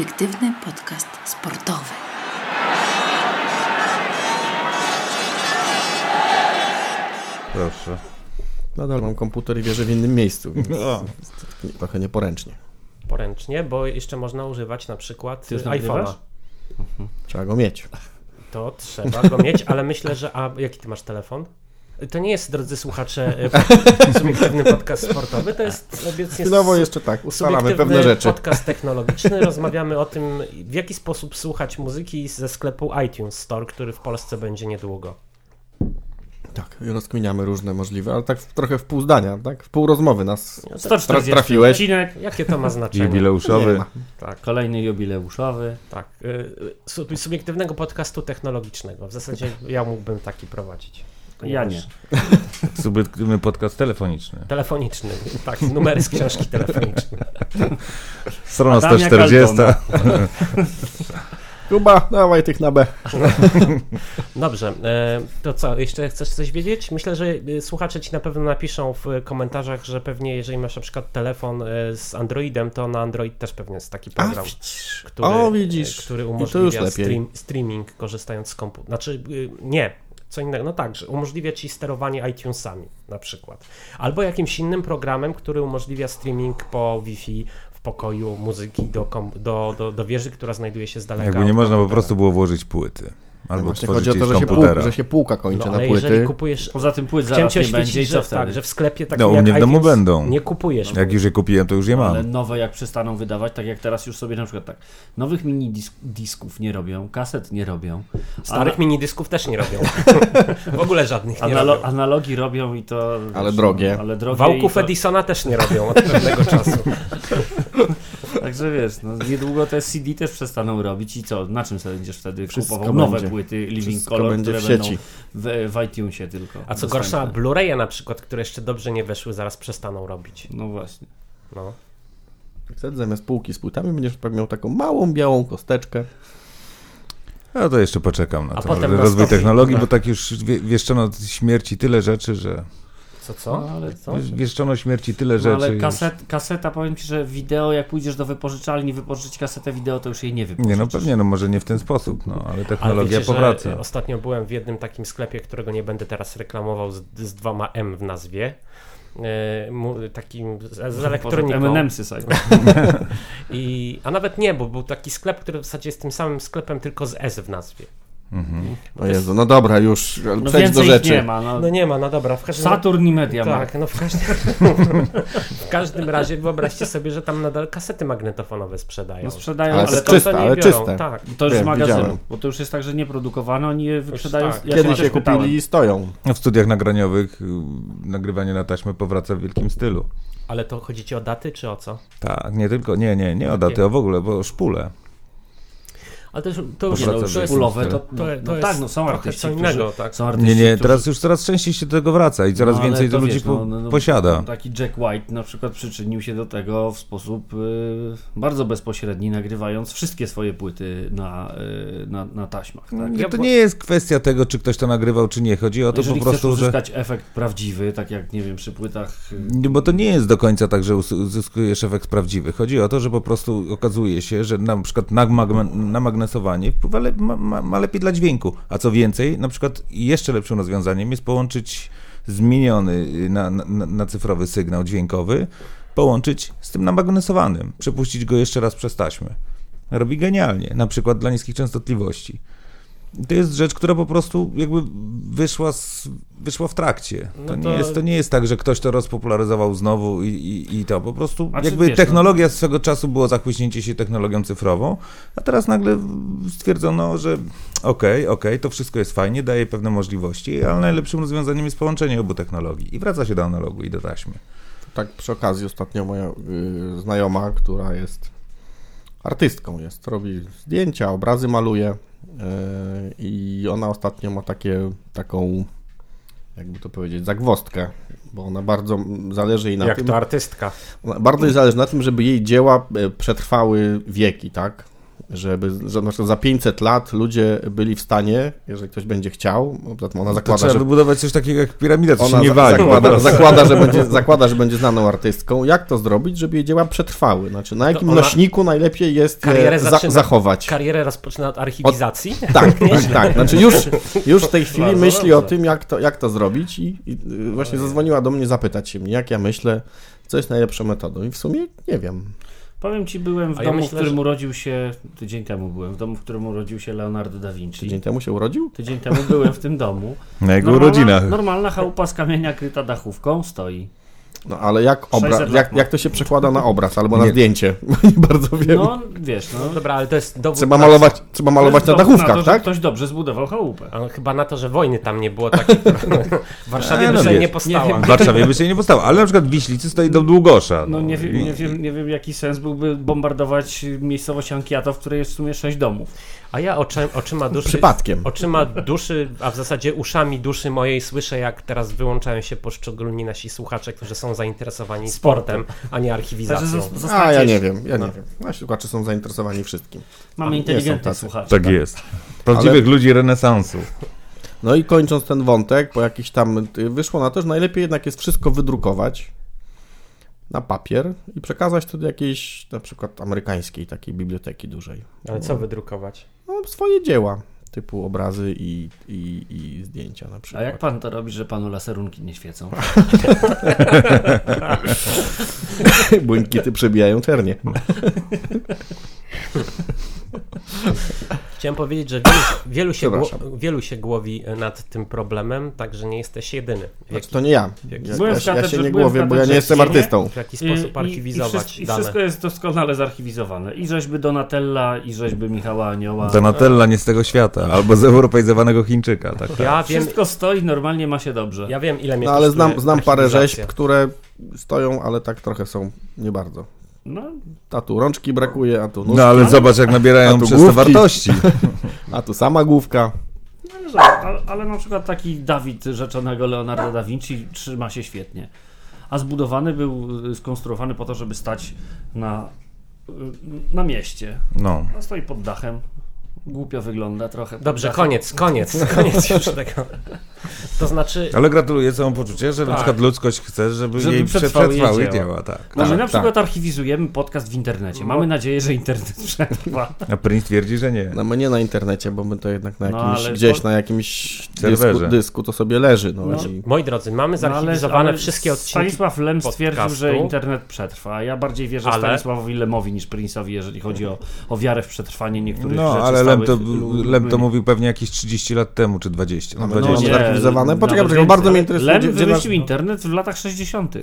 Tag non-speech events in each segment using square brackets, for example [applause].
subiektywny podcast sportowy. Proszę. Nadal mam komputer i wierzę w innym miejscu, więc O. trochę nieporęcznie. poręcznie, bo jeszcze można używać na przykład iPhone'a. Trzeba go mieć. To trzeba go mieć, ale myślę, że. A jaki ty masz telefon? To nie jest, drodzy słuchacze, e, subiektywny podcast sportowy, to jest obecnie Chwilowo jeszcze tak, ustalamy pewne rzeczy. podcast technologiczny. Rozmawiamy o tym, w jaki sposób słuchać muzyki ze sklepu iTunes Store, który w Polsce będzie niedługo. Tak, i rozkminiamy różne możliwe, ale tak w, trochę w pół zdania, tak? W pół rozmowy nas 140 trafiłeś. odcinek, Jakie to ma [laughs] znaczenie? nie Jubileuszowy. Tak, kolejny jubileuszowy. tak. Y, y, sub- Subiektywnego podcastu technologicznego. W zasadzie ja mógłbym taki prowadzić. Ja nie. Subiektywny podcast telefoniczny. Telefoniczny, tak, numery z książki telefonicznej. Strona Adamia [laughs] 140. Kuba, dawaj tych na B. Dobrze, e, to co, jeszcze chcesz coś wiedzieć? Myślę, że e, słuchacze ci na pewno napiszą w komentarzach, że pewnie jeżeli masz na przykład telefon e, z Androidem, to na Android też pewnie jest taki program, który, O, widzisz. który I to już umożliwia lepiej. stream, streaming korzystając z komputera. Znaczy, y, nie, co innego, no tak, że umożliwia ci sterowanie iTunesami na przykład. Albo jakimś innym programem, który umożliwia streaming po Wi-Fi w pokoju muzyki do, do, do, do wieży, która znajduje się z daleka. Jakby nie można po prostu było włożyć płyty. Albo tworzyć chodzi o to, że się, pół, że się półka kończy No, na ale płyty. jeżeli kupujesz Poza tym płyt zaraz nie będzie i co że, wtedy? tak, że w sklepie takim No, u jak mnie w domu będą. nie kupujesz. Jak już je kupiłem, to już je Ale mam. nowe jak przestaną wydawać, tak jak teraz już sobie na przykład tak, nowych mini disk, disków nie robią, kaset nie robią, Starych minidysków też nie robią. [laughs] w ogóle żadnych nie Analo- robią. analogi robią i to... Ale wiesz, drogie. no, Ale drogie Wałków to, Edisona też nie robią od pewnego czasu. [laughs] Także wiesz, no, niedługo te CD też przestaną robić i co, na czym sobie będziesz wtedy Wszystko kupował nowe będzie. płyty Living Wszystko Color, będzie które w będą sieci. w, w iTunesie tylko. A co dostępne. gorsza, Blu-raye na przykład, które jeszcze dobrze nie weszły, zaraz przestaną robić. No właśnie. No. Wtedy zamiast półki z płytami będziesz miał taką małą, białą kosteczkę. No to jeszcze poczekam na A potem rozwój technologii, no. bo tak już wie, wieszczono od śmierci tyle rzeczy, że... Co, co? No, ale co? Wieszczono śmierci tyle No, rzeczy. ale kaset, kaseta, powiem Ci, że wideo, jak pójdziesz do wypożyczalni wypożyczyć kasetę wideo, to już jej nie wypożyczysz. Nie, no pewnie, no może nie w ten sposób, no ale Ale technologia wiecie, powraca. że ostatnio byłem w jednym takim sklepie, którego nie będę teraz reklamował z, z dwoma M w nazwie. E, takim z, z elektroniką. M&M'sy sobie. I, a nawet nie, bo był taki sklep, który w zasadzie jest tym samym sklepem, tylko z S w nazwie. Mhm. O Jezu, no dobra, już No przejdź do rzeczy. nie ma. No. No nie ma, no dobra, w każdym Saturn i Media Tak, no w każdym, [laughs] w każdym razie wyobraźcie sobie, że tam nadal kasety magnetofonowe sprzedają. No sprzedają, Ale ale, jest to, czyste, nie ale biorą, czyste. Tak. to już Wiem, z magazynu. widziałem. Bo to już jest tak, że nie produkowane, oni je wyprzedają. tak. ja Kiedyś pytałem. kupili i stoją. No, W studiach nagraniowych y, nagrywanie na taśmę powraca w wielkim stylu. Ale to chodzi ci o daty, czy o co? Tak, nie tylko, nie, nie, nie o daty, o w ogóle, bo o szpule. Ale to już, to już, no, jest, Pulowe to, to, no, to no jest tak, no są artyści, co którzy- innego, tak. Są artyści, Nie, nie, którzy- teraz już coraz częściej się do tego wraca i coraz No, więcej to ludzi wiesz, po, no, no, no, posiada. Taki Jack White na przykład przyczynił się do tego w sposób y, bardzo bezpośredni, nagrywając wszystkie swoje płyty na, y, na, na taśmach. Tak? Nie, to nie jest kwestia tego, czy ktoś to nagrywał, czy nie. Chodzi o to Jeżeli po prostu, chcesz że... uzyskać efekt prawdziwy, tak jak nie wiem, przy płytach. y, Bo to nie jest do końca tak, że uzyskujesz efekt prawdziwy. Chodzi o to, że po prostu okazuje się, że na przykład nagma- wpływa le- ma, ma, ma lepiej dla dźwięku. A co więcej, na przykład jeszcze lepszym rozwiązaniem jest połączyć zmieniony y, na, na, na cyfrowy sygnał dźwiękowy, połączyć z tym namagnesowanym, przepuścić go jeszcze raz przez taśmę. Robi genialnie, na przykład dla niskich częstotliwości. To jest rzecz, która po prostu jakby wyszła, z, wyszła w trakcie. To, No Nie to- jest, to nie jest tak, że ktoś to rozpopularyzował znowu i, i, i to. Po prostu Znaczy, jakby wiesz, no- technologia swego czasu było zachłyśnięcie się technologią cyfrową, a teraz nagle stwierdzono, że okej, okej, to wszystko jest fajnie, daje pewne możliwości, ale najlepszym rozwiązaniem jest połączenie obu technologii i wraca się do analogu i do taśmy. Tak przy okazji ostatnio moja y, znajoma, która jest artystką jest, robi zdjęcia, obrazy maluje i ona ostatnio ma takie, taką, jakby to powiedzieć, zagwostkę, bo ona bardzo zależy jej na Jak tym, to artystka. bardzo jej zależy na tym, żeby jej dzieła e, przetrwały wieki, tak? Żeby że na przykład za 500 lat ludzie byli w stanie, jeżeli ktoś będzie chciał, bo ona To zakłada, trzeba że wybudować coś takiego jak piramida, to ona się nie wali. zakłada, zakłada, że będzie, zakłada, że będzie znaną artystką. Jak to zrobić, żeby jej dzieła przetrwały? Znaczy, na jakim ona nośniku najlepiej jest karierę e, za, zaczyna- zachować? Karierę rozpoczyna od archiwizacji. Tak, [laughs] tak, tak. Znaczy już, już w tej chwili Bardzo myśli o dobrze. tym, jak to, jak to zrobić i, i właśnie zadzwoniła do mnie zapytać się mnie, jak ja myślę, co jest najlepszą metodą. I w sumie nie wiem. Powiem ci, byłem w A ja domu, myślę, w którym że- urodził się, tydzień temu byłem, w domu, w którym urodził się Leonardo da Vinci. Tydzień temu się urodził? Tydzień temu byłem w tym domu. Na jego Normalna- urodzinach. Normalna chałupa z kamienia kryta dachówką stoi. No ale jak, obra- 600 lat jak, jak to się przekłada na obraz albo na Nie. zdjęcie? [laughs] Nie bardzo wiem. No wiesz, no. No dobra, ale to jest dowód Trzeba na- malować, trzeba malować to na dachówkach, to, że tak? Ktoś dobrze zbudował chałupę. A chyba na to, że wojny tam nie było takiej, [laughs] [laughs] w Warszawie E, by no sobie nie postała. W Warszawie by się nie postało, ale na przykład w Wiślicy stoi do Długosza. No nie wiem, nie wiem, nie wiem jaki sens byłby bombardować miejscowość Ankiato, w której jest w sumie sześć domów. A ja oczy, oczyma duszy... Przypadkiem. Oczyma duszy, a w zasadzie uszami duszy mojej słyszę, jak teraz wyłączają się poszczególni nasi słuchacze, którzy są zainteresowani sportem, a nie archiwizacją. A, ja nie wiem, ja No. nie wiem. Nasi słuchacze są zainteresowani wszystkim. Mamy są inteligentnych słuchaczy. Tak jest. Prawdziwych ludzi renesansu. No i kończąc ten wątek, po jakiś tam y, wyszło na to, że najlepiej jednak jest wszystko wydrukować na papier i przekazać to do jakiejś na przykład amerykańskiej takiej biblioteki dużej. Ale co wydrukować? No, swoje dzieła, typu obrazy i, i, i zdjęcia na A przykład. jak pan to robi, że panu laserunki nie świecą? [laughs] Błękity przebijają czernie. [laughs] Chciałem powiedzieć, że wielu, wielu, się, gło, wielu się głowi nad tym problemem, także nie jesteś jedyny. Znaczy, jaki, to nie ja. jaki Ja, Byłem ja, w ja się katedrze- nie głowię, bo ja nie katedrze jestem artystą. w jaki I, sposób i, i, archiwizować wszystko, I dane. wszystko jest doskonale zarchiwizowane. I rzeźby Donatella, i rzeźby Michała Anioła. Donatella nie z tego świata, albo z europeizowanego Chińczyka. Tak, tak. Ja wiem, Wszystko stoi, normalnie ma się dobrze. ja wiem ile mnie No ale znam, znam parę rzeźb, które stoją, ale tak trochę są nie bardzo. No, A tu rączki brakuje, a tu nóżki, No ale zobacz, jak nabierają tu przez to główki. wartości. [laughs] a tu sama główka. no ale, ale na przykład taki Dawid rzeczonego Leonardo da Vinci trzyma się świetnie. A zbudowany był, y, skonstruowany po to, żeby stać na, y, na mieście. No. A stoi pod dachem. Głupio wygląda trochę. Dobrze, dachem. koniec, koniec, [laughs] koniec już tego. To znaczy, Ale gratuluję samopoczucie, że na Tak. przykład ludzkość chce, żeby, Żeby jej przetrwały przetrwały jej dzieła. Tak. No, my Tak, na tak. przykład archiwizujemy podcast w internecie. Mamy nadzieję, że internet [laughs] przetrwa. A Prince twierdzi, że nie. No my nie na internecie, bo my to jednak na No, jakimś, ale gdzieś to- na jakimś dysku, dysku to sobie leży. No, No. i moi drodzy, mamy No, ale- zarchiwizowane ale wszystkie odcinki. Stanisław Lem stwierdził, podcastu. że internet przetrwa. A ja bardziej wierzę Ale- Stanisławowi Lemowi niż Prince'owi, jeżeli chodzi o, o wiarę w przetrwanie niektórych No, rzeczy ale Lem to, Lem to mówił pewnie jakieś 30 lat temu, czy 20. No, No, no, 20. nie. zarchiwizowane? nawet Poczekaj, poczekaj, bardzo mnie interesuje, Lem gdzie- gdzie wymyślił nasz- internet w latach 60.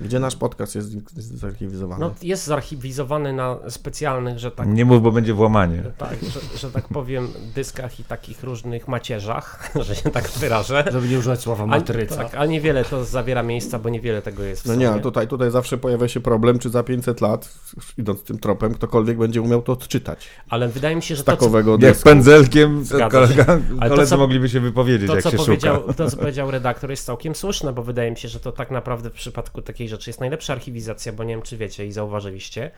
gdzie nasz podcast jest, jest zarchiwizowany? No, jest zarchiwizowany na specjalnych, że tak, Nie mów, bo będzie włamanie. tak że, że tak powiem, dyskach i takich różnych macierzach, [laughs] że się tak wyrażę. Żeby nie używać słowa matryca. tak, a niewiele to zawiera miejsca, bo niewiele tego jest w No nie, ale tutaj, tutaj zawsze pojawia się problem, czy za 500 lat, idąc tym tropem, ktokolwiek będzie umiał to odczytać Ale wydaje mi się, że z takowego Jak pędzelkiem kolega, koledzy co- mogliby się wypowiedzieć, to, jak co się powiedział, szuka. to, co [laughs] powiedział redaktor, jest całkiem słuszne, bo wydaje mi się, że to tak naprawdę w przypadku takiej rzeczy jest najlepsza archiwizacja, bo nie wiem, czy wiecie i zauważyliście,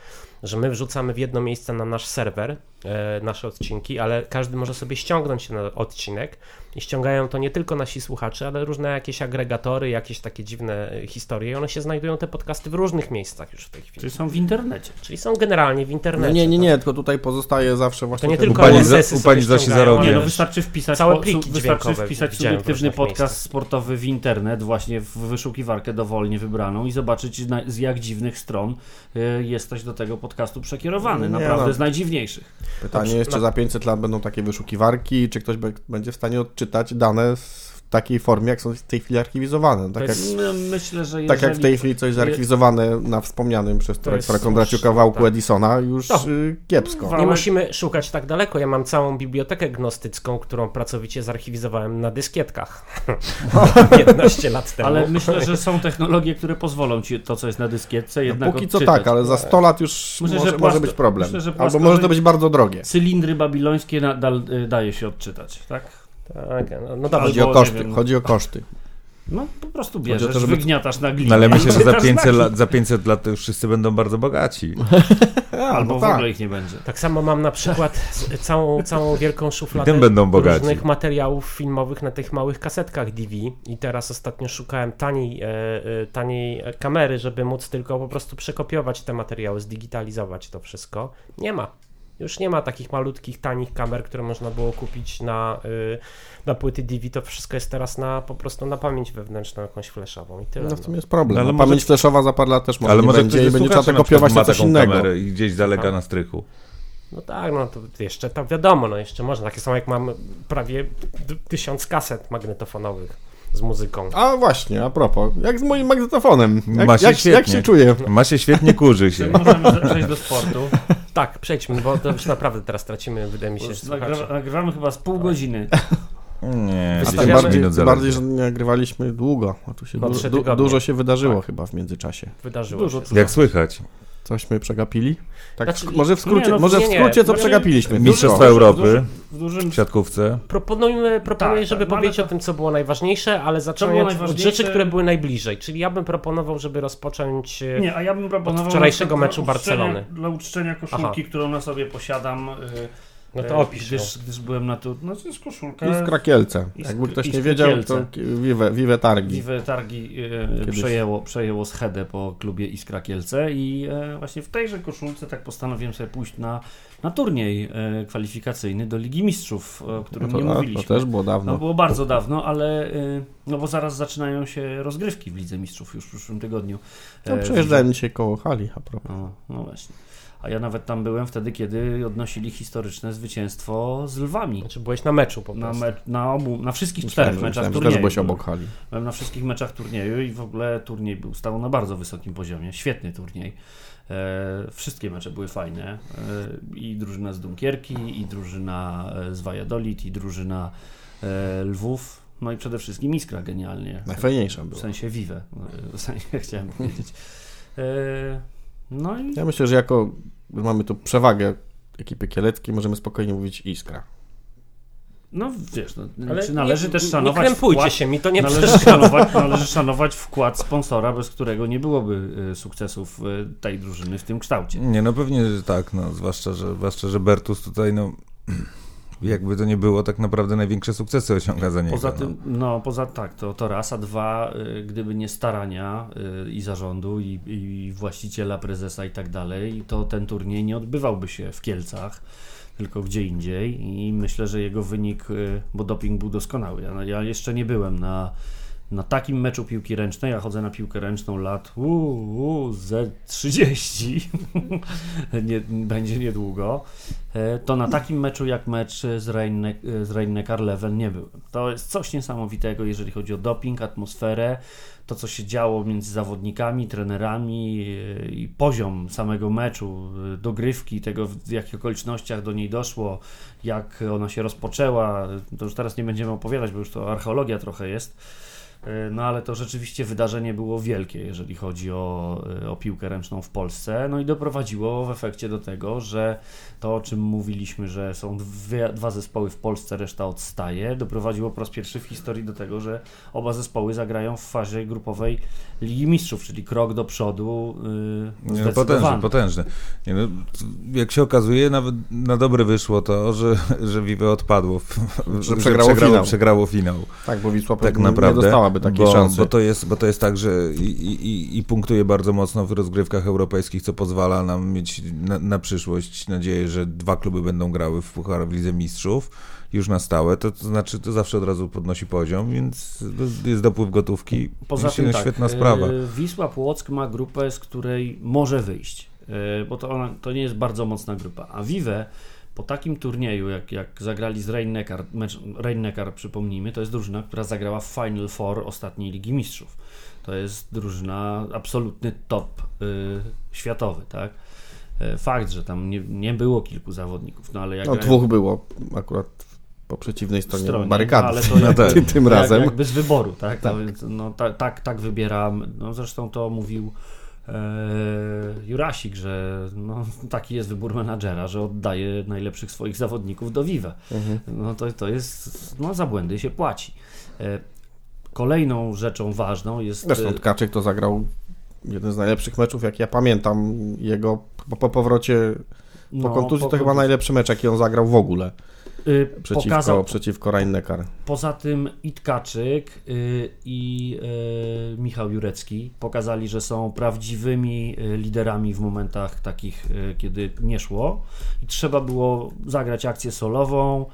że my wrzucamy w jedno miejsce na nasz serwer e, nasze odcinki, ale każdy może sobie ściągnąć się na odcinek i ściągają to nie tylko nasi słuchacze, ale różne jakieś agregatory, jakieś takie dziwne e, historie i one się znajdują, te podcasty, w różnych miejscach już w tej chwili. Czyli są w internecie. Czyli są generalnie w internecie. No nie, nie, tak? nie, tylko tutaj pozostaje zawsze właśnie To nie tylko U pani RSS-y za- u sobie pani Zosi ściągają, za rogiem. Nie, no wystarczy wpisać, Całe po, pliki wystarczy wpisać subiektywny podcast miejscach. sportowy w internet, właśnie w wyszukiwarkę dowolnie wybraną i zobaczyć na, z jak dziwnych stron y, jesteś do tego podcastu przekierowany. Nie, Naprawdę no. z najdziwniejszych. Pytanie jest, czy za 500 lat będą takie wyszukiwarki, czy ktoś be- będzie w stanie odczytać dane z- w takiej formie, jak są w tej chwili archiwizowane. Tak, jak, jest- No, myślę, że jeżeli... tak jak w tej chwili coś jest archiwizowane na wspomnianym przez dyrektora Kondraciuka wałku tak. Edisona, już To. y, kiepsko. Nie musimy szukać tak daleko. Ja mam całą bibliotekę gnostycką, którą pracowicie zarchiwizowałem na dyskietkach [laughs] 15 [laughs] lat temu. Ale myślę, że są technologie, które pozwolą ci to, co jest na dyskietce, jednak No, póki co odczytać. tak, ale za 100 lat już Myślę, że może, płasko- może być problem. myślę, że Albo może to być bardzo drogie. Cylindry babilońskie nadal y, daje się odczytać, tak? Tak, no, no dobra. Chodzi o koszty, wiem, chodzi o koszty. No po prostu bierzesz, to, żeby- wygniatasz na glinie. No ale myślę, [laughs] że za czytasz 500, znaki. lat, za 500 lat to już wszyscy będą bardzo bogaci. [laughs] Albo no w tak. ogóle ich nie będzie. Tak samo mam na przykład całą, całą wielką szufladę będą bogaci. różnych materiałów filmowych na tych małych kasetkach DV i teraz ostatnio szukałem taniej, e, e, taniej kamery, żeby móc tylko po prostu przekopiować te materiały, zdigitalizować to wszystko. Nie ma. Już nie ma takich malutkich, tanich kamer, które można było kupić na, y, na płyty DV. To wszystko jest teraz na po prostu na pamięć wewnętrzną, jakąś flashową i tyle. No w tym No. jest problem. No, ale No, może- Pamięć flashowa za parę lat też może Ale nie może będzie i będzie trzeba to kopiować ma na coś taką innego. kamerę i gdzieś zalega Aha. na strychu. No tak, no to jeszcze tam wiadomo, no jeszcze można. Takie samo jak mam prawie tysiąc kaset magnetofonowych z muzyką. A właśnie, a propos, jak z moim magnetofonem. Jak, Ma się jak, jak się czuję? Ma się świetnie, kurzy [laughs] się. Możemy przejść do sportu. [laughs] Tak, przejdźmy, bo to już naprawdę teraz tracimy, wydaje mi się, nagrywa, nagrywamy chyba z pół godziny. Nie, A 10 tym bardziej, tym bardziej, zaledwie. że nie nagrywaliśmy długo. A tu się du, du, dużo się wydarzyło Tak. chyba w międzyczasie. Wydarzyło Dużo się. Jak słychać? Cośmy przegapili? Tak, Znaczy, w- może w skrócie, nie, no, może nie, w nie, skrócie co znaczy- przegapiliśmy. Mistrzostwa. Europy W dużym, w siatkówce. Proponujmy, proponuję, Tak, żeby tak, no powiedzieć to- o tym, co było najważniejsze, ale zacząć od rzeczy, które były najbliżej. Czyli ja bym proponował, żeby rozpocząć... e, Nie, a ja bym proponował wczorajszego na meczu Barcelony. uczczenia- Dla uczczenia koszulki, Aha. którą na sobie posiadam. y, No to opisz. Gdyż, gdyż byłem na tu. No to jest koszulka. Iskra Kielce. Isk- Jakby ktoś nie wiedział, to Vive, Vive Targi. Vive Targi Kiedyś. przejęło, przejęło schedę po klubie Iskra Kielce i e, właśnie w tejże koszulce tak postanowiłem sobie pójść na, na turniej e, kwalifikacyjny do Ligi Mistrzów, o którym No to, nie mówiliśmy. to też było dawno. No było bardzo dawno, ale y, no bo zaraz zaczynają się rozgrywki w Lidze Mistrzów już w przyszłym tygodniu. No, E, przejeżdżałem dzisiaj koło hali, a propos. No, no właśnie. A ja nawet tam byłem wtedy, kiedy odnosili historyczne zwycięstwo z Lwami. Znaczy byłeś na meczu po Na, prostu. me, na, obu, na wszystkich Myślałem, czterech meczach myślałem, turnieju. też byłeś obok hali. Byłem na wszystkich meczach turnieju i w ogóle turniej był stał na bardzo wysokim poziomie. Świetny turniej. E, wszystkie mecze były fajne. E, I drużyna z Dunkierki, i drużyna e, z Valladolid, i drużyna e, Lwów. No i przede wszystkim Iskra genialnie. Najfajniejsza W była. sensie Vive. W sensie [laughs] chciałem powiedzieć. E, no i Ja myślę, że jako mamy tu przewagę ekipy kieleckiej, możemy spokojnie mówić Iskra. No wiesz, no, Ale czy należy nie, też Nie szanować krępujcie wkład, się, mi to nie należy, szanować, należy szanować wkład sponsora, bez którego nie byłoby y, sukcesów y, tej drużyny w tym kształcie. Nie, no pewnie, że tak, no, zwłaszcza, że, zwłaszcza, że Bertus tutaj, no, jakby to nie było, tak naprawdę największe sukcesy osiąga za niego. Poza no. tym, no poza tak, to, to raz, a dwa, y, gdyby nie starania y, i zarządu, i, i właściciela, prezesa i tak dalej, to ten turniej nie odbywałby się w Kielcach, tylko gdzie indziej i myślę, że jego wynik, y, bo doping był doskonały. Ja, ja jeszcze nie byłem na, na takim meczu piłki ręcznej, ja chodzę na piłkę ręczną lat uu, ze 30, nie, będzie niedługo, e, to na takim meczu jak mecz z Rhein- z Rhein-Neckar-Leven nie byłem. To jest coś niesamowitego, jeżeli chodzi o doping, atmosferę, to co się działo między zawodnikami, trenerami e, i poziom samego meczu, e, dogrywki, tego w jakich okolicznościach do niej doszło, jak ona się rozpoczęła, to już teraz nie będziemy opowiadać, bo już to archeologia trochę jest. E, No ale to rzeczywiście wydarzenie było wielkie, jeżeli chodzi o, e, o piłkę ręczną w Polsce. No i doprowadziło w efekcie do tego, że to, o czym mówiliśmy, że są dwie, dwa zespoły w Polsce, reszta odstaje, doprowadziło po raz pierwszy w historii do tego, że oba zespoły zagrają w fazie grupowej Ligi Mistrzów, czyli krok do przodu. Yy, Nie, no, potężny, potężny. Nie, no, jak się okazuje, nawet na dobre wyszło to, że, że Vive odpadło, w, Że przegrało finał. przegrało, przegrało finał. Tak, bo Wisła Tak naprawdę. nie dostałaby takiej bo, szansy. Bo to, jest, bo to jest tak, że i, i, i- punktuje bardzo mocno w rozgrywkach europejskich, co pozwala nam mieć na, na przyszłość nadzieję, że dwa kluby będą grały w Puchar w Lidze Mistrzów już na stałe, to, to znaczy to zawsze od razu podnosi poziom, więc jest dopływ gotówki. Poza Myślę, tym tak, świetna sprawa. yy, Wisła Płock ma grupę, z której może wyjść, yy, bo to, ona, to nie jest bardzo mocna grupa. A Vive po takim turnieju, jak, jak zagrali z Rhein-Neckar, przypomnijmy, to jest drużyna, która zagrała w Final Four ostatniej Ligi Mistrzów. To jest drużyna, absolutny top yy, światowy, tak? Yy, Fakt, że tam nie, nie było kilku zawodników, no ale jak No grają- dwóch było akurat po przeciwnej stronie, stronie, barykady. ale [laughs] to jak, tak. tym, tym razem. Jak bez wyboru, tak? Tak. No, więc, no, tak, tak, tak wybieram. No, zresztą to mówił e, Jurasik, że no, taki jest wybór menadżera, że oddaje najlepszych swoich zawodników do Vive. Mhm. No to, to jest, no za błędy się płaci. E, kolejną rzeczą ważną jest... Zresztą y, Tkaczyk to zagrał jeden z najlepszych meczów, jak ja pamiętam. Jego po, po powrocie, po no, kontuzji to po- chyba najlepszy mecz, jaki on zagrał w ogóle y, przeciwko, pokazał, przeciwko. Poza tym i Tkaczyk y, i y, Michał Jurecki pokazali, że są prawdziwymi liderami w momentach takich, kiedy nie szło i trzeba było zagrać akcję solową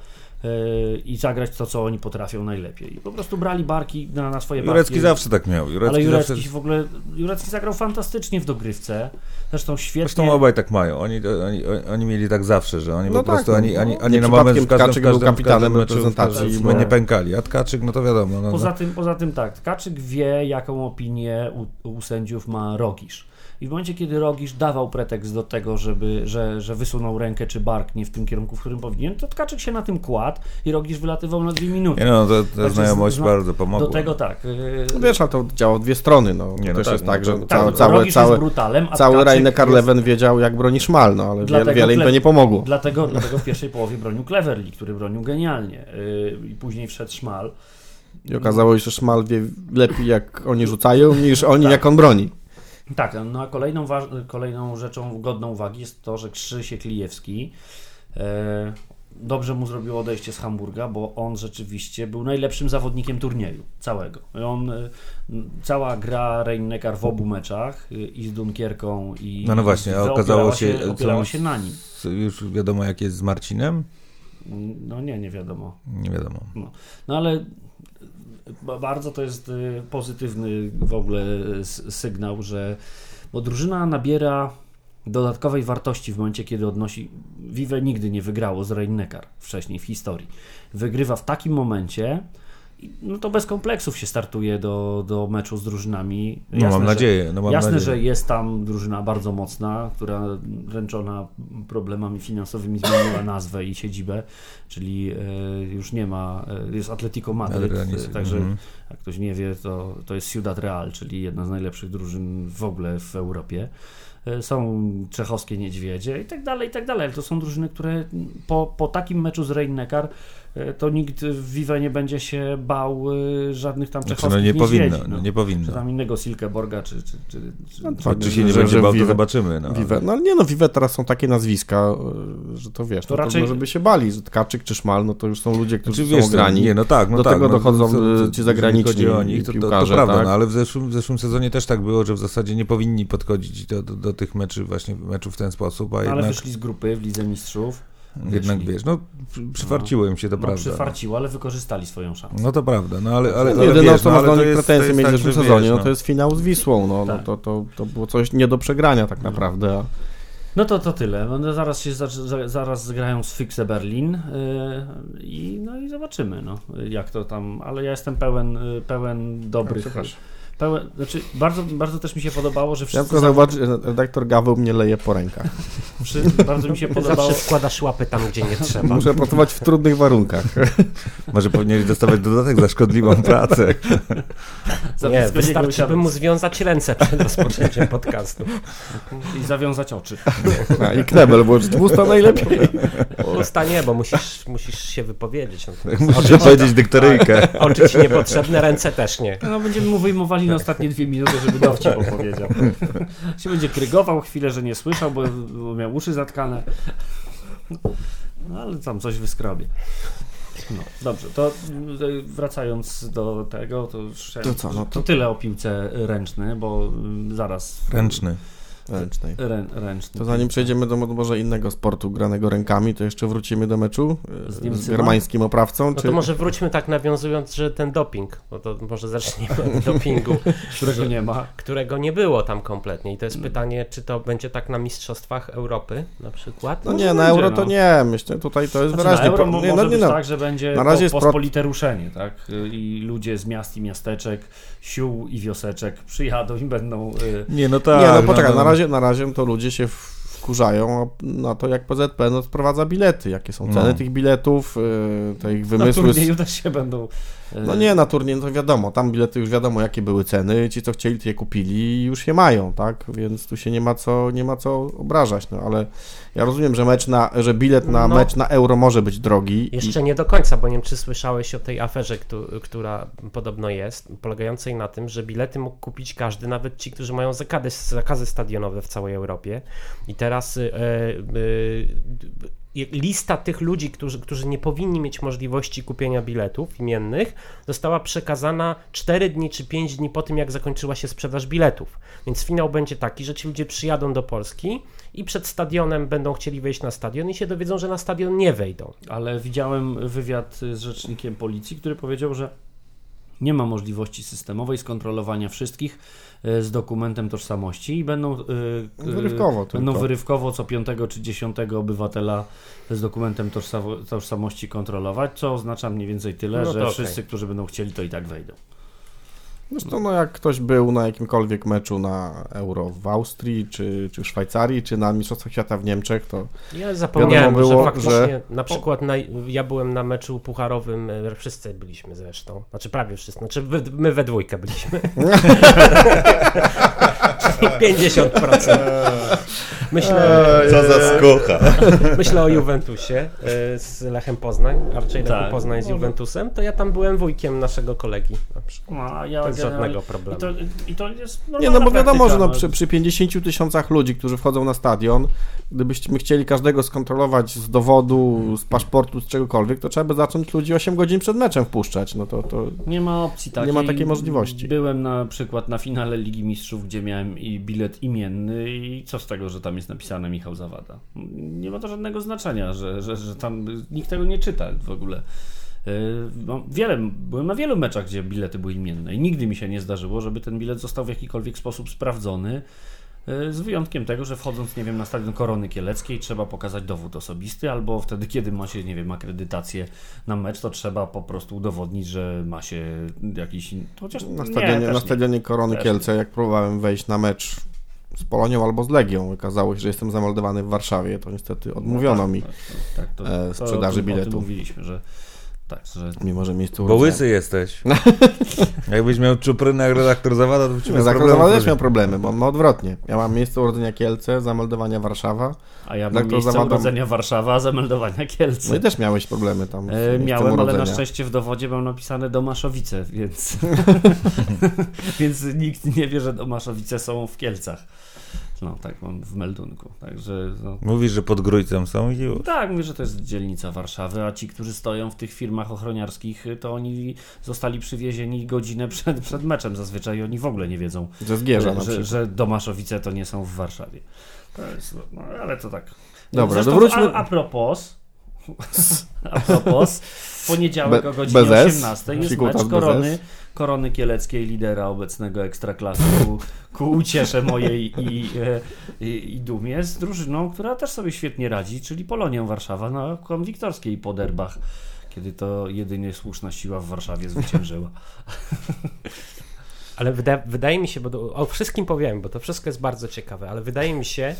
i zagrać to, co oni potrafią najlepiej. I po prostu brali barki na, na swoje Jurecki barki. zawsze tak miał. Jurecki Ale Jurecki zawsze... w ogóle, Jurecki zagrał fantastycznie w dogrywce, zresztą świetnie. Zresztą obaj tak mają. Oni, oni, oni mieli tak zawsze, że oni No po tak, prostu no, ani, ani, no, ani nie na moment w każdym, w Tkaczyk był każdym, w kapitanem reprezentacji, każdym, nie pękali. A Tkaczyk, no to wiadomo. No, Poza no. tym, poza tym tak, Tkaczyk wie, jaką opinię u, u sędziów ma Rogisz. I w momencie, kiedy Rogisz dawał pretekst do tego, żeby, że, że wysunął rękę czy bark nie w tym kierunku, w którym powinien, to Tkaczyk się na tym kładł i Rogisz wylatywał na dwie minuty. Nie no, to, ta Znaczy, znajomość zna- bardzo pomogła. Do tego tak. yy, No wiesz, ale to działa w dwie strony. No. Nie, to no też tak, jest no tak, że tak, tak, całe, jest brutalem, a cały Tkaczyk Rajne jest- Karlewen wiedział, jak broni szmal, no, ale wiele, Dlatego wiele im to nie pomogło. Dlatego, [laughs] dlatego w pierwszej połowie bronił Cleverly, który bronił genialnie. Yy, I później wszedł Szmal. I okazało się, że szmal wie lepiej, jak oni rzucają, niż oni, jak on broni. Tak, no a kolejną, kolejną rzeczą godną uwagi jest to, że Krzysiek Lijewski e, dobrze mu zrobiło odejście z Hamburga, bo on rzeczywiście był najlepszym zawodnikiem turnieju całego. On, e, cała gra Rhein-Neckar w obu meczach e, i z Dunkierką i No no właśnie, a okazało się, się, opierała się na nim. Już wiadomo, jak jest z Marcinem? No nie, nie wiadomo. Nie wiadomo. No ale ba- bardzo to jest y, pozytywny w ogóle s- sygnał, że bo drużyna nabiera dodatkowej wartości w momencie, kiedy odnosi. Vive nigdy nie wygrało z Rhein-Neckar wcześniej w historii. Wygrywa w takim momencie. No to bez kompleksów się startuje do, do meczu z drużynami. No mam że- nadzieję, no mam Jasne, nadzieję. że jest tam drużyna bardzo mocna, która ręczona problemami finansowymi zmieniła nazwę i siedzibę, czyli e, już nie ma, e, jest Atletico Madryt, także mhm. jak ktoś nie wie, to, to jest Ciudad Real, czyli jedna z najlepszych drużyn w ogóle w Europie. E, Są czechowskie niedźwiedzie i tak dalej, i tak dalej. Ale to są drużyny, które po, po takim meczu z Rhein-Neckar to nikt w Vive nie będzie się bał e, żadnych tam Znaczy, czechowskich no nie powinno, no nie Czy powinno. tam innego Silkeborga, czy, czy, czy, czy, No, czy to- Czy się nie że- będzie że bał, to Vive- zobaczymy. No. Vive, no ale nie no, Vive teraz są takie nazwiska, y, że to wiesz, To no to raczej- może by się bali, że Tkaczyk czy Szmal, no to już są ludzie, którzy Znaczy, są grani. Nie, no tak, no Do tak, tego no, dochodzą, y, ci zagraniczni o nich, to, to, to prawda, tak? no, ale w zeszłym, w zeszłym sezonie też tak było, że w zasadzie nie powinni podchodzić do, do, do tych meczy, właśnie meczów w ten sposób, a Ale jednak, wyszli z grupy w Lidze Mistrzów. Jednak wiesz, no przy- przyfarciło im się, to No, prawda. przyfarciło, ale wykorzystali swoją szansę. No to prawda, no ale, ale, No, ale jedyne, wiesz, co no, ale można do to nich jest, pretensje to mieć w zeszłym tak, że sezonie, wiesz, no to jest finał z Wisłą, no, no Tak. to, to, to było coś nie do przegrania tak naprawdę. a- No to to tyle. No, zaraz się zaraz zgrają z Fixe Berlin yy, i no i zobaczymy, no, jak to tam, ale ja jestem pełen, yy, pełen dobrych. Przepraszam. Pełen, znaczy bardzo, bardzo też mi się podobało, że Ja wszyscy tylko zauważyć, że redaktor Gaweł mnie leje po rękach. [laughs] przy, bardzo mi się podobało. zawsze wkładasz łapy tam, gdzie nie trzeba. Muszę pracować w trudnych warunkach. [laughs] Może powinieneś dostawać dodatek za szkodliwą pracę. [laughs] Nie, wystarczy by mu związać ręce przed rozpoczęciem podcastu. i zawiązać oczy. A, I knebel, bo dwusta najlepiej. Usta nie, bo musisz, musisz się wypowiedzieć. No to Muszę powiedzieć dyktoryjkę. Oczy ci niepotrzebne, ręce też nie. No będziemy mu wyjmowali na ostatnie dwie minuty, żeby dowcip [laughs] opowiedział. [laughs] się będzie krygował chwilę, że nie słyszał, bo, bo miał uszy zatkane. No ale tam coś wyskrobie. No, dobrze, to y, wracając do tego, to już To co, no to to- tyle o piłce ręcznej, bo y, zaraz Ręczny. Ręcznej. Rę, ręczny. To zanim przejdziemy do może innego sportu granego rękami, to jeszcze wrócimy do meczu e, Z z, Niemcema? germańskim oprawcą. No czy... to może wróćmy tak nawiązując, że ten doping, bo to może zacznijmy od dopingu, [laughs] którego nie ma. którego nie było tam kompletnie. I to jest pytanie, czy to będzie tak na Mistrzostwach Europy na przykład? No Może nie, na będzie, euro no. to nie. Myślę, tutaj to jest Znaczy, wyraźnie. na euro pro- mo- nie, może no, nie, być no. tak, że będzie Na razie po, jest pro- pospolite ruszenie, tak? I ludzie z miast i miasteczek, sił i wioseczek przyjadą i będą... Y, Nie, no tak. Nie, no poczekaj, na razie, na razie to ludzie się wkurzają na to, jak PZP no, sprowadza bilety, jakie są ceny No. tych biletów, y, te ich na wymysły. z- turnieju też się będą No nie, na turniej no to wiadomo, tam bilety już wiadomo jakie były ceny, ci co chcieli to je kupili i już je mają, tak, więc tu się nie ma co, nie ma co obrażać, no ale ja rozumiem, że mecz na, że bilet na No. mecz na euro może być drogi. Jeszcze nie do końca, bo nie wiem, czy słyszałeś o tej aferze, któ- która podobno jest, polegającej na tym, że bilety mógł kupić każdy, nawet ci, którzy mają zakazy, zakazy stadionowe w całej Europie. I teraz y, y, y, lista tych ludzi, którzy, którzy nie powinni mieć możliwości kupienia biletów imiennych, została przekazana 4 dni czy 5 dni po tym, jak zakończyła się sprzedaż biletów. Więc finał będzie taki, że ci ludzie przyjadą do Polski i przed stadionem będą chcieli wejść na stadion i się dowiedzą, że na stadion nie wejdą. Ale widziałem wywiad z rzecznikiem policji, który powiedział, że nie ma możliwości systemowej skontrolowania wszystkich e, z dokumentem tożsamości i będą, e, e, Wyrywkowo będą tylko. wyrywkowo co piątego czy dziesiątego obywatela z dokumentem tożsamo- tożsamości kontrolować, co oznacza mniej więcej tyle, No że okej. wszyscy, którzy będą chcieli, to i tak wejdą. Zresztą no jak ktoś był na jakimkolwiek meczu na euro w Austrii, czy, czy w Szwajcarii, czy na Mistrzostwach Świata w Niemczech, to Ja zapomniałem, Wiadomo że było, faktycznie że- na przykład na, ja byłem na meczu pucharowym, e, wszyscy byliśmy zresztą, znaczy prawie wszyscy, znaczy wy, my we dwójkę byliśmy. [laughs] [laughs] Czyli 50%. Myślę, Co za skucha. myślę o Juventusie e, z Lechem Poznań, a raczej Lechu Tak. Poznań z Juventusem, to ja tam byłem wujkiem naszego kolegi na przykład. No, a ja żadnego problemu. I to, I to jest Nie, no bo wiadomo, praktyka, że no, przy, przy 50 tysiącach ludzi, którzy wchodzą na stadion, gdybyśmy chcieli każdego skontrolować z dowodu, z paszportu, z czegokolwiek, to trzeba by zacząć ludzi 8 godzin przed meczem wpuszczać. No to, to Nie ma opcji takiej. Nie ma takiej możliwości. Byłem na przykład na finale Ligi Mistrzów, gdzie miałem i bilet imienny i co z tego, że tam jest napisane Michał Zawada. Nie ma to żadnego znaczenia, że, że, że tam nikt tego nie czyta w ogóle. Yy, no, wiele, byłem na wielu meczach, gdzie bilety były imienne i nigdy mi się nie zdarzyło, żeby ten bilet został w jakikolwiek sposób sprawdzony. yy, Z wyjątkiem tego, że wchodząc, nie wiem, na stadion Korony Kieleckiej trzeba pokazać dowód osobisty, albo wtedy, kiedy ma się, nie wiem, akredytację na mecz, to trzeba po prostu udowodnić, że ma się jakiś. Chociaż na nie, stadionie, też na nie. stadionie Korony Też Kielce, jak próbowałem wejść na mecz z Polonią albo z Legią, okazało się, że jestem zameldowany w Warszawie, to niestety odmówiono mi, Tak, tak, to, e, to sprzedaży o tym, O biletu. tym mówiliśmy, że tak, że mimo że miejsce Bo urodzenia. łysy jesteś. [laughs] Jakbyś miał czuprynę jak redaktor Zawada, to by ci Nie, bez Zakład problemu Zawada też miał problemy, bo on ma odwrotnie. Ja mam miejsce urodzenia Kielce, zameldowania Warszawa, a ja mam miejsce Zawada- urodzenia Warszawa, a zameldowania Kielce. no i też miałeś problemy tam z E, miałem, ale na urodzenia. szczęście w dowodzie mam napisane Domaszowice, więc [laughs] [laughs] więc nikt nie wie, że Domaszowice są w Kielcach. No, tak mam w meldunku. Także no, Mówisz, że pod Grójcem są i już. Tak, mówię, że to jest dzielnica Warszawy, a ci, którzy stoją w tych firmach ochroniarskich, to oni zostali przywiezieni godzinę przed, przed meczem zazwyczaj i oni w ogóle nie wiedzą, Ze Zgierza że, że Domaszowice to nie są w Warszawie. To jest, no, ale to tak. Dobra, Zresztą, wróćmy- A, a propos, [laughs] a propos, w poniedziałek Be- o godzinie bez S? 18 jest mecz korony? Korony kieleckiej lidera obecnego ekstraklasy ku, ku uciesze mojej i, e, i, i dumie z drużyną, która też sobie świetnie radzi, czyli Polonią Warszawa na konwiktorskiej po derbach, kiedy to jedynie słuszna siła w Warszawie zwyciężyła. [laughs] Ale wyda, wydaje mi się, bo do, o wszystkim powiem, bo to wszystko jest bardzo ciekawe, ale wydaje mi się,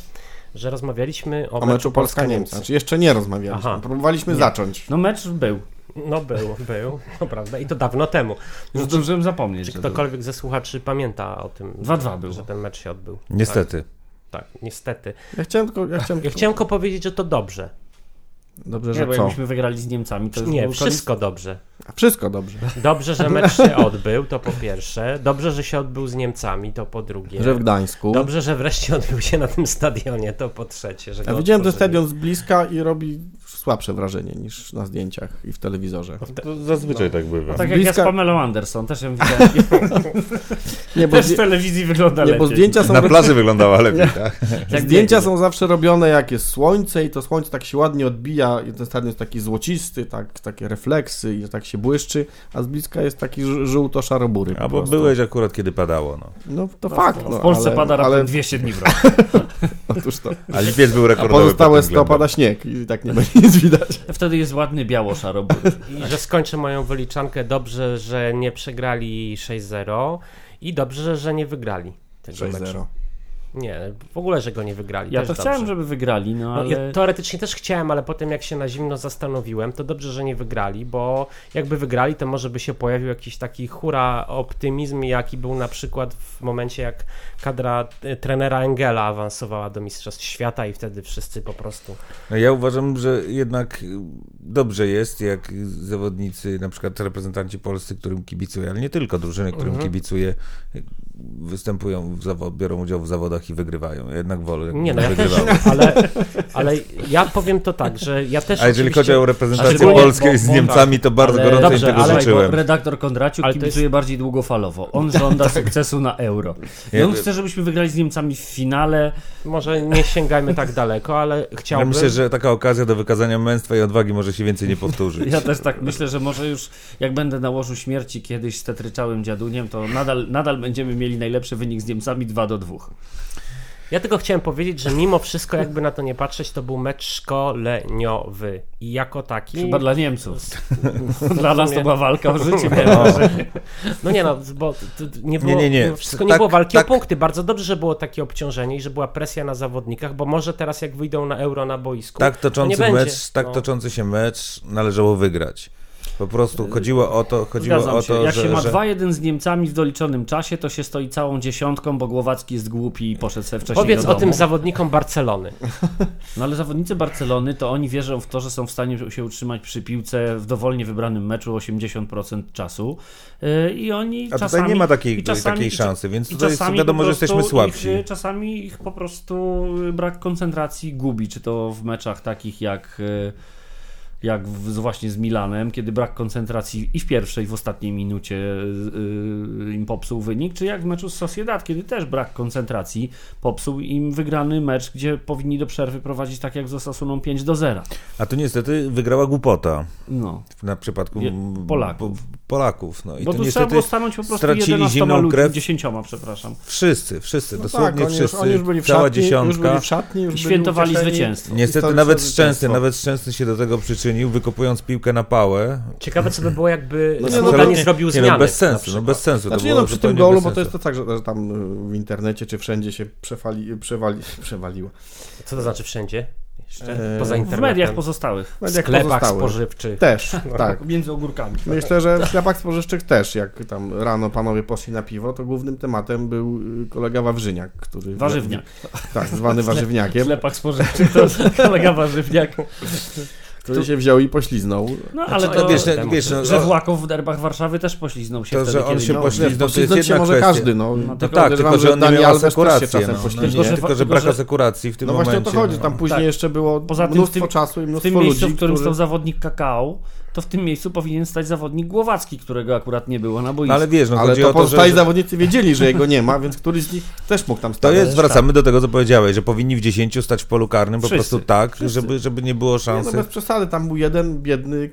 że rozmawialiśmy o, O meczu Polska-Niemcy. Znaczy jeszcze nie rozmawialiśmy. Aha. Próbowaliśmy zacząć. No mecz był. No był, był, to prawda, i to dawno temu. Już zdążyłem zapomnieć. Czy że ktokolwiek ze słuchaczy pamięta o tym, 2-2 było. że ten mecz się odbył? Niestety. Tak, tak niestety. Ja chciałem tylko... Ja chciałem, Ja chciałem tylko powiedzieć, że to dobrze. Dobrze, że jakbyśmy wygrali z Niemcami, to Nie, wszystko dobrze. Wszystko dobrze. Dobrze, że mecz [laughs] się odbył, to po pierwsze. Dobrze, że się odbył z Niemcami, to po drugie. Że w Gdańsku. Dobrze, że wreszcie [laughs] odbył się na tym stadionie, to po trzecie. Że Ja widziałem ten stadion z bliska i robi słabsze wrażenie niż na zdjęciach i w telewizorze. To zazwyczaj tak bywa. A tak jak ja z Pamelą Anderson, też ją widziałem. [laughs] Nie, bo, też w telewizji wygląda nie, lepiej. bo zdjęcia są Na [laughs] plaży wyglądała lepiej, tak? Jak [laughs] Zdjęcia są zawsze robione jak jest słońce i to słońce tak się ładnie odbija i ten stadion jest taki złocisty, tak, takie refleksy i tak się błyszczy, a z bliska jest taki żółto-szarobury Albo byłeś akurat, kiedy padało, no. No to fakt. W No, Polsce ale, pada raptem ale 200 dni w roku. Otóż to. A lipiec był A rekordowy. pozostałe tym 100 względem. pada śnieg i tak nie będzie [laughs] nic widać. Wtedy jest ładny biało-szaro. I że skończę moją wyliczankę. Dobrze, że nie przegrali 6-0 i dobrze, że nie wygrali tego meczu. 6-0. Nie, w ogóle, że go nie wygrali. Ja też to dobrze. chciałem, żeby wygrali, no No, ale... ja teoretycznie też chciałem, ale potem jak się na zimno zastanowiłem, to dobrze, że nie wygrali, bo jakby wygrali, to może by się pojawił jakiś taki hura optymizm, jaki był na przykład w momencie, jak kadra e, trenera Engela awansowała do Mistrzostw Świata i wtedy wszyscy po prostu... No ja uważam, że jednak dobrze jest, jak zawodnicy, na przykład reprezentanci polscy, którym kibicuję, ale nie tylko drużyny, którym Mhm. kibicuję, występują, w zawod, biorą udział w zawodach i wygrywają. Ja jednak wolę, Nie no, ja też, ale, ale ja powiem to tak, że ja też A jeżeli chodzi o reprezentację bo- z Niemcami, to bardzo ale- gorąco dobrze, im tego ale- życzyłem. redaktor Kondraciuk Ale kibicuje bardziej długofalowo. On [laughs] żąda sukcesu na euro. I on chce, żebyśmy wygrali z Niemcami w finale. Może nie sięgajmy tak daleko, ale Ja chciałbym... myślę, że taka okazja do wykazania męstwa i odwagi może się więcej nie powtórzyć. Ja też tak myślę, że może już jak będę na łożu śmierci kiedyś z tetryczałym dziaduniem, to nadal, nadal będziemy mieli najlepszy wynik z Niemcami 2 do 2. Ja tylko chciałem powiedzieć, że mimo wszystko, jakby na to nie patrzeć, to był mecz szkoleniowy. I jako taki. Chyba dla Niemców. [laughs] dla nas to była walka o życie. [laughs] No. No nie no, bo to, to nie było. Nie, nie, nie. Wszystko nie Tak, było walki tak. o punkty. Bardzo dobrze, że było takie obciążenie i że była presja na zawodnikach, bo może teraz, jak wyjdą na euro na boisku. Tak to nie toczący będzie. mecz, tak No. toczący się mecz należało wygrać. Po prostu chodziło o to, chodziło Zgadzam o się. to, Jak że, się ma że 2-1 z Niemcami w doliczonym czasie, to się stoi całą dziesiątką, bo Głowacki jest głupi i poszedł sobie wcześniej Powiedz do o tym zawodnikom Barcelony. [laughs] No ale zawodnicy Barcelony to oni wierzą w to, że są w stanie się utrzymać przy piłce w dowolnie wybranym meczu 80% czasu yy, i oni A tutaj czasami... nie ma takiej, i czasami- takiej szansy, więc tutaj jest, czasami wiadomo, że jesteśmy słabsi. Ich, y, czasami ich po prostu y, brak koncentracji gubi, czy to w meczach takich jak, y, jak w, właśnie z Milanem, kiedy brak koncentracji i w pierwszej, i w ostatniej minucie y, im popsuł wynik, czy jak w meczu z Sociedad, kiedy też brak koncentracji popsuł im wygrany mecz, gdzie powinni do przerwy prowadzić tak jak z Osasuną 5 do 0. A tu niestety wygrała głupota No. na przypadku Je- Polaków. po- Polaków. No i Bo to tu trzeba niestety było stanąć po prostu stracili 11 zimną ludźmi, krew 10, przepraszam. wszyscy, wszyscy, No dosłownie tak, oni wszyscy, Już, oni już byli w cała szatni, już dziesiątka. byli w szatni, już I świętowali zwycięstwo. Niestety nawet. Szczęsny, nawet Szczęsny się do tego przyczynił, wykopując piłkę na pałę. Ciekawe, co by było, jakby No nie, no, no, Smuda nie zrobił Nie, zmiany. no bez sensu, no bez sensu. Znaczy to nie było no, przy tym golu, bo to jest to tak, że, że tam y, w internecie czy wszędzie się przefali, przewali, [laughs] przewaliło. Co to znaczy wszędzie? Jeszcze? Eee, Poza w W internetem. mediach pozostałych. W w mediach sklepach pozostałych. spożywczych. Też, [laughs] tak. Między ogórkami. Myślę, że w sklepach spożywczych też, jak tam rano panowie poszli na piwo, to głównym tematem był y, kolega Wawrzyniak, który... Warzywniak. Tak, zwany [laughs] W warzywniakiem, sklepach spożywczych to kolega warzywniak. Który się wziął i pośliznął. No ale Znaczy, to, No, wiesz, to- no, wiesz, no, że no, Właków w derbach Warszawy też pośliznął się To, wtedy, że on kiedy się pośliznął, wiesz, to jest się jedna może kwestia. każdy, no. No No Tylko tak, tylko że on nie miał asekuracji. czasem No, no, nie, Tylko, że- tylko, że brak asekuracji w tym No właśnie o momencie. to chodzi, tam no. później Tak. jeszcze było Poza tym mnóstwo w tym- czasu i W tym mnóstwo miejscu, ludzi, w którym stał zawodnik kakao, to w tym miejscu powinien stać zawodnik Głowacki, którego akurat nie było na boisku. No ale wiesz, no Ale to o to, pozostali że... zawodnicy wiedzieli, że jego nie ma, więc któryś z nich też mógł tam To stać. jest, wracamy do tego, co powiedziałeś, że powinni w 10 stać w polu karnym po Wszyscy. prostu tak, Wszyscy. żeby, żeby nie było Nie, no szansy. bez przesady, tam był jeden biedny,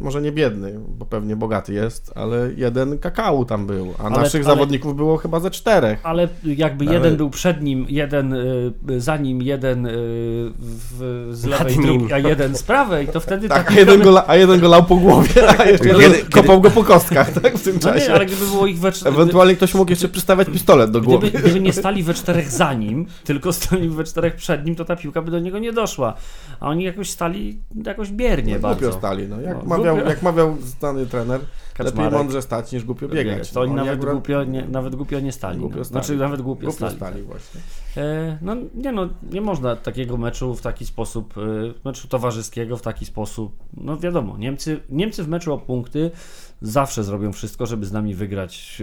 może nie biedny, bo pewnie bogaty jest, ale jeden kakao tam był, a Ale- naszych ale- zawodników było chyba ze czterech. Ale jakby Ale- jeden był przed nim, jeden y, za nim, jeden y, w, z lewej, drugi, a jeden z prawej, to wtedy Tak, tak a jeden, go, a jeden go lał po głowie, a jeszcze Kiedy- jeden kopał go po kostkach, tak, w tym No nie, czasie. ale gdyby było ich we czterech... Ewentualnie ktoś mógł jeszcze przystawiać pistolet do głowy. Gdyby, gdyby nie stali we czterech za nim, tylko stali we czterech przed nim, to ta piłka by do niego nie doszła. A oni jakoś stali jakoś biernie No, bardzo. stali, no. Jak, No, mawiał, głupio. jak mawiał znany trener, lepiej Kaczmarek. mądrze stać niż głupio biegać. To oni No, nawet, akurat głupio nie, nawet głupio nie stali. Głupio no. stali. Znaczy nawet głupio, głupio stali. stali właśnie. E, no nie no, nie można takiego meczu w taki sposób, e, meczu towarzyskiego w taki sposób, no wiadomo, Niemcy, Niemcy w meczu o punkty zawsze zrobią wszystko, żeby z nami wygrać.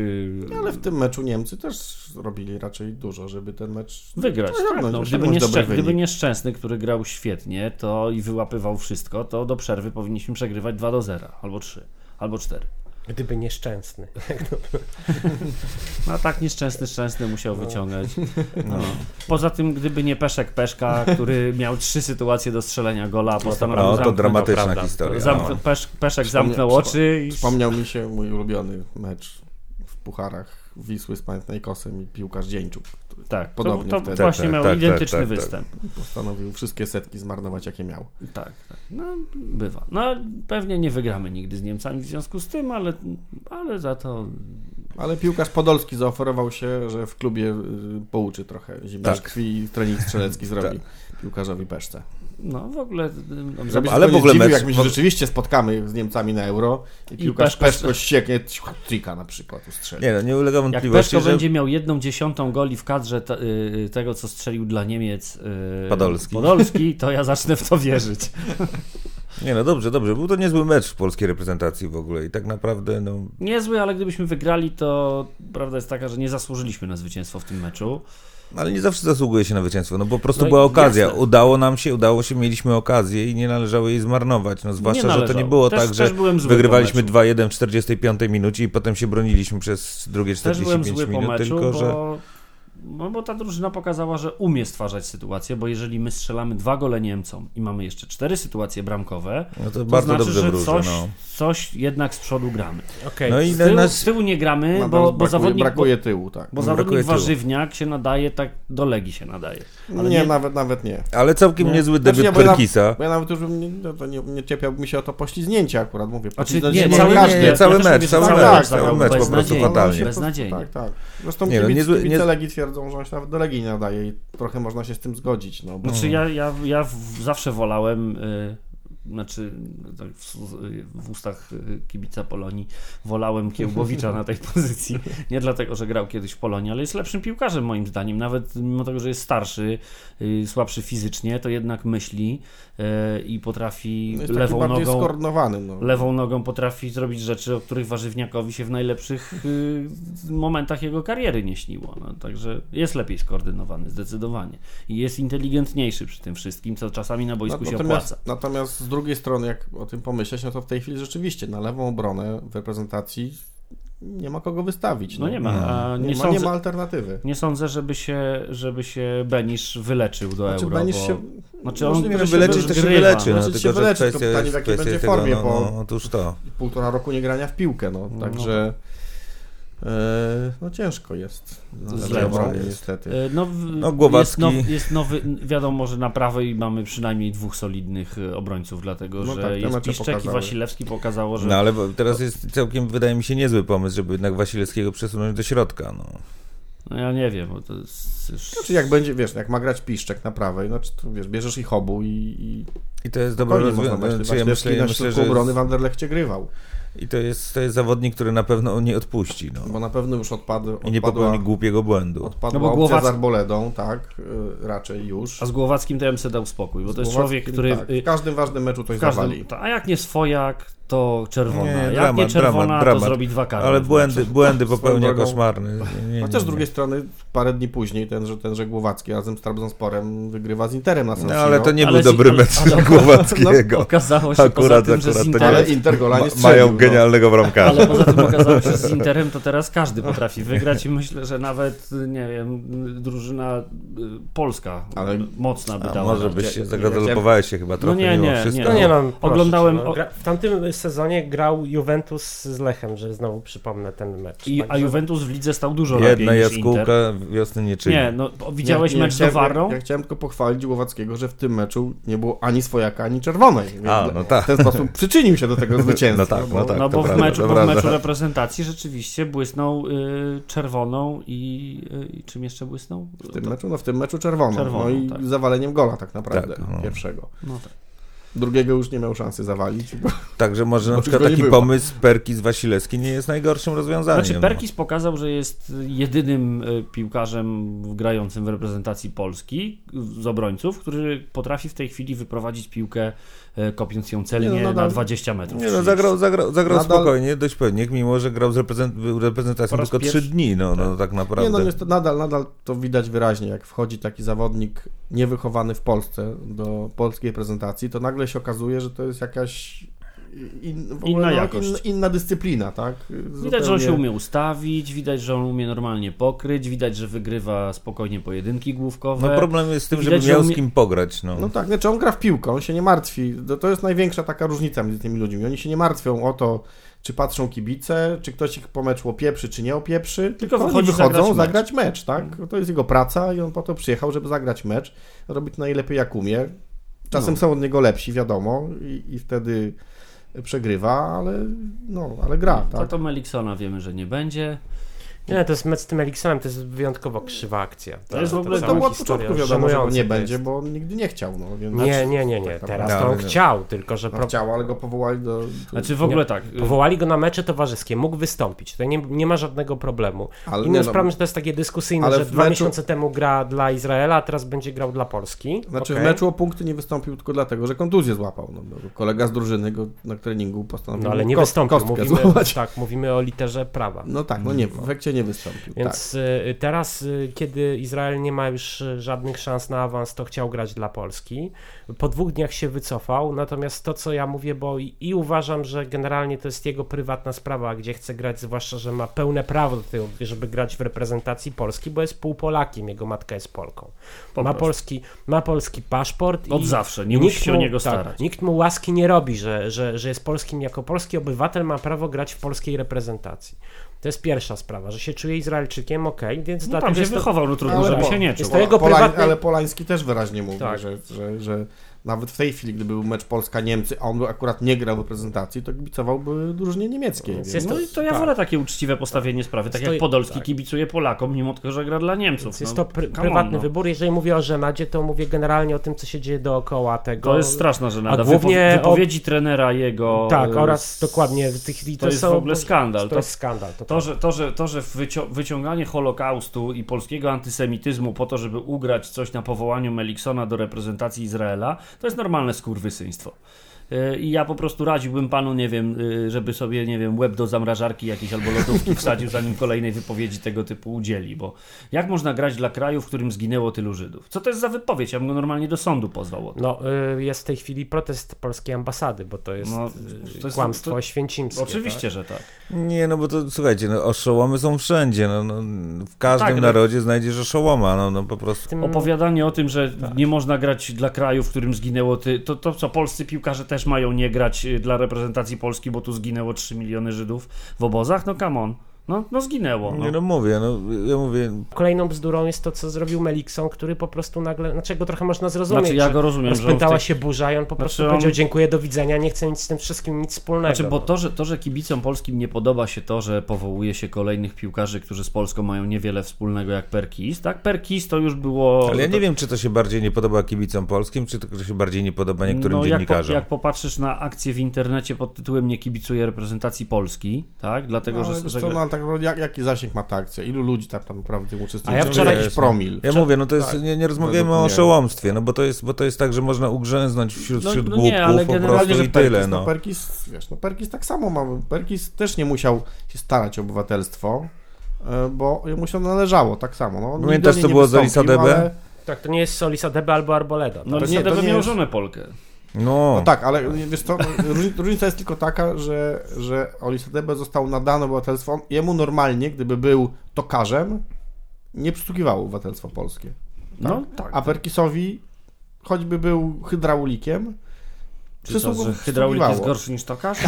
e, Ale w tym meczu Niemcy też robili raczej dużo, żeby ten mecz Wygrać, tak. No, gdyby, nieszczę, gdyby nieszczęsny, który grał świetnie to i wyłapywał wszystko, to do przerwy powinniśmy przegrywać 2 do 0, albo 3, albo 4. Gdyby nieszczęsny. [laughs] No a tak nieszczęsny, szczęsny musiał wyciągać. No. Poza tym, gdyby nie Peszek Peszka, który miał trzy sytuacje do strzelenia gola, postanowił No, to dramatyczna prawda. historia. Zamk- no. pesz, Peszek zamknął oczy i... Wspomniał mi się mój ulubiony mecz w pucharach Wisły z Panathinaikosem i piłkarz Dzieńczuk, Tak, to, Podobnie to wtedy. właśnie Tak, miał tak, tak, identyczny tak, tak. występ. postanowił wszystkie setki zmarnować, jakie miał. Tak, tak. No, bywa. No, pewnie nie wygramy nigdy z Niemcami w związku z tym, ale, ale za to Ale piłkarz Podolski zaoferował się, że w klubie y, pouczy trochę zimnej Tak. krwi i trening strzelecki [laughs] zrobi piłkarzowi Peszce. No w ogóle... no, Żebyś Ale w ogóle dziwił, mecz- jak my się rzeczywiście spotkamy z Niemcami na Euro i I piłkarz Peszko- Peszko ścieknie, trika na przykład ustrzeli. Nie no, nie ulega Jak wątpliwości, Peszko że będzie miał jedną dziesiątą goli w kadrze ta, y, tego, co strzelił dla Niemiec y, Podolski. Podolski, to ja zacznę w to wierzyć. [laughs] Nie no, dobrze, dobrze. Był to niezły mecz w polskiej reprezentacji w ogóle i tak naprawdę, no... Niezły, ale gdybyśmy wygrali, to prawda jest taka, że nie zasłużyliśmy na zwycięstwo w tym meczu. Ale nie zawsze zasługuje się na zwycięstwo, no po prostu No była jasne. okazja. Udało nam się, udało się, mieliśmy okazję i nie należało jej zmarnować. No zwłaszcza, że to nie było Też- tak, że wygrywaliśmy po meczu. 2-1 w 45 minucie i potem się broniliśmy przez drugie Też byłem 45 zły po minut, meczu, tylko bo, że... no, bo ta drużyna pokazała, że umie stwarzać sytuacje, bo jeżeli my strzelamy dwa gole Niemcom i mamy jeszcze cztery sytuacje bramkowe, No to, to bardzo znaczy, dobrze że wróży, coś, no. coś jednak z przodu gramy. Okej. No i Z na, tyłu, na, z tyłu nie gramy, bo, bo brakuje, zawodnik... brakuje tyłu, tak. Bo Brakuje zawodnik tyłu. warzywniak się nadaje tak do Legii się nadaje. Ale nie, nie- nawet nawet nie. ale całkiem Nie. niezły Znaczy, debiut bo ja- Perkisa. Bo ja nawet już bym nie, no nie, nie się o to poślizgnięcie akurat, mówię. Znaczy, Poślizgnąć nie, cały każdy. nie, cały mecz, cały mecz, cały mecz po prostu fatalnie. Beznadziejnie. Tak, tak. Zresztą Nie, no, kibice nie- Legii twierdzą, że on się nawet do Legii nie nadaje i trochę można się z tym zgodzić. No, bo... Znaczy ja, ja, ja w, zawsze wolałem, y, znaczy tak w, ustach y, kibica Polonii, wolałem Kiełbowicza na tej pozycji. [laughs] Nie dlatego, że grał kiedyś w Polonii, ale jest lepszym piłkarzem moim zdaniem. Nawet mimo tego, że jest starszy, y, słabszy fizycznie, to jednak myśli y, i potrafi No jest lewą nogą... No. Lewą nogą potrafi zrobić rzeczy, o których warzywniakowi się w najlepszych momentach jego kariery nie śniło. No, także jest lepiej skoordynowany, zdecydowanie. I jest inteligentniejszy przy tym wszystkim, co czasami na boisku się opłaca. Natomiast, natomiast z drugiej strony, jak o tym pomyśleć, no to w tej chwili rzeczywiście na lewą obronę w reprezentacji nie ma kogo wystawić. No nie ma. A Nie, nie, ma, sądzę, nie ma alternatywy. nie sądzę, żeby się, żeby się Benisz wyleczył do Znaczy, euro. Benisz bo... się- Znaczy on to że się wyleczyć to się wyleczy, no. no, Znaczy się tylko że wyleczy, kwestia pytanie, w jakiej będzie tego, formie, no, bo- no, otóż to. Półtora roku nie grania w piłkę, no. No. Także e, no ciężko jest. na Z lewą niestety. E, No, No, Głowacki- Jest, now, jest nowy, wiadomo, że na prawej mamy przynajmniej dwóch solidnych e, obrońców, dlatego No że tak, jest Piszczek i pokazały. Wasilewski pokazało, że No ale teraz jest całkiem, wydaje mi się, niezły pomysł, żeby jednak Wasilewskiego przesunąć do środka, no. No ja nie wiem, bo to jest już... Znaczy jak będzie, wiesz, jak ma grać Piszczek na prawej, no czy to wiesz, bierzesz ich obu i, i I to jest dobre rozwiązanie. myśleć. Znaczy, ja myślę, ja na myślę, że obrony w jest, Anderlechcie grywał, i to jest, to jest zawodnik, który na pewno nie odpuści, no. bo na pewno już odpadł, I nie popełni głupiego błędu. odpadła No bo Głowac- z Arboledą, tak, y, raczej już. A z Głowackim to ja bym sobie dał spokój, bo to jest człowiek, który Tak, w każdym ważnym meczu coś w każdym, zawali. to, a jak nie swojak, to czerwona. Nie, jak dramat, nie czerwona, dramat, to dramat. zrobi dwa karne. Ale błędy, meczu. błędy popełnia drogą- koszmarny. Nie, nie, Chociaż z nie. drugiej strony parę dni później tenże, tenże Głowacki razem z Trabzonsporem wygrywa z Interem na San No Siro. ale to nie Ale był dobry ale- mecz ale- [laughs] Głowackiego. Okazało się Akurat, poza tym, że akurat nie Ale Interem... Inter gola nie strzelił. mają no. genialnego bramkarza. Ale poza tym okazało się, że z [laughs] Interem to teraz każdy potrafi [laughs] wygrać i myślę, że nawet, nie wiem, drużyna y, polska Ale- mocna by dała. może byś się zagradowałeś się chyba trochę nie, mimo nie, wszystko. nie. No nie no, proszę Oglądałem no. W tamtym sezonie grał Juventus z Lechem, że znowu przypomnę ten mecz. I, a Juventus w lidze stał dużo lepiej Jedna niż jaskółka Inter. wiosny nie czyni. Nie, no widziałeś Nie, nie, mecz z Nowarą? Ja, ja chciałem tylko pochwalić Głowackiego, że w tym meczu nie było ani swojaka, ani czerwonej. A, no tak. W ten sposób przyczynił się do tego [laughs] zwycięstwa. No tak, no tak. no bo w, prawda, meczu, bo w meczu reprezentacji rzeczywiście błysnął y, czerwoną i, y, czym jeszcze błysnął? W tym meczu, no w tym meczu czerwoną. Czerwoną, no i tak. zawaleniem gola tak naprawdę, Tak, no. pierwszego. No tak. Drugiego już nie miał szansy zawalić. Bo... Także może [laughs] na przykład taki pomysł Perkis Wasilewski nie jest najgorszym rozwiązaniem. Znaczy no. Perkis pokazał, że jest jedynym y, piłkarzem grającym w reprezentacji Polski z obrońców, który potrafi w tej chwili wyprowadzić piłkę kopiąc ją celnie Nie, no, nadal- na 20 metrów. Nie no, zagrał, zagrał, zagrał Nadal- spokojnie, dość pewnie, mimo że grał z reprezent- w reprezentacji Po raz tylko pierwszy- trzy dni, no, no tak naprawdę. Nie no, niestety, nadal, nadal to widać wyraźnie, jak wchodzi taki zawodnik niewychowany w Polsce do polskiej reprezentacji, to nagle się okazuje, że to jest jakaś in, w ogóle, Inna no, jakość. In, inna dyscyplina, tak? Widać, że on się Zupełnie- umie ustawić, widać, że on umie normalnie pokryć, widać, że wygrywa spokojnie pojedynki główkowe. No problem jest z tym, Widać, żeby że miał umie- z kim pograć, no. No tak, znaczy on gra w piłkę, on się nie martwi. To, to jest największa taka różnica między tymi ludźmi. Oni się nie martwią o to, czy patrzą kibice, czy ktoś ich po meczu opieprzy, czy nie opieprzy, tylko, oni wychodzi wychodzą zagrać zagrać, mecz. mecz, tak? To jest jego praca i on po to przyjechał, żeby zagrać mecz, robić to najlepiej jak umie. Czasem No. są od niego lepsi, wiadomo, i, i wtedy przegrywa, ale, no, ale gra, To tak? to Meliksona wiemy, że nie będzie. Nie, to jest mecz z tym Eliksonem, to jest wyjątkowo krzywa akcja. To jest w ogóle- To było od początku wiadomo, że nie to będzie, bo on nigdy nie chciał. No, więc Nie, nie, nie, nie. Tak Teraz naprawdę. to on No, chciał, tylko że pro... chciał, ale go powołali do... Znaczy w ogóle tak. powołali go na mecze towarzyskie, mógł wystąpić. Tutaj nie, nie ma żadnego problemu. ale Inną nie, no, sprawą, że to jest takie dyskusyjne, że w dwa meczu- miesiące temu gra dla Izraela, a teraz będzie grał dla Polski. Znaczy w meczu o punkty nie wystąpił tylko dlatego, że kontuzję złapał. No, kolega z drużyny go na treningu postanowił No ale nie wystąpił, mówimy, tak, mówimy o literze prawa. No tak, no nie, w efekcie nie wystąpił. tak. Więc y, teraz, y, kiedy Izrael nie ma już y, żadnych szans na awans, to chciał grać dla Polski. Po dwóch dniach się wycofał, natomiast to, co ja mówię, bo i, uważam, że generalnie to jest jego prywatna sprawa, gdzie chce grać, zwłaszcza, że ma pełne prawo do tego, żeby grać w reprezentacji Polski, bo jest półpolakiem, jego matka jest Polką. Po ma, polski, ma polski paszport Od i zawsze, nie musi się o mu- niego tak, starać. Nikt mu łaski nie robi, że, że, że jest polskim, jako polski obywatel ma prawo grać w polskiej reprezentacji. To jest pierwsza sprawa, że się czuje Izraelczykiem, okej, więc No dlatego tam się jest wychował, no trudno, żeby po- się nie jest czuł. to jego Polań, prywatny- Ale Polański też wyraźnie mówi, Tak. że, że, że nawet w tej chwili, gdyby był mecz Polska-Niemcy, a on akurat nie grał w reprezentacji, to kibicowałby drużynie niemieckiej. Więc No i to ja tak. wolę takie uczciwe postawienie sprawy, tak Stoi- jak Podolski tak. kibicuje Polakom, mimo tego, że gra dla Niemców. Więc jest no, to pr- prywatny on, no. wybór. Jeżeli mówię o żenadzie, to mówię generalnie o tym, co się dzieje dookoła tego. To jest straszna żenada. A głównie Wypo- o- wypowiedzi trenera jego... Tak, y, oraz dokładnie. w Tych, i to jest są- w ogóle skandal. To, To- jest skandal. To, To, że, to, że, to, że wyciąganie Holokaustu i polskiego antysemityzmu po to, żeby ugrać coś na powołaniu Meliksona do reprezentacji Izraela, to jest normalne skurwysyństwo. Yy, I ja po prostu radziłbym panu, nie wiem, yy, żeby sobie, nie wiem, łeb do zamrażarki jakiejś albo lodówki [laughs] wsadził, zanim kolejnej wypowiedzi tego typu udzieli, bo jak można grać dla kraju, w którym zginęło tylu Żydów? Co to jest za wypowiedź? Ja bym go normalnie do sądu pozwał. No, y, jest w tej chwili protest polskiej ambasady, bo to jest, No, to jest- kłamstwo to- święcimskie. Oczywiście, że tak. Nie, no bo to słuchajcie, no, oszołomy są wszędzie. No, no, w każdym Tak, no- narodzie znajdziesz oszołoma. No, no po prostu. Tak? Tym, Opowiadanie o tym, że nie można grać dla kraju, w którym zginęło ty, to, to co polscy piłkarze też mają nie grać y, dla reprezentacji Polski, bo tu zginęło 3 miliony Żydów w obozach? No come on. No, no zginęło. No. Nie, no mówię, no ja mówię, Kolejną bzdurą jest to, co zrobił Melikson, który po prostu nagle, znaczy go trochę można zrozumieć, Znaczy ja go rozumiem, że on w rozpętała tej... się burza i on po prostu Znaczy on- powiedział dziękuję, do widzenia, nie chcę mieć z tym wszystkim nic wspólnego. Znaczy, bo to że, to, że kibicom polskim nie podoba się to, że powołuje się kolejnych piłkarzy, którzy z Polską mają niewiele wspólnego jak Perkis, tak? Perkis to już było... ale ja to- nie wiem, czy to się bardziej nie podoba kibicom polskim, czy to się bardziej nie podoba niektórym no, jak, po, dziennikarzom. jak popatrzysz na akcję w internecie pod tytułem Nie kibicuję reprezentacji Polski, tak? Dlatego, No, że, że no, tak, naprawdę jak, jaki zasięg ma ta akcja? Ilu ludzi tak naprawdę uczestniczy? A ja wczoraj- jakiś promil. Ja mówię, no to jest, Tak. nie, nie rozmawiamy Według o oszołomstwie, no bo to jest, bo to jest tak, że można ugrzęznąć wśród, No- wśród no nie, głupków ale po prostu że i tyle, Perkis, no. Perkis, wiesz, no Perkis tak samo ma. Perkis też nie musiał się starać o obywatelstwo, e, bo mu się należało tak samo. No, Pamiętasz, nie co nie było z Elisa DB? ale- Tak, to nie jest Solisa Debe albo Arboleda. No, nie- nie, to nie miał jest- żonę Polkę. No, No tak, ale wiesz co, różni- różnica jest tylko taka, że, że Olisadebe został nadane obywatelstwo. Jemu normalnie, gdyby był tokarzem, nie przysługiwało obywatelstwo polskie. No tak. A Perkisowi, choćby był hydraulikiem, Czy to, przysługu- że hydraulik jest gorszy niż tokarz? [laughs]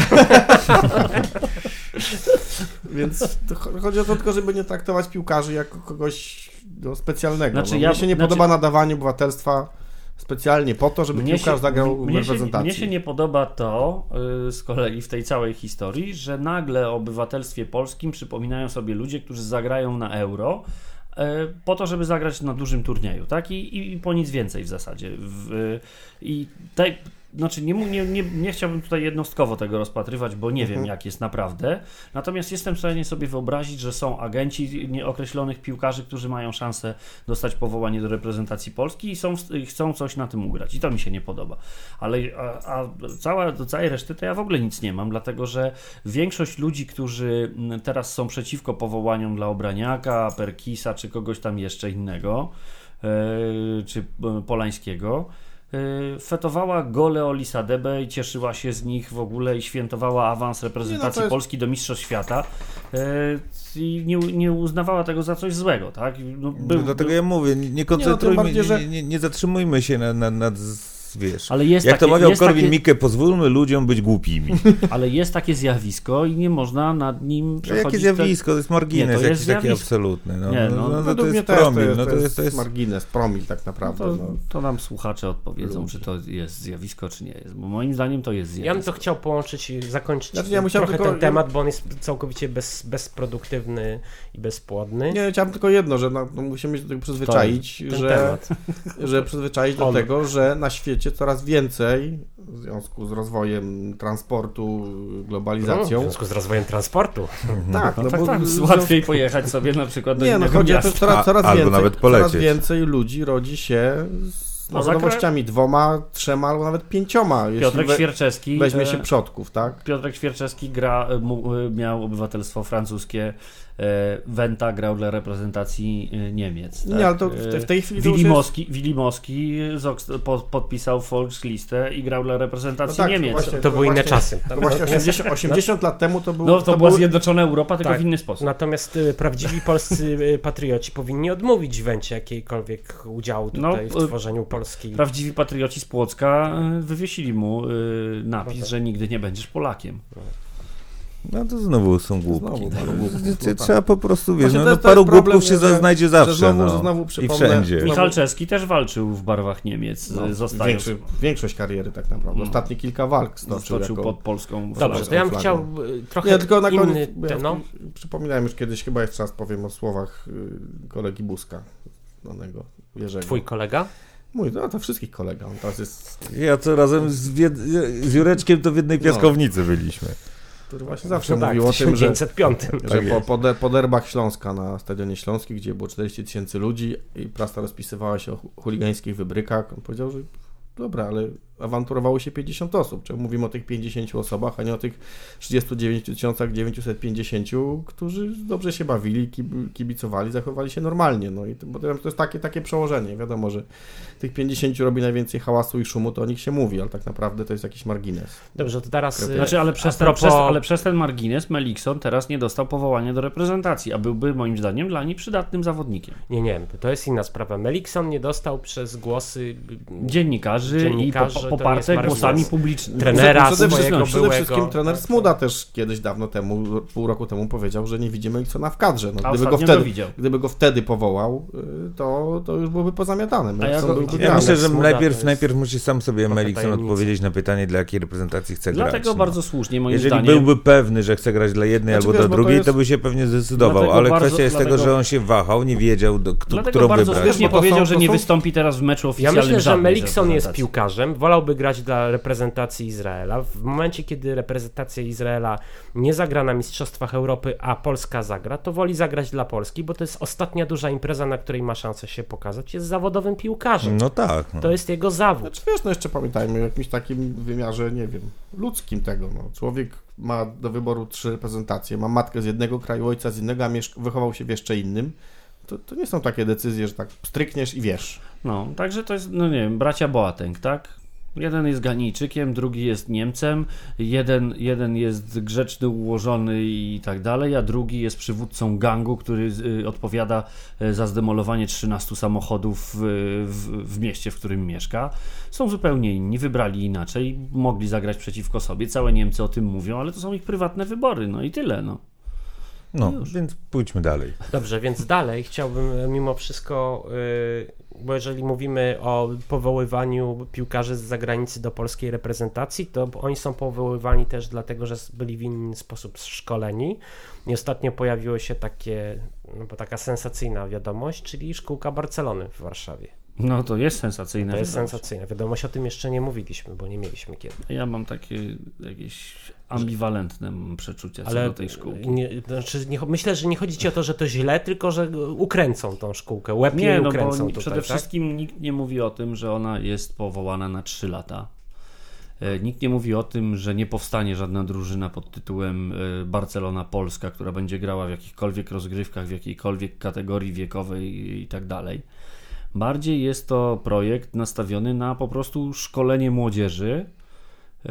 Więc to cho- chodzi o to tylko, żeby nie traktować piłkarzy jako kogoś no, specjalnego. Znaczy, no, ja- mnie się nie znaczy- podoba nadawanie obywatelstwa specjalnie po to, żeby piłkarz zagrał w mnie, się, reprezentacji. mnie się nie podoba to y, z kolei w tej całej historii, że nagle o obywatelstwie polskim przypominają sobie ludzie, którzy zagrają na euro y, po to, żeby zagrać na dużym turnieju, tak? I, i, i po nic więcej w zasadzie. W, y, I tej, znaczy nie, nie, nie, nie chciałbym tutaj jednostkowo tego rozpatrywać, bo nie wiem Mhm. jak jest naprawdę. Natomiast jestem w stanie sobie wyobrazić, że są agenci nieokreślonych piłkarzy, którzy mają szansę dostać powołanie do reprezentacji Polski i są, i chcą coś na tym ugrać. I to mi się nie podoba. Ale a, a cała, do całej reszty to ja w ogóle nic nie mam, dlatego że większość ludzi, którzy mm, teraz są przeciwko powołaniom dla Obraniaka, Perkisa czy kogoś tam jeszcze innego, e, czy e, Polańskiego, fetowała gole Olisa Debe i cieszyła się z nich w ogóle i świętowała awans reprezentacji Nie, no jest- Polski do Mistrzostw Świata e, i nie, nie uznawała tego za coś złego, tak? No, No, dlatego ja mówię, nie, nie tym koncentrujmy, bardziej, że- nie, nie, nie zatrzymujmy się na, na, nad z- wiesz, Ale jest jak to takie- mawiał jest Korwin takie- Mikke, pozwólmy ludziom być głupimi. [laughs] Ale jest takie zjawisko i nie można nad nim No przechodzić. jakie zjawisko, to jest margines Nie, to jakiś jest taki zjawisko. absolutny. No, Nie, no, no, no, no, to Według mnie jest też promil, no to jest, to jest margines, promil tak naprawdę. To, no. to nam słuchacze odpowiedzą, czy to jest zjawisko, czy nie jest. Bo moim zdaniem to jest Ja bym zjawisko. to chciał połączyć i zakończyć Znaczy, ja trochę tylko- ten temat, bo on jest całkowicie bez, bezproduktywny i bezpłodny. Nie, chciałem tylko jedno, że no, no musimy się do tego przyzwyczaić, że, [laughs] że przyzwyczaić do tego, że na świecie coraz więcej w związku z rozwojem transportu, W globalizacją. związku z rozwojem transportu. tak, No no tak, bo tak, łatwiej pojechać sobie na przykład do Nie, no chodzi o to, coraz, A- coraz, albo więcej, nawet coraz polecieć. więcej ludzi rodzi się z narodowościami dwoma, trzema albo nawet pięcioma, Piotrek we, Świerczewski weźmie e, się przodków, tak? Piotrek Świerczewski gra, e, e, miał obywatelstwo francuskie, Wenta grał dla reprezentacji e, Niemiec. Nie, tak? ale to w, te, w tej chwili to Wilimowski, Wilimowski Oks- po, podpisał Volkslistę i grał dla reprezentacji No tak, Niemiec. właśnie. To były inne czasy. To właśnie 80, 80 lat temu to był... No to, była był- zjednoczona Europa, tylko Tak. w inny sposób. Natomiast y, prawdziwi polscy y, patrioci powinni odmówić Węcie jakiejkolwiek udziału No, tutaj w y, tworzeniu Polski. Prawdziwi patrioci z Płocka e, wywiesili mu e, napis, No tak. że nigdy nie będziesz Polakiem. No to znowu są głupki. Znowu paru głupków, Trzeba-. Trzeba po prostu, wiesz, Właśnie no, no, paru głupków się że- znajdzie zawsze. znowu- no. znowu I wszędzie. Znowu- Michalczewski też walczył w barwach Niemiec, No, zostając większy, większość kariery tak naprawdę. Ostatnie kilka walk stoczył, stoczył jako... pod polską Dobrze, flagą. to ja bym flagą. chciał y, trochę Nie, tylko na inny koniec, bo ja ten, no. przypominałem już kiedyś, chyba jeszcze raz powiem o słowach y, kolegi Buzka, danego Jerzego. Twój kolega? Mój, no to wszystkich kolega, on teraz jest, Ja co razem z, Wied- z Jureczkiem to w jednej No. piaskownicy byliśmy. Który właśnie zawsze tak, mówił o w tym, że, 505. [laughs] że Tak po, po, de, po derbach Śląska na Stadionie Śląskim, gdzie było 40 tysięcy ludzi i prasa rozpisywała się o chu- chuligańskich wybrykach, on powiedział, że dobra, ale awanturowało się 50 osób. Czemu mówimy o tych 50 osobach, a nie o tych 39 950, którzy dobrze się bawili, kib- kibicowali, zachowali się normalnie. No i to, bo to jest takie, takie przełożenie. Wiadomo, że tych 50 robi najwięcej hałasu i szumu, to o nich się mówi, ale tak naprawdę to jest jakiś margines. Dobrze, to teraz... y, Znaczy, ale przez, a ten, propos- przez, ale przez ten margines Melikson teraz nie dostał powołania do reprezentacji, a byłby moim zdaniem dla niej przydatnym zawodnikiem. Nie, nie, to jest inna sprawa. Melikson nie dostał przez głosy y, Dziennikarzy, Dziennikarzy, i po, poparte głosami publicznymi. Trenera przede, swojego wszystkim, przede byłego. wszystkim trener Smuda też kiedyś dawno temu, pół roku temu powiedział, że nie widzi Meliksona w kadrze. No, gdyby, go wtedy, go gdyby go wtedy powołał, y, to, to już byłoby pozamiatane. Melikson go- byłby ja Ja myślę, że Smuda najpierw, jest najpierw musi sam sobie Melikson odpowiedzieć na pytanie, dla jakiej reprezentacji chce grać. Dlatego no. bardzo słusznie moim Jeżeli zdaniem. byłby pewny, że chce grać dla jednej Znaczy, albo wiesz, dla to drugiej, jest- to by się pewnie zdecydował, Dlatego ale bardzo- kwestia jest tego, dlatego- że on się wahał, nie wiedział, do, któ- Dlatego którą bardzo wybrać. słusznie Bo to powiedział, że nie wystąpi teraz w meczu Ja oficjalnym myślę, że Melikson jest. Piłkarzem, wolałby grać dla reprezentacji Izraela. W momencie, kiedy reprezentacja Izraela nie zagra na Mistrzostwach Europy, a Polska zagra, to woli zagrać dla Polski, bo to jest ostatnia duża impreza, na której ma szansę się pokazać. Jest zawodowym piłkarzem. No tak. No. To jest jego zawód. Znaczy wiesz, no jeszcze pamiętajmy o jakimś takim wymiarze, nie wiem, ludzkim tego. No. Człowiek ma do wyboru trzy reprezentacje, ma matkę z jednego kraju, ojca z innego, a wychował się w jeszcze innym. To, to nie są takie decyzje, że tak strykniesz i wiesz. No, także to jest, no nie wiem, bracia Boateng, tak? Jeden jest Ganijczykiem, drugi jest Niemcem, jeden, jeden jest grzeczny, ułożony i tak dalej, a drugi jest przywódcą gangu, który y, odpowiada y, za zdemolowanie 13 samochodów w, w, w mieście, w którym mieszka. Są zupełnie inni, wybrali inaczej, mogli zagrać przeciwko sobie. Całe Niemcy o tym mówią, ale to są ich prywatne wybory, no i tyle, no. No, więc pójdźmy dalej. Dobrze, więc dalej chciałbym mimo wszystko, y, bo jeżeli mówimy o powoływaniu piłkarzy z zagranicy do polskiej reprezentacji, to oni są powoływani też dlatego, że byli w inny sposób szkoleni. I ostatnio pojawiło się takie, no taka sensacyjna wiadomość, czyli szkółka Barcelony w Warszawie. No to jest sensacyjne. To jest wiadomość. sensacyjna wiadomość, o tym jeszcze nie mówiliśmy, bo nie mieliśmy kiedy. Ja mam takie jakieś ambiwalentne przeczucia co Ale do tej szkółki. Nie, znaczy nie, myślę, że nie chodzi ci o to, że to źle, tylko że ukręcą tą szkółkę. Łeb Nie, no bo ukręcą ni- tutaj, przede tak? wszystkim nikt nie mówi o tym, że ona jest powołana na 3 lata. E, Nikt nie mówi o tym, że nie powstanie żadna drużyna pod tytułem e, Barcelona Polska, która będzie grała w jakichkolwiek rozgrywkach, w jakiejkolwiek kategorii wiekowej i- tak dalej. Bardziej jest to projekt nastawiony na po prostu szkolenie młodzieży e,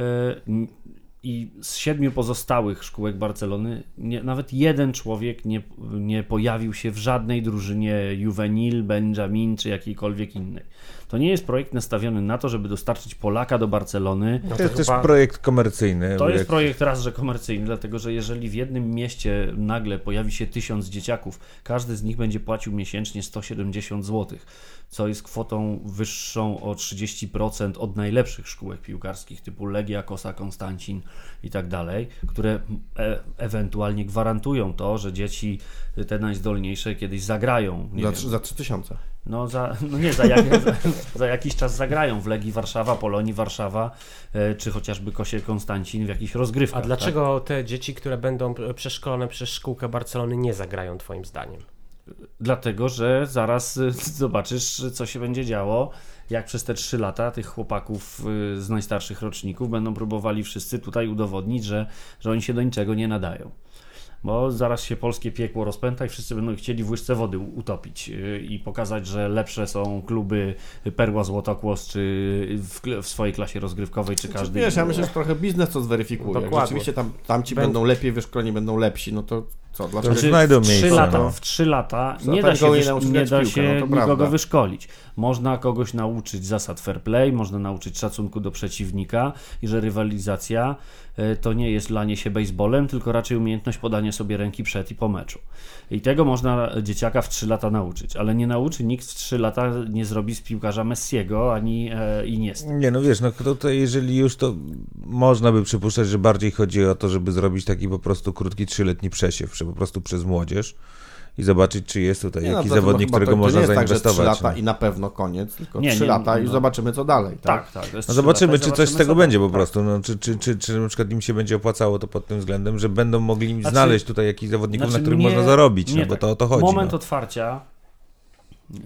i z siedmiu pozostałych szkółek Barcelony nie, nawet jeden człowiek nie, nie pojawił się w żadnej drużynie Juvenil, Benjamin czy jakiejkolwiek innej. To nie jest projekt nastawiony na to, żeby dostarczyć Polaka do Barcelony. No To jest też chyba- projekt komercyjny. To jest jak- projekt raz, że komercyjny, dlatego że jeżeli w jednym mieście nagle pojawi się tysiąc dzieciaków, każdy z nich będzie płacił miesięcznie 170 zł, co jest kwotą wyższą o 30% od najlepszych szkółek piłkarskich typu Legia, Kosa, Konstancin i tak dalej, które e ewentualnie gwarantują to, że dzieci te najzdolniejsze kiedyś zagrają. Za, wiem, trzy- za 3000. no, za, no nie, za, jak, za, za jakiś czas zagrają w Legii Warszawa, Polonii Warszawa, e, czy chociażby Kosie Konstancin w jakichś rozgrywkach. A dlaczego te dzieci, które będą przeszkolone przez szkółkę Barcelony nie zagrają twoim zdaniem? Dlatego, że zaraz y, [laughs] zobaczysz, co się będzie działo, jak przez te trzy lata tych chłopaków y, z najstarszych roczników będą próbowali wszyscy tutaj udowodnić, że, że oni się do niczego nie nadają. Bo zaraz się polskie piekło rozpęta i wszyscy będą chcieli w łyżce wody utopić y, i pokazać, że lepsze są kluby Perła Złotokłos, czy w, w swojej klasie rozgrywkowej, czy Znaczy, każdy wiesz, ja myślę, że trochę biznes to zweryfikuje. Jak Dokładnie. rzeczywiście tam, tamci Bę- będą lepiej wyszkoleni, będą lepsi, no to co, dlaczego? Znaczy, znajdą w trzy miejsce, lata, no. w trzy lata Za nie da się, wysz, nie da w piłkę, się no nikogo prawda. wyszkolić. Można kogoś nauczyć zasad fair play, można nauczyć szacunku do przeciwnika i że rywalizacja to nie jest lanie się baseballem, tylko raczej umiejętność podania sobie ręki przed i po meczu. I tego można dzieciaka w trzy lata nauczyć, ale nie nauczy nikt w trzy lata, nie zrobi z piłkarza Messiego ani e, Iniesty. Nie, no wiesz, no tutaj jeżeli już to można by przypuszczać, że bardziej chodzi o to, żeby zrobić taki po prostu krótki trzyletni przesiew, że po prostu przez młodzież i zobaczyć, czy jest tutaj Nie, no, jakiś chyba- zawodnik, którego to, to można nie jest tak, że 3 zainwestować. lata no. i na pewno koniec, tylko Nie, 3 nie, lata i no. zobaczymy co dalej, tak? Tak, tak. No zobaczymy, lata czy coś z zobaczymy, tego co będzie po tak. prostu, no, czy, czy, czy, czy na przykład im się będzie opłacało to pod tym względem, że będą mogli Znaczy- znaleźć tutaj jakichś zawodników, Znaczy na których można zarobić, nie no bo tak. to o to chodzi. Moment no. otwarcia,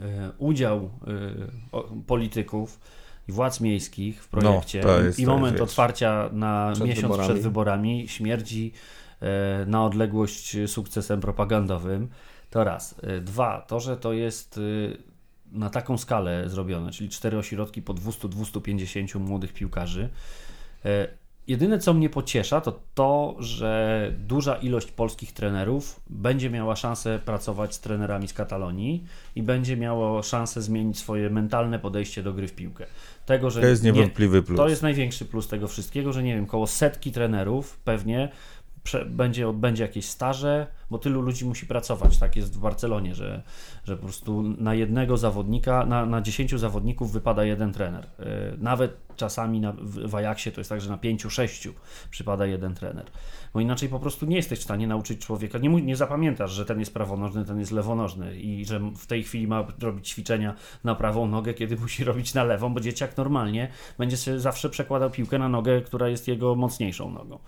e, udział o- polityków i władz miejskich w projekcie No, i moment jest, otwarcia na Przed miesiąc wyborami. przed wyborami śmierdzi e, na odległość sukcesem propagandowym. To raz. E, Dwa, to, że to jest e, na taką skalę zrobione, czyli cztery ośrodki po 200-250 młodych piłkarzy. E, Jedyne, co mnie pociesza, to to, że duża ilość polskich trenerów będzie miała szansę pracować z trenerami z Katalonii i będzie miało szansę zmienić swoje mentalne podejście do gry w piłkę. Tego, że To jest nie- niewątpliwy plus. to jest największy plus tego wszystkiego, że nie wiem, koło setki trenerów pewnie będzie, odbędzie jakieś staże, bo tylu ludzi musi pracować. Tak jest w Barcelonie, że, że po prostu na jednego zawodnika, na, na 10 zawodników wypada jeden trener. Yy, Nawet czasami na, w Ajaxie to jest tak, że na 5-6 przypada jeden trener. Bo inaczej po prostu nie jesteś w stanie nauczyć człowieka, nie, nie zapamiętasz, że ten jest prawonożny, ten jest lewonożny i że w tej chwili ma robić ćwiczenia na prawą nogę, kiedy musi [laughs] robić na lewą, bo dzieciak normalnie będzie sobie zawsze przekładał piłkę na nogę, która jest jego mocniejszą nogą.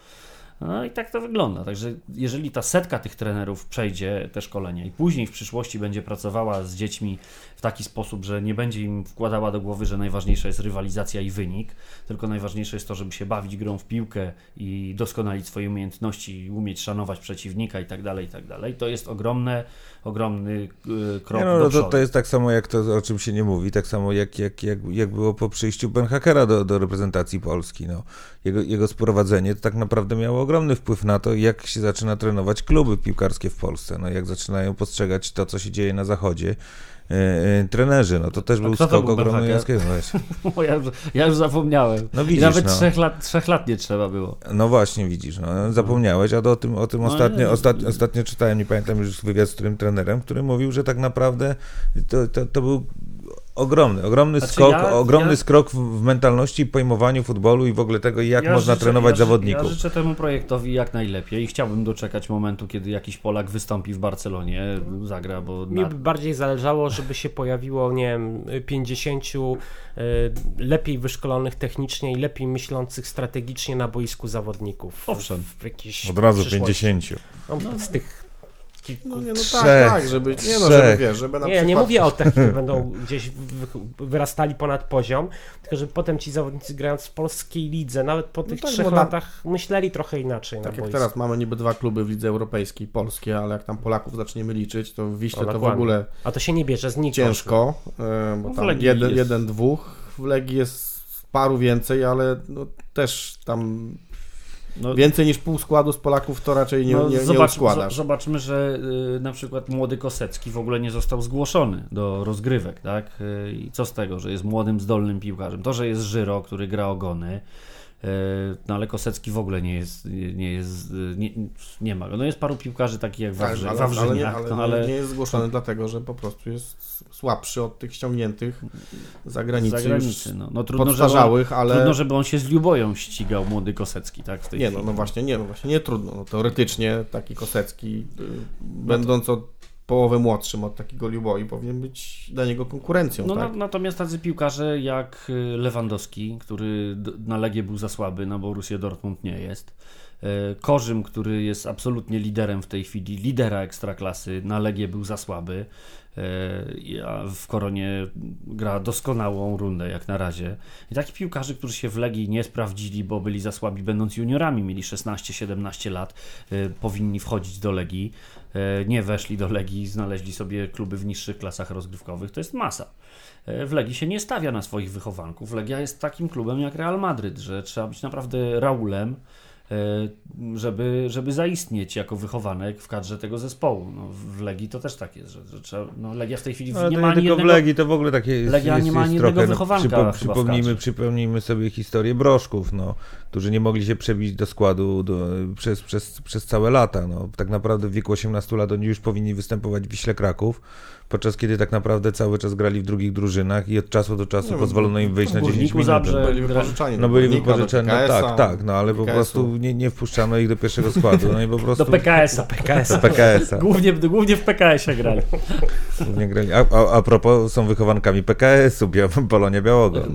No i tak to wygląda. Także jeżeli ta setka tych trenerów przejdzie te szkolenia i później w przyszłości będzie pracowała z dziećmi w taki sposób, że nie będzie im wkładała do głowy, że najważniejsza jest rywalizacja i wynik, tylko najważniejsze jest to, żeby się bawić grą w piłkę i doskonalić swoje umiejętności, umieć szanować przeciwnika i tak dalej, i tak dalej, to jest ogromne, ogromny y, krok Nie, no, do no to, przodu. to jest tak samo jak to, o czym się nie mówi, tak samo jak, jak, jak, jak było po przyjściu Ben Hakera do, do reprezentacji Polski. No. Jego, jego sprowadzenie to tak naprawdę miało ogromny wpływ na to, jak się zaczyna trenować kluby piłkarskie w Polsce, no, jak zaczynają postrzegać to, co się dzieje na zachodzie. E, e, trenerzy, no to też był skok był ogromny. Jaskiego. [laughs] Bo ja, już, ja już zapomniałem. No I widzisz, nawet no. trzech, lat, trzech lat nie trzeba było. No właśnie, widzisz, no, zapomniałeś, a o tym, o tym No, ostatnio, ostatnio czytałem, nie pamiętam już wywiad z którym trenerem, który mówił, że tak naprawdę to, to, to był ogromny, ogromny Znaczy skok, ja- ogromny ja- skrok w, mentalności i pojmowaniu futbolu i w ogóle tego, jak Ja można życzę- trenować zawodników. Ja życzę temu projektowi jak najlepiej i chciałbym doczekać momentu, kiedy jakiś Polak wystąpi w Barcelonie, zagra, bo Mi na, bardziej zależało, żeby się pojawiło, nie wiem, 50 y, lepiej wyszkolonych technicznie i lepiej myślących strategicznie na boisku zawodników. Owszem. W, w jakiejś Od razu przyszłości. 50. No, z tych kilku... No nie, no Trzech. tak, tak, żeby, nie no, żeby wiesz, żeby na Nie, przykład... nie mówię o tych, którzy [laughs] będą gdzieś wy- wyrastali ponad poziom, tylko że potem ci zawodnicy grając w polskiej lidze, nawet po tych tak, trzech tam- latach myśleli trochę inaczej Tak na jak boisku. teraz mamy niby dwa kluby w lidze europejskiej, polskie, ale jak tam Polaków zaczniemy liczyć, to w Wiśle O, to w ogóle A to się nie bierze z nikąd. ciężko, e, bo No tam jeden, jest- jeden, dwóch, w Legii jest paru więcej, ale no też tam No, Więcej niż pół składu z Polaków to raczej nie, no, nie, nie zobacz, zobaczmy, że y, na przykład młody Kosecki w ogóle nie został zgłoszony do rozgrywek, tak? Y, I co z tego, że jest młodym, zdolnym piłkarzem? To, że jest Żyro, który gra ogony, no ale Kosecki w ogóle nie jest, nie jest, y, nie, nie ma. No jest paru piłkarzy takich jak Tak, Wawrzy, ale, ale, nie, Wawrzyniak, ale no, ale nie jest zgłoszony dlatego, że po prostu jest słabszy od tych ściągniętych z zagranicy, z zagranicy. No, no trudno, żeby on, ale... trudno, żeby on się z Luboją ścigał, młody Kosecki, tak? W tej Nie, no, no właśnie, nie, no właśnie, nie trudno. No, teoretycznie taki Kosecki, y, będąc od połowę młodszym od takiego Liuboi, powinien być dla niego konkurencją, No, tak? na, natomiast tacy piłkarze jak y, Lewandowski, który na Legię był za słaby, na Borussię Dortmund nie jest. E, Korzym, który jest absolutnie liderem w tej chwili, lidera ekstraklasy, na Legię był za słaby, a w Koronie gra doskonałą rundę jak na razie. I takich piłkarzy, którzy się w Legii nie sprawdzili, bo byli za słabi będąc juniorami, mieli 16-17 lat, powinni wchodzić do Legii, nie weszli do Legii, znaleźli sobie kluby w niższych klasach rozgrywkowych, to jest masa. E, W Legii się nie stawia na swoich wychowanków. Legia jest takim klubem jak Real Madryt, że trzeba być naprawdę Raulem, e, żeby, żeby zaistnieć jako wychowanek w kadrze tego zespołu. No, w Legii to też tak jest, że, że trzeba, no, Legia w tej chwili Ale nie ma nie tylko jednego... w Legii, to w ogóle takie jest, Legia jest, nie ma jest trochę, jednego wychowanka w przypomnijmy, przypomnijmy sobie historię Broszków, no, którzy nie mogli się przebić do składu do, przez, przez, przez całe lata. No. Tak naprawdę w wieku 18 lat oni już powinni występować w Wiśle Kraków, podczas kiedy tak naprawdę cały czas grali w drugich drużynach i od czasu do czasu Nie, pozwolono im wyjść na w 10 Górniku minut. Zabrze, byli wypożyczani. No byli wypożyczeni, no tak, tak, no ale po prostu nie, nie wpuszczano ich do pierwszego składu, no i po [laughs] prostu Do PKS-a. PKS. [laughs] do PKS-a. Głównie, głównie w PKS-ie grali. Głównie grali. A, a, a propos, są wychowankami PKS-u, Bia- Polonia Białogard.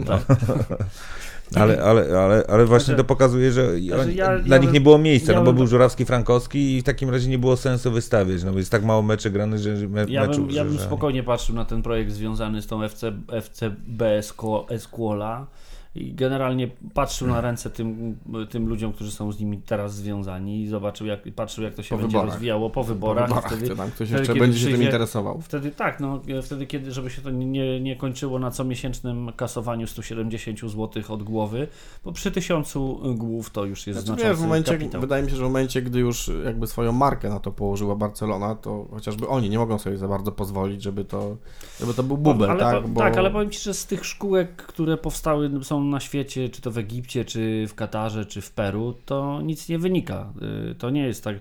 Ale, ale, ale, ale właśnie Znaczy- to pokazuje, że Znaczy ja- dla ja nich nie było miejsca, ja no bo był Żurawski, Frankowski i w takim razie nie było sensu wystawiać, no bo jest tak mało meczy granych, że me, Ja meczów, bym, ja bym spokojnie patrzył na ten projekt związany z tą FC, FCB Escuola i generalnie patrzył na ręce tym, tym ludziom, którzy są z nimi teraz związani i zobaczył, jak, patrzył, jak to się Po będzie wyborach. rozwijało po Po wyborach. wyborach, i wtedy, tam ktoś wtedy, jeszcze będzie się tym interesował. Wtedy tak, no wtedy kiedy, żeby się to nie, nie kończyło na comiesięcznym kasowaniu 170 zł od głowy, bo przy tysiącu głów to już jest Znaczy, znaczący w momencie, kapitał. wydaje mi się, że w momencie, gdy już jakby swoją markę na to położyła Barcelona, to chociażby oni nie mogą sobie za bardzo pozwolić, żeby to, żeby to był bubel, ale, tak? po- tak, ale powiem Ci, że z tych szkółek, które powstały, są na świecie, czy to w Egipcie, czy w Katarze, czy w Peru, to nic nie wynika. Y, To nie jest tak.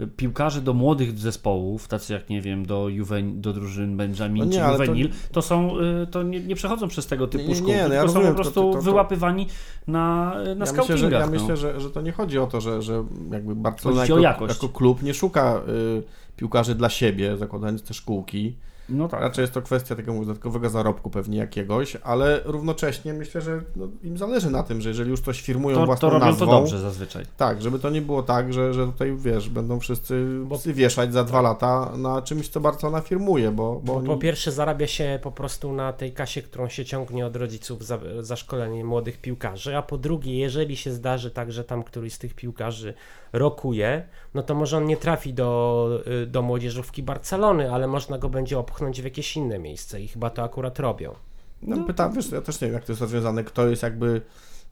Y, Piłkarze do młodych zespołów, tacy jak nie wiem, do, juwen, do drużyn Benjamin No nie, czy ale to- Juvenil, to, są, y, to nie, nie przechodzą przez tego typu Nie, szkółki, nie, no ja tylko są rozumiem, po prostu to- to- wyłapywani na, na ja myślę, że, ja no. myślę że, że to nie chodzi o to, że, że jakby Barcelona jako, jako klub nie szuka y, piłkarzy dla siebie, zakładając te szkółki. No tak. Raczej jest to kwestia tego dodatkowego zarobku pewnie jakiegoś, ale równocześnie myślę, że no, im zależy na tym, że jeżeli już coś firmują To, własną to robią nazwą, to dobrze zazwyczaj. tak, żeby to nie było tak, że, że tutaj wiesz, będą wszyscy psy wieszać za dwa lata na czymś, co Barcelona firmuje, bo, bo Bo oni... po pierwsze zarabia się po prostu na tej kasie, którą się ciągnie od rodziców za, za szkolenie młodych piłkarzy, a po drugie, jeżeli się zdarzy tak, że tam któryś z tych piłkarzy rokuje, no to może on nie trafi do, y, do młodzieżówki Barcelony, ale można go będzie opchnąć w jakieś inne miejsce i chyba to akurat robią. No, pytam, wiesz, ja też nie wiem, jak to jest rozwiązane, kto jest jakby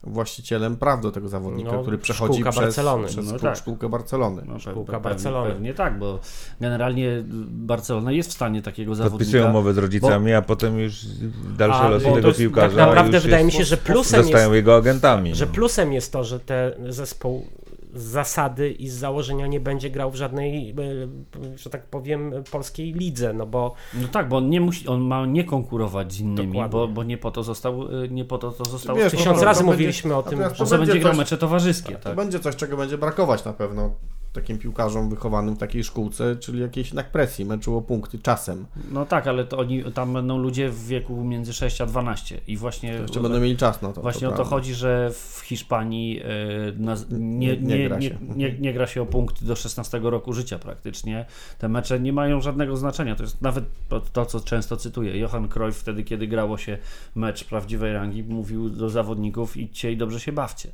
właścicielem praw do tego zawodnika, No, który przechodzi szkółka przez, Barcelony. przez No szkół- tak. szkółkę Barcelony. No, Szkółka pe- Barcelony. Pewnie tak, bo generalnie Barcelona jest w stanie takiego Podpisują zawodnika... umowę z rodzicami, a potem już dalsze A, losy bo to tego jest- piłkarza tak naprawdę wydaje jest, mi się, że plusem zostają jest, jego agentami. że no. plusem jest to, że ten zespół z zasady i z założenia nie będzie grał w żadnej, y, że tak powiem, polskiej lidze, no bo No tak, bo on nie musi, on ma nie konkurować z innymi, bo, bo nie po to został, y, nie po to to został Wiesz, tysiąc to- razy to mówiliśmy o a tym, że będzie będzie grał mecze towarzyskie, To tak. będzie coś, czego będzie brakować na pewno takim piłkarzom wychowanym w takiej szkółce, czyli jakiejś jednak presji, meczu o punkty czasem. No tak, ale to oni, tam będą ludzie w wieku między 6 a 12 i właśnie... Jeszcze będą mieli czas na to. Właśnie o to chodzi, że w Hiszpanii e, nie, Nie nie, gra nie, gra się o punkt do 16 roku życia praktycznie. Te mecze nie mają żadnego znaczenia. To jest nawet to, to co często cytuję. Johan Cruyff wtedy, kiedy grało się mecz prawdziwej rangi, mówił do zawodników idźcie i dobrze się bawcie.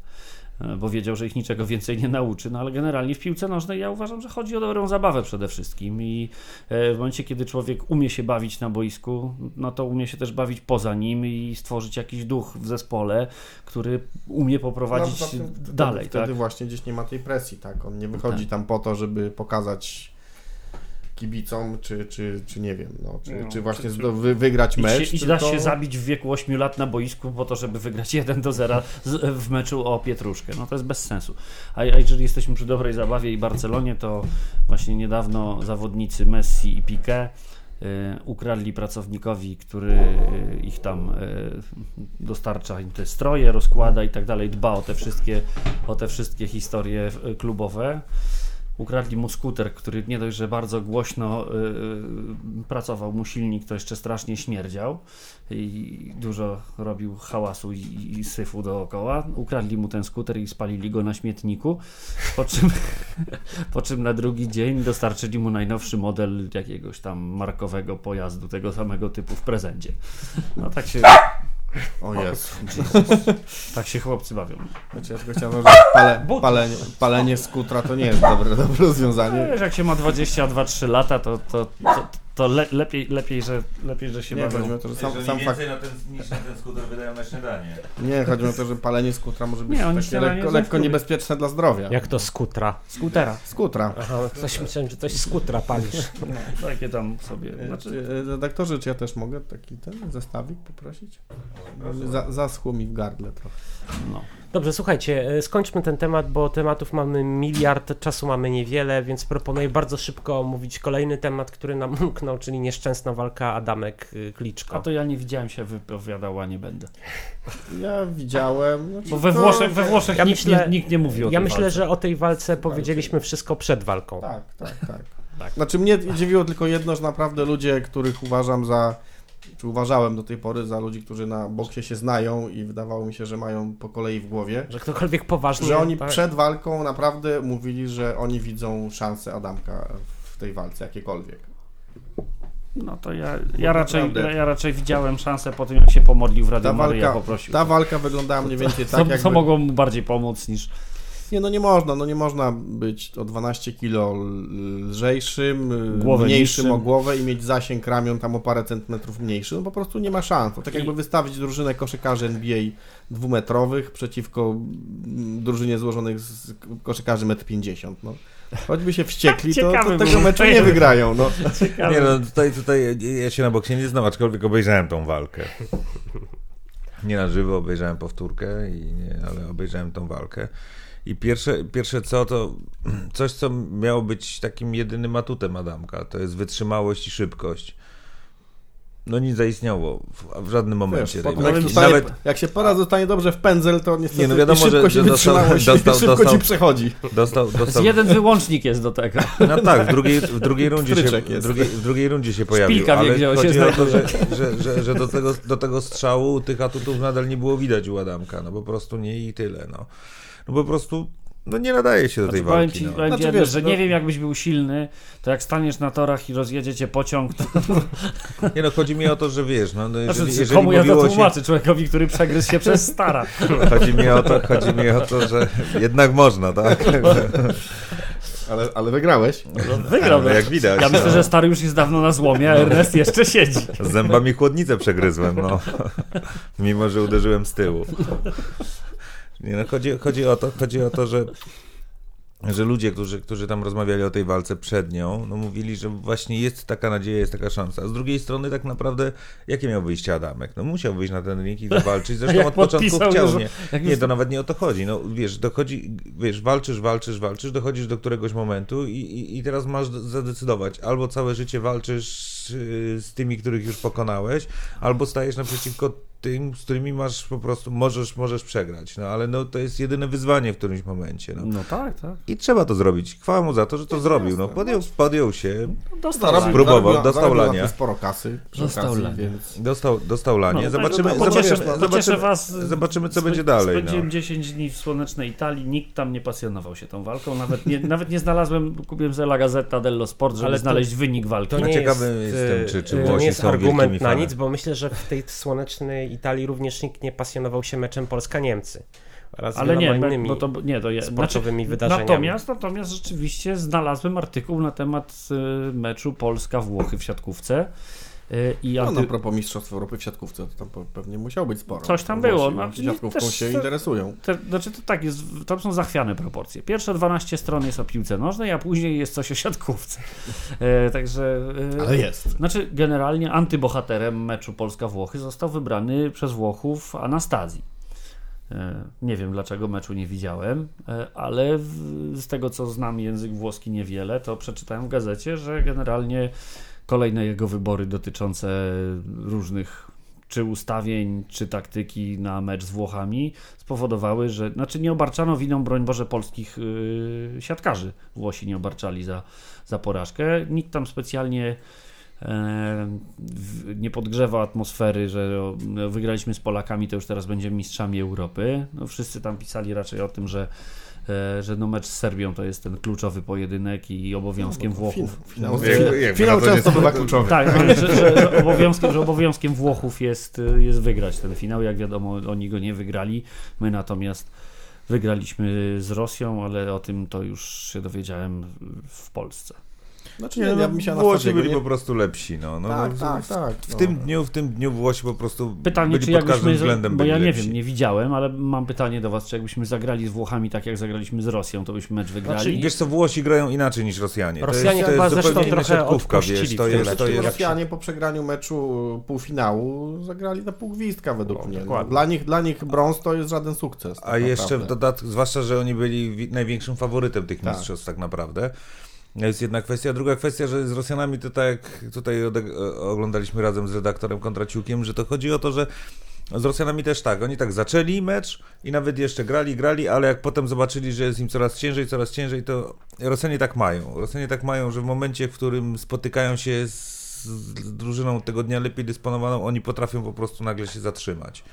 E, bo wiedział, że ich niczego więcej nie nauczy. No ale generalnie w piłce nożnej ja uważam, że chodzi o dobrą zabawę przede wszystkim i e, w momencie, kiedy człowiek umie się bawić na boisku, no to umie się też bawić poza nim i stworzyć jakiś duch w zespole, który umie poprowadzić No, dalej. Wtedy tak? właśnie gdzieś nie ma tej presji, tak? On nie wychodzi Tak. tam po to, żeby pokazać kibicom, czy, czy, czy nie wiem, no, czy, No, czy właśnie czy- wy, wygrać I, mecz. się, I da się zabić w wieku 8 lat na boisku po to, żeby wygrać [laughs] 1 do 0 z, w meczu o Pietruszkę. No to jest bez sensu. A, a jeżeli jesteśmy przy dobrej zabawie i Barcelonie, to właśnie niedawno zawodnicy Messi i Piqué y, ukradli pracownikowi, który y, ich tam y, dostarcza im te stroje, rozkłada i tak dalej, dba o te wszystkie, o te wszystkie historie klubowe. Ukradli mu skuter, który nie dość, że bardzo głośno y, y, pracował mu silnik, to jeszcze strasznie śmierdział i dużo robił hałasu i, i syfu dookoła. Ukradli mu ten skuter i spalili go na śmietniku, po czym, [laughs] po czym na drugi dzień dostarczyli mu najnowszy model jakiegoś tam markowego pojazdu tego samego typu w prezencie. No tak się, O Jezu. tak się chłopcy bawią. Znaczy, ja tylko chciałem, że pale, [laughs] palenie, palenie skutra to nie jest dobre, dobre rozwiązanie. wiesz, jak się ma 22-3 lata, to, to, to, to le, lepiej, lepiej, że, lepiej, że się Nie, chodzi bawią. o to, że sam, Jeżeli sam fakt... więcej na ten, niż na ten skuter wydają na śniadanie. Nie, chodzi mi o to, że palenie skutra może być Nie, takie lekko, lekko niebezpieczne dla zdrowia. Jak to skutra? Skutera. Skutra. Aha, coś myślałem, że coś skutra palisz. [laughs] Takie tam sobie. Znaczy, Znaczy, redaktorze, czy ja też mogę taki ten zestawik poprosić? Za, zaschło mi w gardle trochę. no. Dobrze, słuchajcie, e, skończmy ten temat, bo tematów mamy miliard, czasu mamy niewiele, więc proponuję bardzo szybko omówić kolejny temat, który nam [laughs] umknął, czyli nieszczęsna walka Adamek-Kliczko. A to ja nie widziałem się wypowiadał, a nie będę. Ja widziałem. Znaczy, Bo we Włoszech, we Włoszech Ja nikt, myślę- nie, nikt nie mówi o Ja tej myślę, walce. że o tej walce powiedzieliśmy wszystko przed walką. Tak, tak, tak. Tak. Znaczy mnie dziwiło tylko jedno, że naprawdę ludzie, których uważam za, czy uważałem do tej pory za ludzi, którzy na boksie się znają i wydawało mi się, że mają po kolei w głowie, Że ktokolwiek poważnie... że oni tak, przed walką naprawdę mówili, że oni widzą szansę Adamka w tej walce, jakiekolwiek. No to ja, ja, raczej, ja raczej widziałem szansę po tym, jak się pomodlił w Radio Ta Maryja, walka, poprosił. ta walka wyglądała mniej więcej co, tak, co jakby... mogło mu bardziej pomóc niż... Nie, no nie można, no nie można być o 12 kilo lżejszym, Głowę mniejszym niższym. o głowę i mieć zasięg ramion tam o parę centymetrów mniejszy, no po prostu nie ma szans. To tak I- jakby wystawić drużynę koszykarzy NBA dwumetrowych przeciwko drużynie złożonych z koszykarzy 1,50 m. No. Choćby się wściekli, to, to tego meczu nie wygrają. No. Nie no, tutaj, tutaj ja się na boksie nie znam, aczkolwiek obejrzałem tą walkę. Nie na żywo, obejrzałem powtórkę, i nie, ale obejrzałem tą walkę. I pierwsze, pierwsze co, to coś, co miało być takim jedynym atutem Adamka, to jest wytrzymałość i szybkość. No nie zaistniało w, w żadnym Wiesz, momencie. tej potem jak, zostanie, Nawet, jak się pora zostanie dobrze w pędzel, to niestety Nie, no wiadomo, szybko że- się że dostał- wytrzymałość dostał- szybko dostał- ci przechodzi. dostał, dostał, Jeden wyłącznik jest do tego. [laughs] No tak, w drugiej, w drugiej rundzie się, w drugiej, w drugiej rundzie się pojawił, Szpilka wie, ale gdzie on się chodzi o to, że, że, że, że do, tego, do tego strzału tych atutów nadal nie było widać u Adamka, no po prostu nie i tyle, no. No po prostu, no nie nadaje się do tej Znaczy, powiem walki, ci, no. powiem ci Znaczy, jedno, wiesz, że no- nie wiem, jakbyś był silny, to jak staniesz na torach i rozjedzie cię pociąg, to Nie no, chodzi mi o to, że wiesz, no, no jeżeli, znaczy, jeżeli komu ja to mówiło się, tłumaczę? Człowiekowi, który przegryzł się przez stara. [laughs] chodzi mi o to, chodzi mi o to, że jednak można, tak? Ale, ale wygrałeś. No, wygrał. Jak widać. Ja myślę, no. że stary już jest dawno na złomie, a Ernest jeszcze siedzi. Z zębami chłodnicę przegryzłem, no. Mimo, że uderzyłem z tyłu. Nie, no, chodzi, chodzi, o to, chodzi o to, że, że ludzie, którzy, którzy tam rozmawiali o tej walce przed nią, no mówili, że właśnie jest taka nadzieja, jest taka szansa. Z drugiej strony tak naprawdę, jakie miał wyjście Adamek? No musiał wyjść na ten ring i zawalczyć. Zresztą [laughs] od początku chciał, już- nie? Nie, już- to nawet nie o to chodzi. No wiesz, dochodzi, wiesz, walczysz, walczysz, walczysz, dochodzisz do któregoś momentu i, i, i teraz masz zadecydować. Albo całe życie walczysz yy, z tymi, których już pokonałeś, albo stajesz naprzeciwko tym, z którymi masz po prostu, możesz, możesz przegrać. No ale no to jest jedyne wyzwanie w którymś momencie. No. No tak, tak. I trzeba to zrobić. Chwała mu za to, że to zrobił. No, podjął, podjął się, Dostał zarobił- dostał zarobił na lania. tym sporo kasy Dostał więc... dostał, dostał lanie. No, zobaczymy, no, pocieszę- zobaczymy, pocieszę zobaczymy, was, zobaczymy, co będzie dalej. Spędziłem No. 10 dni w słonecznej Italii, nikt tam nie pasjonował się tą walką, nawet nie, nawet nie znalazłem, kupiłem sobie La Gazzetta dello Sport, żeby Ale to- znaleźć wynik walki. To No nie ciekawy jest, jestem, e, czy- czy to Włosi nie jest argument na nic, bo myślę, że w tej słonecznej Italii również nikt nie pasjonował się meczem Polska-Niemcy. Ale nie, innymi bo to, nie, to je, sportowymi znaczy, wydarzeniami. Natomiast, natomiast rzeczywiście znalazłem artykuł na temat y, meczu Polska-Włochy w siatkówce. Y, I No, anty... na propos Mistrzostw Europy w siatkówce, to tam pe- pewnie musiało być sporo. Coś tam było, no, siatkówką też się interesują. Te, znaczy to tak jest, to są zachwiane proporcje. Pierwsze 12 stron jest o piłce nożnej, a później jest coś o siatkówce. E, także. E, Ale jest. Znaczy, generalnie antybohaterem meczu Polska-Włochy został wybrany przez Włochów Anastazji. E, Nie wiem dlaczego meczu nie widziałem, e, ale z tego co znam język włoski niewiele, to przeczytałem w gazecie, że generalnie kolejne jego wybory dotyczące różnych czy ustawień, czy taktyki na mecz z Włochami spowodowały, że znaczy nie obarczano winą, broń Boże, polskich yy, siatkarzy. Włosi nie obarczali za, za porażkę. Nikt tam specjalnie e, nie podgrzewa atmosfery, że no, wygraliśmy z Polakami, to już teraz będziemy mistrzami Europy. No, wszyscy tam pisali raczej o tym, że, że no mecz z Serbią to jest ten kluczowy pojedynek i obowiązkiem Włochów. Finał, finał, finał wraca często bywa kluczowy. Tak, ale że, że, że, obowiązkiem, że obowiązkiem Włochów jest, y, jest wygrać ten finał. Jak wiadomo, oni go nie wygrali. My natomiast wygraliśmy z Rosją, ale o tym to już się dowiedziałem w Polsce. Znaczy Nie, nie, no, ja bym się Włosi byli nie... po prostu lepsi. No. No, Tak, no, tak, w, tak. w no. tym dniu, w tym dniu Włosi po prostu Pytanie, byli czy pod każdym jakbyśmy, względem bo ja byli nie lepsi. wiem, nie widziałem, ale mam pytanie do was, czy jakbyśmy zagrali z Włochami tak jak zagraliśmy z Rosją, to byśmy mecz wygrali? Znaczy, Wiesz co, Włosi grają inaczej niż Rosjanie. To Rosjanie jest, to jest zresztą zupełnie inna trochę siatkówka, wiesz, to w jest, to jest... Rosjanie po przegraniu meczu półfinału zagrali na pół gwizdka według No, mnie. No, dla, nich, dla nich brąz to jest żaden sukces. A tak jeszcze w dodatku, zwłaszcza, że oni byli wi- największym faworytem tych Tak. mistrzostw tak naprawdę. Jest jedna kwestia. Druga kwestia, że z Rosjanami to tak tutaj oglądaliśmy razem z redaktorem Kontraciukiem, że to chodzi o to, że z Rosjanami też tak. Oni tak zaczęli mecz i nawet jeszcze grali, grali, ale jak potem zobaczyli, że jest im coraz ciężej, coraz ciężej, to Rosjanie tak mają. Rosjanie tak mają, że w momencie, w którym spotykają się z drużyną tego dnia lepiej dysponowaną, oni potrafią po prostu nagle się zatrzymać.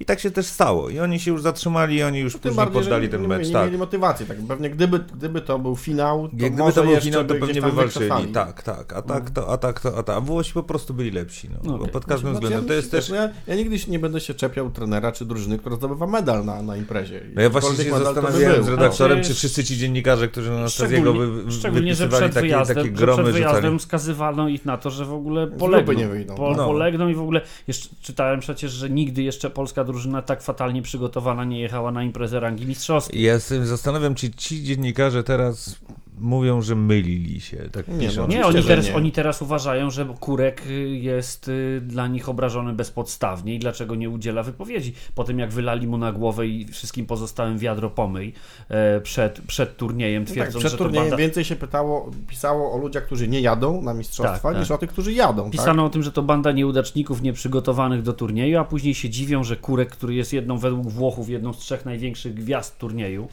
I tak się też stało. I oni się już zatrzymali, i oni już Tym później bardziej, poddali ten nie, mecz. nie tak. mieli motywacji. Tak. Pewnie gdyby, gdyby to był finał, to Jak gdyby może to był finał, to pewnie wywalczyli. Tak, tak. A tak to, a tak to, a tak. A Włosi po prostu byli lepsi. No. Okej. Pod każdym Znaczy, względem. To ja jest myślę, też. no Ja, ja nigdy się nie będę się czepiał trenera czy drużyny, która zdobywa medal na, na imprezie. No ja właśnie się to by zastanawiałem z redaktorem, Znaczy, czy wszyscy ci dziennikarze, którzy na Anastazjego wy, wy- szczególnie, że przed takie, wyjazdem, takie gromy, przed wyjazdem rzucali. skazywano ich na to, że w ogóle polegną. nie wyjdą. Po, No. Polegną i w ogóle, jeszcze czytałem przecież, że nigdy jeszcze polska drużyna tak fatalnie przygotowana nie jechała na imprezę rangi mistrzowskiej. Ja się czy ci dziennikarze teraz mówią, że mylili się. Tak Nie, piszą. no, Nie, oni teraz, nie. oni teraz uważają, że Kurek y, jest y, dla nich obrażony bezpodstawnie i dlaczego nie udziela wypowiedzi. Po tym jak wylali mu na głowę i wszystkim pozostałym wiadro pomyj e, przed, przed turniejem, No tak, twierdząc, przed że turniejem banda... więcej się pytało, pisało o ludziach, którzy nie jadą na mistrzostwa, Tak, niż tak. o tych, którzy jadą. tak? Pisano o tym, że to banda nieudaczników nieprzygotowanych do turnieju, a później się dziwią, że Kurek, który jest jedną według Włochów, jedną z trzech największych gwiazd turnieju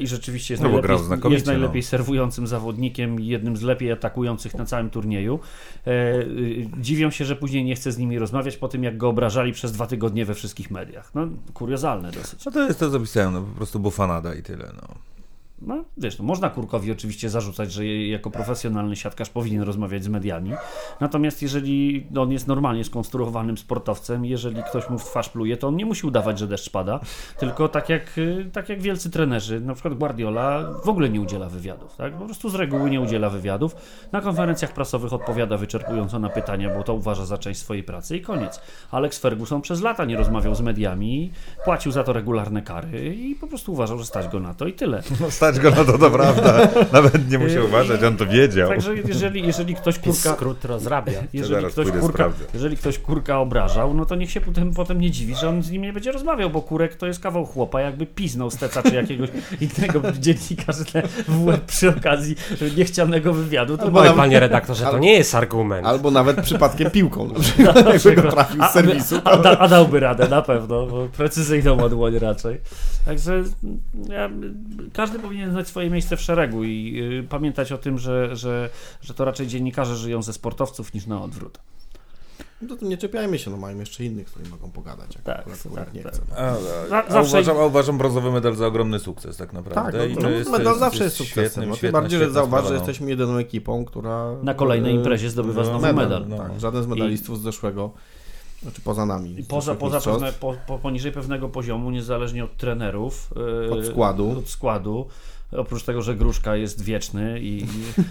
i rzeczywiście jest, No najlepiej, jest najlepiej no. serwującym zawodnikiem i jednym z lepiej atakujących na całym turnieju. E, y, dziwią się, że później nie chce z nimi rozmawiać po tym, jak go obrażali przez dwa tygodnie we wszystkich mediach. No, kuriozalne dosyć. No to jest to, co pisałem, no po prostu bufanada i tyle, no. No, wiesz, no, można Kurkowi oczywiście zarzucać, że jako profesjonalny siatkarz powinien rozmawiać z mediami. Natomiast jeżeli on jest normalnie skonstruowanym sportowcem, jeżeli ktoś mu w twarz pluje, to on nie musi udawać, że deszcz pada, tylko tak jak, y, tak jak wielcy trenerzy, na przykład Guardiola w ogóle nie udziela wywiadów, tak? Po prostu z reguły nie udziela wywiadów. Na konferencjach prasowych odpowiada wyczerpująco na pytania, bo to uważa za część swojej pracy i koniec. Alex Ferguson przez lata nie rozmawiał z mediami, płacił za to regularne kary i po prostu uważał, że stać go na to i tyle. No stać go na to, to prawda. [laughs] Nawet nie musiał uważać, on to wiedział. Także jeżeli, jeżeli ktoś kurka, Skrót rozrabia. [laughs] jeżeli ktoś, kurka, jeżeli ktoś kurka obrażał, no to niech się potem, potem nie dziwi, że on z nim nie będzie rozmawiał, bo kurek to jest kawał chłopa, jakby piznął steca czy jakiegoś [laughs] innego dziennikarza w łeb przy okazji niechcianego wywiadu. To Albo Oj, nawet- panie redaktorze, to nie jest argument. Albo nawet przypadkiem piłką. Na przykład, trafił z serwisu. A, da, a dałby radę, na pewno, bo precyzyjną odłoń raczej. Także mm, ja, każdy powinien znać swoje miejsce w szeregu i y, pamiętać o tym, że, że, że to raczej dziennikarze żyją ze sportowców niż na odwrót. No to nie czepiajmy się, no mają jeszcze innych, z którymi mogą pogadać, jak Tak, akurat tak, Kurek nie tak. chce. A, a, zawsze- uważam, a uważam brązowy medal za ogromny sukces tak naprawdę. Tak, I no, to no, jest, medal jest, zawsze jest jest sukcesem. świetnym, no, tym bardziej, że zauważ, że no. jesteśmy jedyną ekipą, która... Na kolejnej imprezie zdobywa no, znowu medal. medal. no. Tak, żaden z medalistów z zeszłego Znaczy poza nami. Poza, poza pewne, po, po, poniżej pewnego poziomu, niezależnie od trenerów, yy, Od składu. Od składu. Oprócz tego, że Gruszka jest wieczny i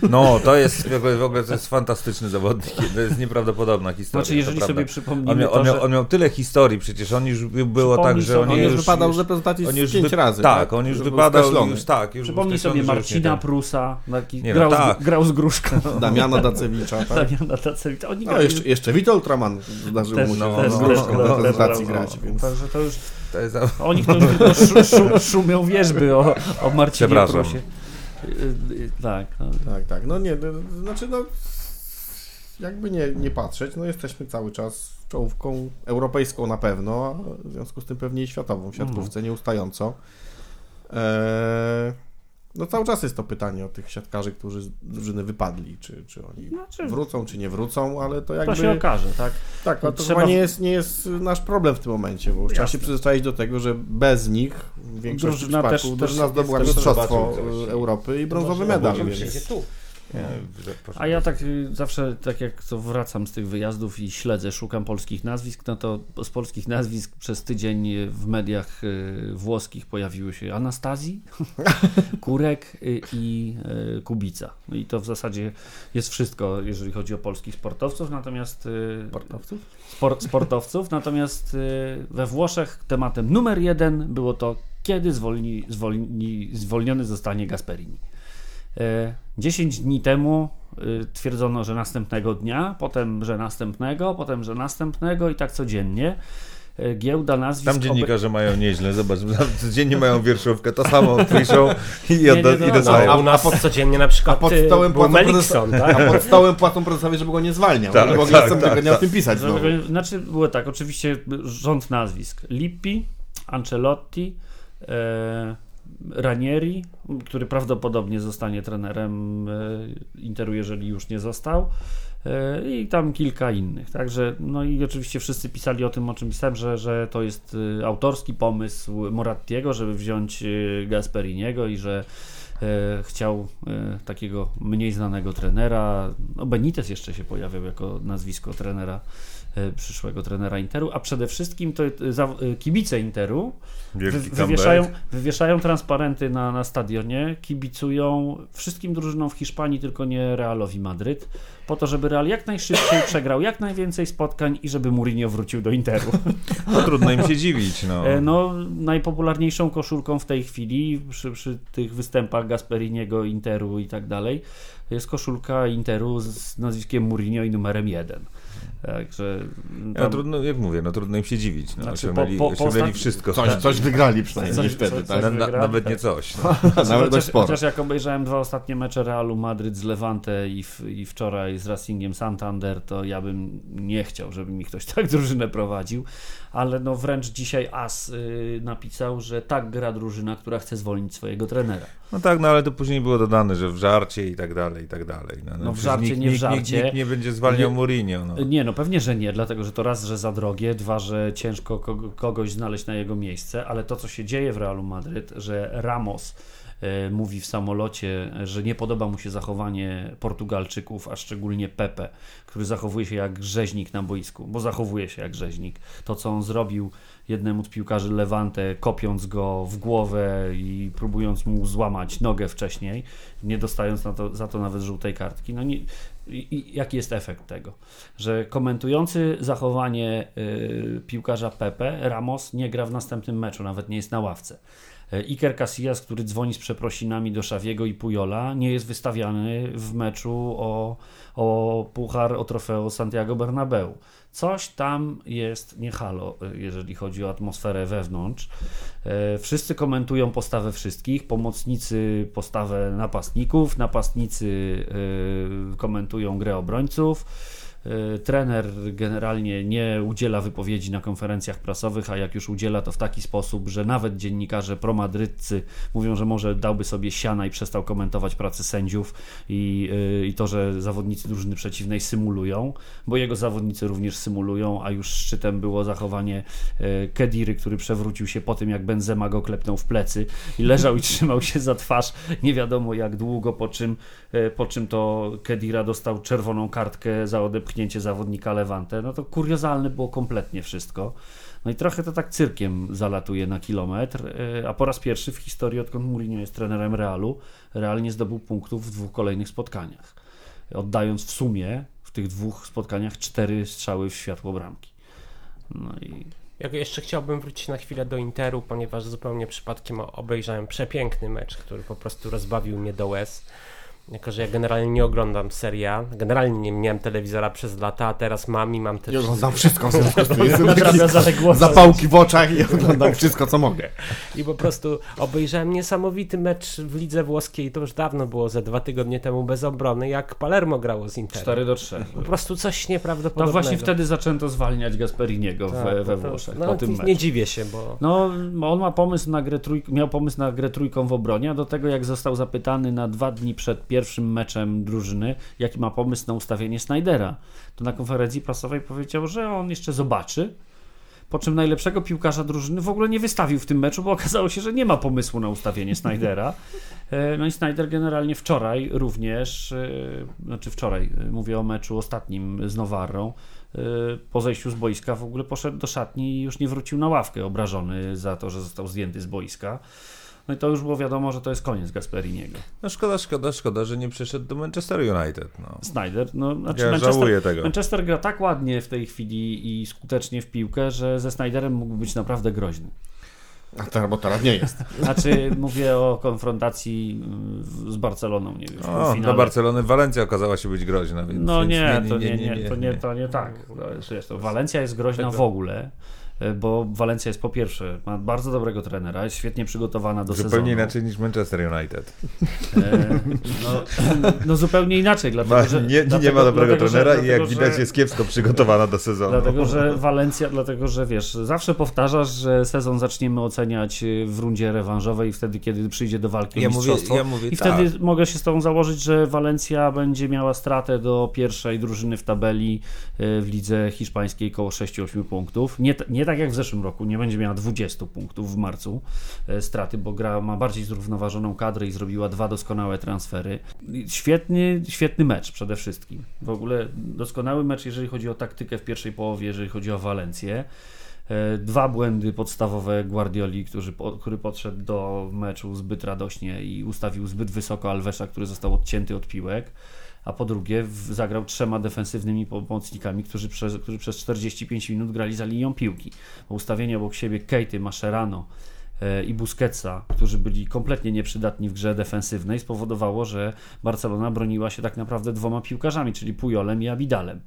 No, to jest w ogóle, w ogóle to jest fantastyczny zawodnik. To jest nieprawdopodobna historia. znaczy, jeżeli sobie przypomnimy On miał, to, on, miał, że on miał tyle historii, przecież on już by- było tak, że on, On już już wypadał z reprezentacji on z już pięć wy- razy. Tak, on już wypadał, już tak. Już przypomnij sobie nie Marcina. Prusa, taki, Nie no, grał, tak. z, grał z Gruszką. [laughs] Damiana Dacewicza, tak? Damiana Tacewicza. Oni No, grali jeszcze, jeszcze Witold Traman zdarzyło też, mu się no, z no, też, Gruszką no, reprezentacji grać, więc... Także to już To jest, O nich to tylko szu, szumią wierzby o, o Marcinie Przepraszam. Prusie. Y, y, Tak, no. Tak, tak. No nie, no, znaczy no jakby nie, nie patrzeć, no jesteśmy cały czas czołówką europejską na pewno, a w związku z tym pewnie i światową w siatkówce nieustająco. Eee, no cały czas jest to pytanie o tych siatkarzy, którzy z drużyny wypadli, czy, czy oni Znaczy, wrócą, czy nie wrócą, ale to to jakby... się okaże, tak? Tak, ale to Trzeba- chyba nie jest, nie jest nasz problem w tym momencie, bo już trzeba się przyzwyczaić do tego, że bez nich w większości Drużyna przypadków też drużyna zdobyła mistrzostwo. Europy i brązowy medal. Więc... tu. A ja tak y, zawsze, tak jak to wracam z tych wyjazdów i śledzę, szukam polskich nazwisk, no to z polskich nazwisk przez tydzień y, w mediach y, włoskich pojawiły się Anastazji, [laughs] Kurek i Kubica. I to w zasadzie jest wszystko, jeżeli chodzi o polskich sportowców, natomiast Sportowców? spor, sportowców, natomiast we Włoszech tematem numer jeden było to, kiedy zwolni, zwolni, zwolniony zostanie Gasperini. E, 10 dni temu y, twierdzono, że następnego dnia, potem, że następnego, potem, że następnego i tak codziennie. E, Giełda nazwisk... Tam dziennikarze mają nieźle, zobacz, [laughs] tam codziennie mają wierszówkę, to samo piszą i, nie, odda, no, i no, dostają. A u nas codziennie na przykład A pod y, stołem był płacą Melikson, tak? A pod stołem płacą prezesowi, żeby go nie zwalniał. Tak, żeby mogli tak, następnego tak, dnia o tak. tym pisać znowu. Znaczy było tak, oczywiście rząd nazwisk. Lippi, Ancelotti, e, Ranieri, który prawdopodobnie zostanie trenerem e, Interu, jeżeli już nie został. e, I tam kilka innych. Także, no i oczywiście wszyscy pisali o tym, o czym pisałem, że, że to jest e, autorski pomysł Morattiego, żeby wziąć Gasperiniego i że e, chciał e, takiego mniej znanego trenera. No Benitez jeszcze się pojawiał jako nazwisko trenera, przyszłego trenera Interu, a przede wszystkim to e, e, kibice Interu Wielki wywieszają, comeback. wywieszają transparenty na, na stadionie, kibicują wszystkim drużynom w Hiszpanii, tylko nie Realowi Madryt, po to, żeby Real jak najszybciej [coughs] przegrał jak najwięcej spotkań i żeby Mourinho wrócił do Interu. [laughs] No, trudno im się dziwić, no. E, No, najpopularniejszą koszulką w tej chwili przy, przy tych występach Gasperiniego, Interu i tak dalej jest koszulka Interu z nazwiskiem Mourinho i numerem 1. Także Ja, tam, trudno, jak mówię, no trudno im się dziwić. No, Znaczy, osiągnęli, po- po- po osiągnęli ostat- wszystko. Coś, coś wygrali przynajmniej Coś- wtedy, coś- tak? na, na, wygrali, nawet tak. nie coś. No. [laughs] Nawet dość chociaż, sporo. chociaż jak obejrzałem dwa ostatnie mecze Realu Madryt z Levante i, w, i wczoraj z Racingiem Santander, to ja bym nie chciał, żeby mi ktoś [laughs] tak drużynę prowadził, ale no wręcz dzisiaj As y, napisał, że tak gra drużyna, która chce zwolnić swojego trenera. no tak, no ale to później było dodane, że w żarcie i tak dalej, i tak dalej. No, No w przecież żarcie, nikt, nie w żarcie. Nikt, nikt nie będzie zwalniał Nie- Mourinho. No. Nie, no pewnie, że nie, dlatego że to raz, że za drogie, dwa, że ciężko kogo, kogoś znaleźć na jego miejsce, ale to, co się dzieje w Realu Madryt, że Ramos mówi w samolocie, że nie podoba mu się zachowanie Portugalczyków, a szczególnie Pepe, który zachowuje się jak rzeźnik na boisku, bo zachowuje się jak rzeźnik. To, co on zrobił jednemu z piłkarzy Levante, kopiąc go w głowę i próbując mu złamać nogę wcześniej, nie dostając to, za to nawet żółtej kartki. No nie, i jaki jest efekt tego? Że komentujący zachowanie y, piłkarza Pepe, Ramos nie gra w następnym meczu, nawet nie jest na ławce. Y, Iker Casillas, który dzwoni z przeprosinami do Szawiego i Pujola, nie jest wystawiany w meczu o, o puchar, o trofeo Santiago Bernabeu. Coś tam jest nie halo, y, jeżeli chodzi o atmosferę wewnątrz. E, Wszyscy komentują postawę wszystkich, pomocnicy postawę napastników, napastnicy e, komentują grę obrońców. E, Trener generalnie nie udziela wypowiedzi na konferencjach prasowych, a jak już udziela, to w taki sposób, że nawet dziennikarze promadryccy mówią, że może dałby sobie siana i przestał komentować pracę sędziów i, e, i to, że zawodnicy drużyny przeciwnej symulują, bo jego zawodnicy również symulują, a już szczytem było zachowanie e, Kediry, który przewrócił się po tym, jak Benzema go klepnął w plecy i leżał i trzymał się za twarz nie wiadomo jak długo, po czym, po czym to Kedira dostał czerwoną kartkę za odepchnięcie kopnięcie zawodnika Levante, no to kuriozalne było kompletnie wszystko. No i trochę to tak cyrkiem zalatuje na kilometr, e, a po raz pierwszy w historii, odkąd Mourinho jest trenerem Realu, Real nie zdobył punktów w dwóch kolejnych spotkaniach, oddając w sumie w tych dwóch spotkaniach cztery strzały w światło bramki. No i Ja jeszcze chciałbym wrócić na chwilę do Interu, ponieważ zupełnie przypadkiem obejrzałem przepiękny mecz, który po prostu rozbawił mnie do łez. Jako, że ja generalnie nie oglądam seria, generalnie nie miałem telewizora przez lata, a teraz mam i mam też... Ja oglądam wszystko, w związku z tym jestem zapałki w oczach i oglądam wszystko, co mogę. I po prostu obejrzałem niesamowity mecz w lidze włoskiej, to już dawno było, ze dwa tygodnie temu bez obrony, jak Palermo grało z Interem. 4 do 3. Po prostu coś No nieprawdopodobnego. właśnie wtedy zaczęto zwalniać Gasperiniego Tak, we, we no to- Włoszech no, po tym nie, meczu. nie dziwię się, bo... No, on ma pomysł na grę trój... miał pomysł na grę trójką w obronie, a do tego jak został zapytany na dwa dni przed pierwszym meczem drużyny, jaki ma pomysł na ustawienie Snydera, to na konferencji prasowej powiedział, że on jeszcze zobaczy, po czym najlepszego piłkarza drużyny w ogóle nie wystawił w tym meczu, bo okazało się, że nie ma pomysłu na ustawienie Snydera. E, No i Snyder generalnie wczoraj również, e, znaczy wczoraj, e, mówię o meczu ostatnim z Nowarą, po zejściu z boiska w ogóle poszedł do szatni i już nie wrócił na ławkę, obrażony za to, że został zdjęty z boiska. No i to już było wiadomo, że to jest koniec Gasperiniego. No szkoda, szkoda, szkoda, że nie przeszedł do Manchester United. No. Snyder, no znaczy Ja Manchester, żałuję tego. Manchester gra tak ładnie w tej chwili i skutecznie w piłkę, że ze Snyderem mógł być naprawdę groźny. A teraz, bo teraz nie jest. [laughs] Znaczy mówię o konfrontacji mm, z Barceloną, nie wiem, O, dla. Barcelony Walencja okazała się być groźna, więc... No więc nie, to nie, nie, to nie, nie. to nie tak. To jest, wiesz, to Walencja jest groźna Tego- w ogóle, bo Walencja jest po pierwsze, ma bardzo dobrego trenera, jest świetnie przygotowana do Zupełnie sezonu. inaczej niż Manchester United. E, no, no zupełnie inaczej, dlatego, Ma, że, nie, nie dlatego- ma dobrego dlatego, że- trenera i jak dlatego, widać że- jest kiepsko przygotowana do sezonu. Dlatego, że Walencja, dlatego, że wiesz, zawsze powtarzasz, że sezon zaczniemy oceniać w rundzie rewanżowej, wtedy, kiedy przyjdzie do walki ja o mówię, mistrzostwo. ja mówię I tak. wtedy mogę się z Tobą założyć, że Walencja będzie miała stratę do pierwszej drużyny w tabeli y, w lidze hiszpańskiej koło 6-8 punktów. Nie, t- nie tak jak w zeszłym roku, nie będzie miała 20 punktów w marcu y, straty, bo gra ma bardziej zrównoważoną kadrę i zrobiła dwa doskonałe transfery. Świetny, świetny mecz przede wszystkim. W ogóle doskonały mecz, jeżeli chodzi o taktykę w pierwszej połowie, jeżeli chodzi o Walencję. E, Dwa błędy podstawowe Guardioli, który, który podszedł do meczu zbyt radośnie i ustawił zbyt wysoko Alvesa, który został odcięty od piłek. A po drugie, zagrał trzema defensywnymi pomocnikami, którzy przez, którzy przez 45 minut grali za linią piłki. Ustawienie obok siebie Kejty, Mascherano e, i Busquetsa, którzy byli kompletnie nieprzydatni w grze defensywnej, spowodowało, że Barcelona broniła się tak naprawdę dwoma piłkarzami, czyli Pujolem i Abidalem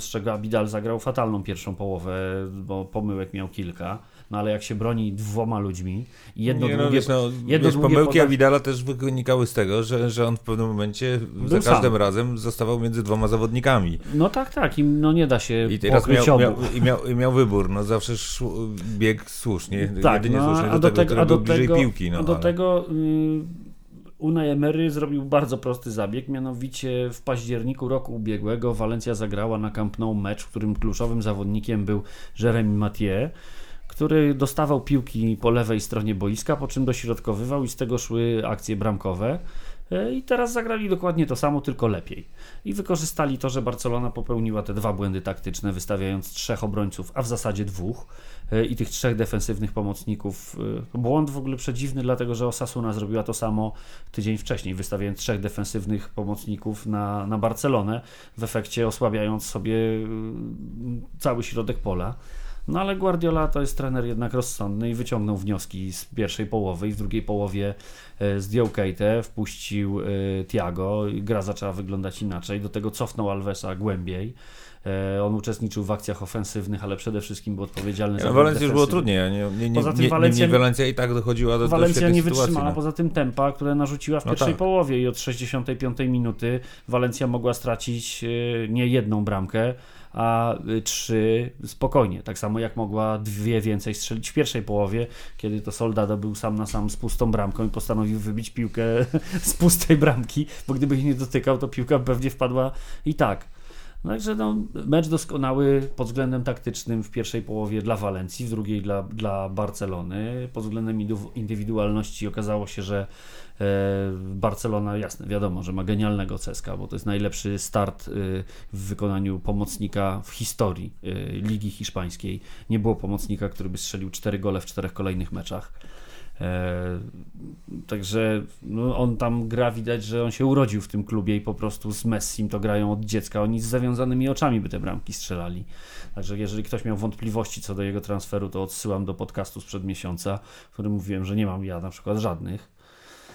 z czego Abidal zagrał fatalną pierwszą połowę, bo pomyłek miał kilka, no ale jak się broni dwoma ludźmi i jedno nie, no, wiesz, no, jedno wiesz, długie pomyłki poda- Awidala też wynikały z tego, że, że on w pewnym momencie za sam. każdym razem zostawał między dwoma zawodnikami. No tak, tak, i no nie da się I teraz miał, miał, i miał, i miał wybór, no zawsze szło, biegł słusznie, tak, jedynie no, słusznie a do, do tego, tego, a do był bliżej tego, piłki. No, a do ale- tego y, Unai Emery zrobił bardzo prosty zabieg, mianowicie w październiku roku ubiegłego Walencja zagrała na Camp Nou mecz, w którym kluczowym zawodnikiem był Jeremy Mathieu, który dostawał piłki po lewej stronie boiska, po czym dośrodkowywał i z tego szły akcje bramkowe. E, I teraz zagrali dokładnie to samo, tylko lepiej. I wykorzystali to, że Barcelona popełniła te dwa błędy taktyczne, wystawiając trzech obrońców, a w zasadzie dwóch, e, i tych trzech defensywnych pomocników. E, Błąd w ogóle przedziwny, dlatego że Osasuna zrobiła to samo tydzień wcześniej, wystawiając trzech defensywnych pomocników na, na Barcelonę, w efekcie osłabiając sobie cały środek pola. No ale Guardiola to jest trener jednak rozsądny i wyciągnął wnioski z pierwszej połowy i w drugiej połowie e, zdjął Keitę, wpuścił e, Tiago gra zaczęła wyglądać inaczej. Do tego cofnął Alvesa głębiej. E, On uczestniczył w akcjach ofensywnych, ale przede wszystkim był odpowiedzialny Ja, za Walencji już było trudniej, nie, nie, nie, Poza tym nie, Walencja- niemniej Walencja i tak dochodziła do, do Walencja świetnej nie sytuacji. wytrzymała no. poza tym tempa, które narzuciła w No pierwszej tak. połowie i od 65 minuty Walencja mogła stracić nie jedną bramkę, a e, trzy spokojnie. Tak samo jak mogła dwie więcej strzelić w pierwszej połowie, kiedy to Soldado był sam na sam z pustą bramką i postanowił wybić piłkę [laughs] z pustej bramki, bo gdyby ich nie dotykał, to piłka pewnie wpadła i tak. Także no, mecz doskonały pod względem taktycznym w pierwszej połowie dla Walencji, w drugiej dla, dla Barcelony. Pod względem indywidualności okazało się, że e, Barcelona, jasne, wiadomo, że ma genialnego Ceska, bo to jest najlepszy start e, w wykonaniu pomocnika w historii e, Ligi Hiszpańskiej. Nie było pomocnika, który by strzelił cztery gole w czterech kolejnych meczach. E, Także no, on tam gra, widać, że on się urodził w tym klubie i po prostu z Messim to grają od dziecka. Oni z zawiązanymi oczami by te bramki strzelali. Także jeżeli ktoś miał wątpliwości co do jego transferu, to odsyłam do podcastu sprzed miesiąca, w którym mówiłem, że nie mam ja na przykład żadnych.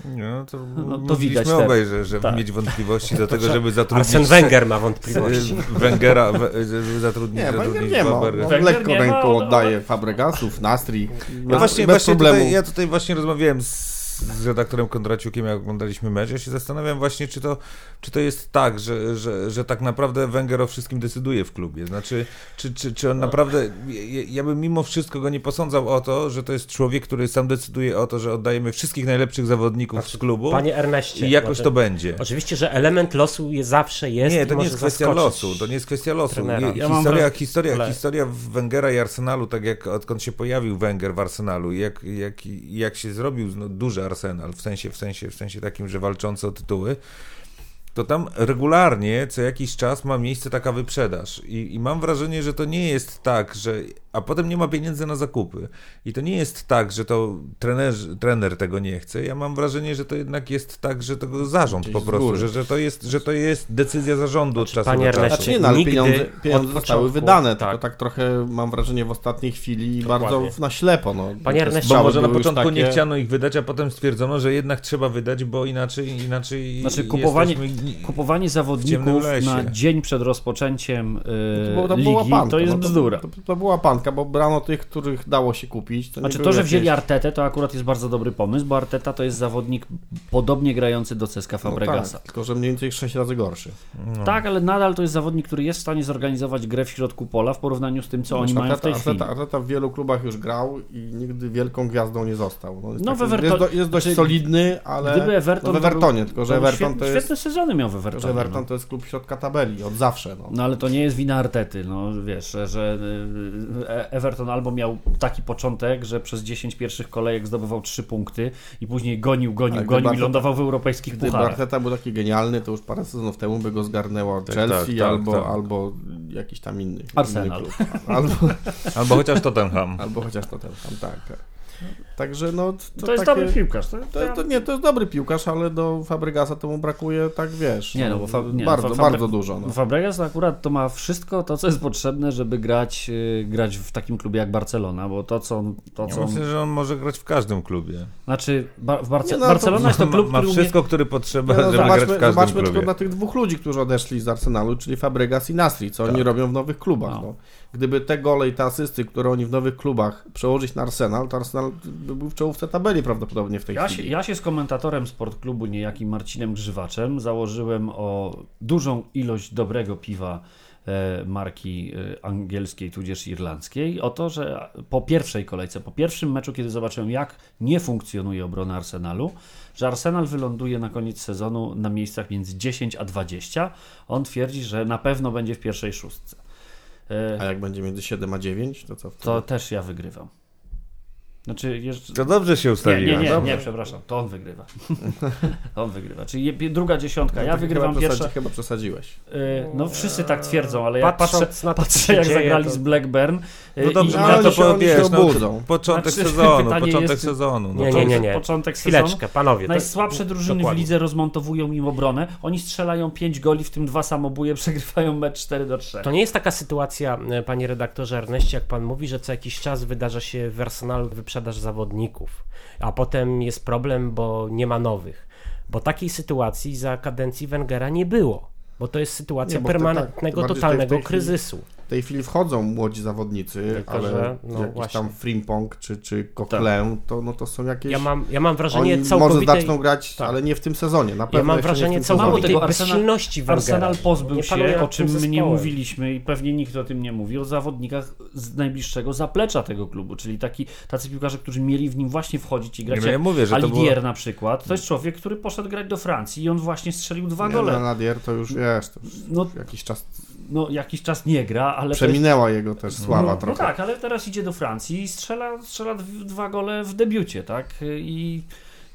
No, to, No, to mówiliśmy widać te- obaj, że, że tak. mieć wątpliwości do [laughs] tego, żeby zatrudnić Arsene Wenger ma wątpliwości. [laughs] Węgera, we- żeby zatrudnić, Nie, Wenger zatrudnić nie ma. No, Wenger lekko ręką ale- oddaje Fabregasów, Nastri. No Bez, właśnie, bez właśnie problemu. tutaj, ja tutaj właśnie rozmawiałem z, z redaktorem Kondraciukiem, jak oglądaliśmy mecz. Ja się zastanawiam właśnie, czy to, czy to jest tak, że, że, że tak naprawdę Wenger o wszystkim decyduje w klubie. Znaczy, czy, czy, czy on naprawdę. Ja, ja bym mimo wszystko go nie posądzał o to, że to jest człowiek, który sam decyduje o to, że oddajemy wszystkich najlepszych zawodników z klubu Panie Erneście. i jakoś to będzie. Oczywiście, że element losu jest, zawsze jest. Nie, to nie jest kwestia losu. To nie jest kwestia losu. trenera. Ja historia, historia, ale- historia Węgera i Arsenalu, tak jak odkąd się pojawił Węger w Arsenalu, i jak, jak, jak się zrobił no, duży Arsenal, w sensie, w, sensie, w sensie takim, że walczący o tytuły, to tam regularnie co jakiś czas ma miejsce taka wyprzedaż. I, I mam wrażenie, że to nie jest tak, że. A potem nie ma pieniędzy na zakupy. I to nie jest tak, że to trener, trener tego nie chce. Ja mam wrażenie, że to jednak jest tak, że tego zarząd Gdzieś po prostu, że, że, to jest, że to jest decyzja zarządu od czasu panie do czasu. Znaczy nie, no, ale Nigdy pieniądze, pieniądze zostały początku, wydane, tak. tylko tak trochę mam wrażenie w ostatniej chwili Dokładnie. bardzo na ślepo. No. Panie Erneście, Bo może na początku nie takie- chciano ich wydać, a potem stwierdzono, że jednak trzeba wydać, bo inaczej inaczej Znaczy kupowanie, jesteśmy... kupowanie zawodników na dzień przed rozpoczęciem To, yy, było, to ligi była panka, to jest no, bzdura. To, to, to była panka, bo brano tych, których dało się kupić. To Znaczy to, że jakieś- wzięli Artetę, to akurat jest bardzo dobry pomysł, bo Arteta to jest zawodnik podobnie grający do Ceska no Fabregasa. tak, tylko że mniej więcej 6 razy gorszy. No. Tak, ale nadal to jest zawodnik, który jest w stanie zorganizować grę w środku pola w porównaniu z tym, co oni Wiesz, mają w tej Arteta, chwili. Arteta, Arteta w wielu klubach już grał i nigdy wielką gwiazdą nie został. No, jest, No, taki, Everton- jest, do, jest dość znaczy, solidny, ale Gdyby Everton no, w to Evertonie, był- tylko że to Everton świetne, to jest, świetne sezony miał w tylko, Evertonie. że Everton no. to jest klub środka tabeli od zawsze. No. No ale to nie jest wina Artety, no wiesz, że, że y, e- Everton albo miał taki początek, że przez 10 pierwszych kolejek zdobywał 3 punkty i później gonił, gonił, Ale gonił i lądował w europejskich Gdyby pucharach. Arteta był taki genialny, to już parę sezonów temu by go zgarnęło Tak, Chelsea tak, tak, albo, tak. albo jakiś tam inny, Arsenal. inny klub. Albo, Albo chociaż Tottenham. albo chociaż to ten tam, tak. Także no to, To, jest takie, dobry piłkarz. To, To, to nie, to jest dobry piłkarz, ale do Fabregasa temu brakuje, tak wiesz. Nie, no bo fa- nie, bardzo, fa- bardzo Fabre- dużo. No. Fabregas akurat to ma wszystko to, co jest potrzebne, żeby grać, y, grać w takim klubie jak Barcelona, bo to, co. To, Ja co on myślę, że on może grać w każdym klubie. znaczy, ba- w Barce- Nie, no, to- Barcelona jest to ma, klub, ma który umie... wszystko, które potrzeba, Nie, no, żeby grać w każdym zobaczmy klubie. tylko na tych dwóch ludzi, którzy odeszli z Arsenalu, czyli Fabregas i Nasri, co oni robią w nowych klubach. No. No. Gdyby te gole i te asysty, które oni w nowych klubach przełożyć na Arsenal, to Arsenal by był w czołówce tabeli prawdopodobnie w tej Ja chwili. się, ja się z komentatorem sportklubu niejakim Marcinem Grzywaczem założyłem o dużą ilość dobrego piwa e, marki e, angielskiej tudzież irlandzkiej o to, że po pierwszej kolejce, po pierwszym meczu, kiedy zobaczyłem jak nie funkcjonuje obrona Arsenalu, że Arsenal wyląduje na koniec sezonu na miejscach między 10 a 20. On twierdzi, że na pewno będzie w pierwszej szóstce. E, A jak będzie między 7 a 9, to co wtedy? To też ja wygrywam. Znaczy, jeszcze... To dobrze się Nie, ustawiłeś. nie, nie, Dobrze. nie, przepraszam, to on wygrywa. [laughs] on wygrywa. Czyli je- druga dziesiątka, No ja to wygrywam chyba pierwsza. Chyba przesadziłeś. Y, No wszyscy tak twierdzą, ale ja patrzę, na to, patrzę jak dzieje, zagrali to- z Blackburn. y, No dobrze, i, ale no to się- wiesz, no, początek Znaczy, sezonu, [laughs] początek jest- sezonu. No Nie, nie, nie, nie. Początek sezonu. Chwileczkę, panowie. to- Najsłabsze drużyny dokładnie. w lidze rozmontowują im obronę. Oni strzelają 5 goli, w tym dwa samobuje, [laughs] przegrywają mecz 4 do 3. To nie jest taka sytuacja, e, panie redaktorze Erneście, jak pan mówi, że co jakiś czas wydarza się w Arsenalu wyprzedaż zawodników, a potem jest problem, bo nie ma nowych. Bo takiej sytuacji za kadencji Wengera nie było. Bo to jest sytuacja Nie, tak, permanentnego, w totalnego kryzysu. W tej chwili wchodzą młodzi zawodnicy, Tylko, ale że, no jakiś właśnie. tam Frimpong czy, czy Coquelin, to, no to są jakieś... Ja mam, ja mam wrażenie Oni może całkowitej... zaczną grać, Tak. ale nie w tym sezonie. Na pewno Ja mam wrażenie całkowitej tego, Arsenal- bezsilności Wengera. Arsenal pozbył się, o czym my nie mówiliśmy i pewnie nikt o tym nie mówi, o zawodnikach z najbliższego zaplecza tego klubu, czyli taki, tacy piłkarze, którzy mieli w nim właśnie wchodzić i grać. Nie, no ja mówię, że to Alidier było- na przykład, to jest człowiek, który poszedł grać do Francji i on właśnie strzelił dwa Nie, gole. no, Nadier to już wiesz, to już No, jakiś czas no, jakiś czas nie gra, ale też- Przeminęła jego też sława no, no trochę. tak, ale teraz idzie do Francji i strzela, strzela dw- dwa gole w debiucie, tak? I,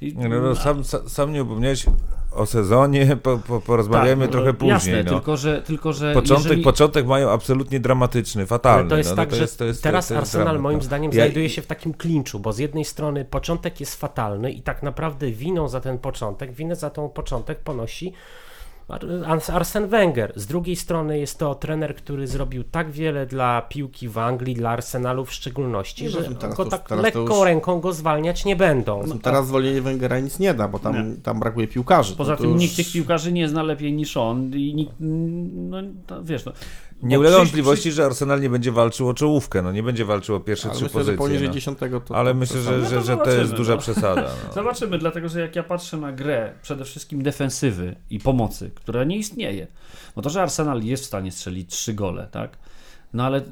i No, no, sam, sa- sam nie upomniałeś o sezonie, po, po, porozmawiamy tak, trochę później. Jasne, no. tylko że, tylko że Początek, jeżeli... początek mają absolutnie dramatyczny, fatalny. Ale to jest no, tak, to że jest, to jest, teraz to jest Arsenal dramat, moim no. zdaniem Ja- znajduje się w takim klinczu, bo z jednej strony początek jest fatalny i tak naprawdę winą za ten początek, winę za ten początek ponosi Ar- Arsene Wenger. Z drugiej strony jest to trener, który zrobił tak wiele dla piłki w Anglii, dla Arsenalu w szczególności, Nie, że no, teraz go to- tak teraz lekką już- ręką go zwalniać nie będą. No, teraz zwolnienie Węgera nic nie da, bo tam, tam brakuje piłkarzy. Poza No tym już- nikt tych piłkarzy nie zna lepiej niż on i nikt, no to wiesz, no. Nie ulega wątpliwości, że Arsenal nie będzie walczył o czołówkę, no nie będzie walczył o pierwsze Ale trzy myślę, że pozycje. poniżej no. 10 to... Ale to myślę, że, że, No to że to jest duża no. przesada. No. Zobaczymy, dlatego że jak ja patrzę na grę przede wszystkim defensywy i pomocy, która nie istnieje, bo to, że Arsenal jest w stanie strzelić trzy gole, tak? No ale y,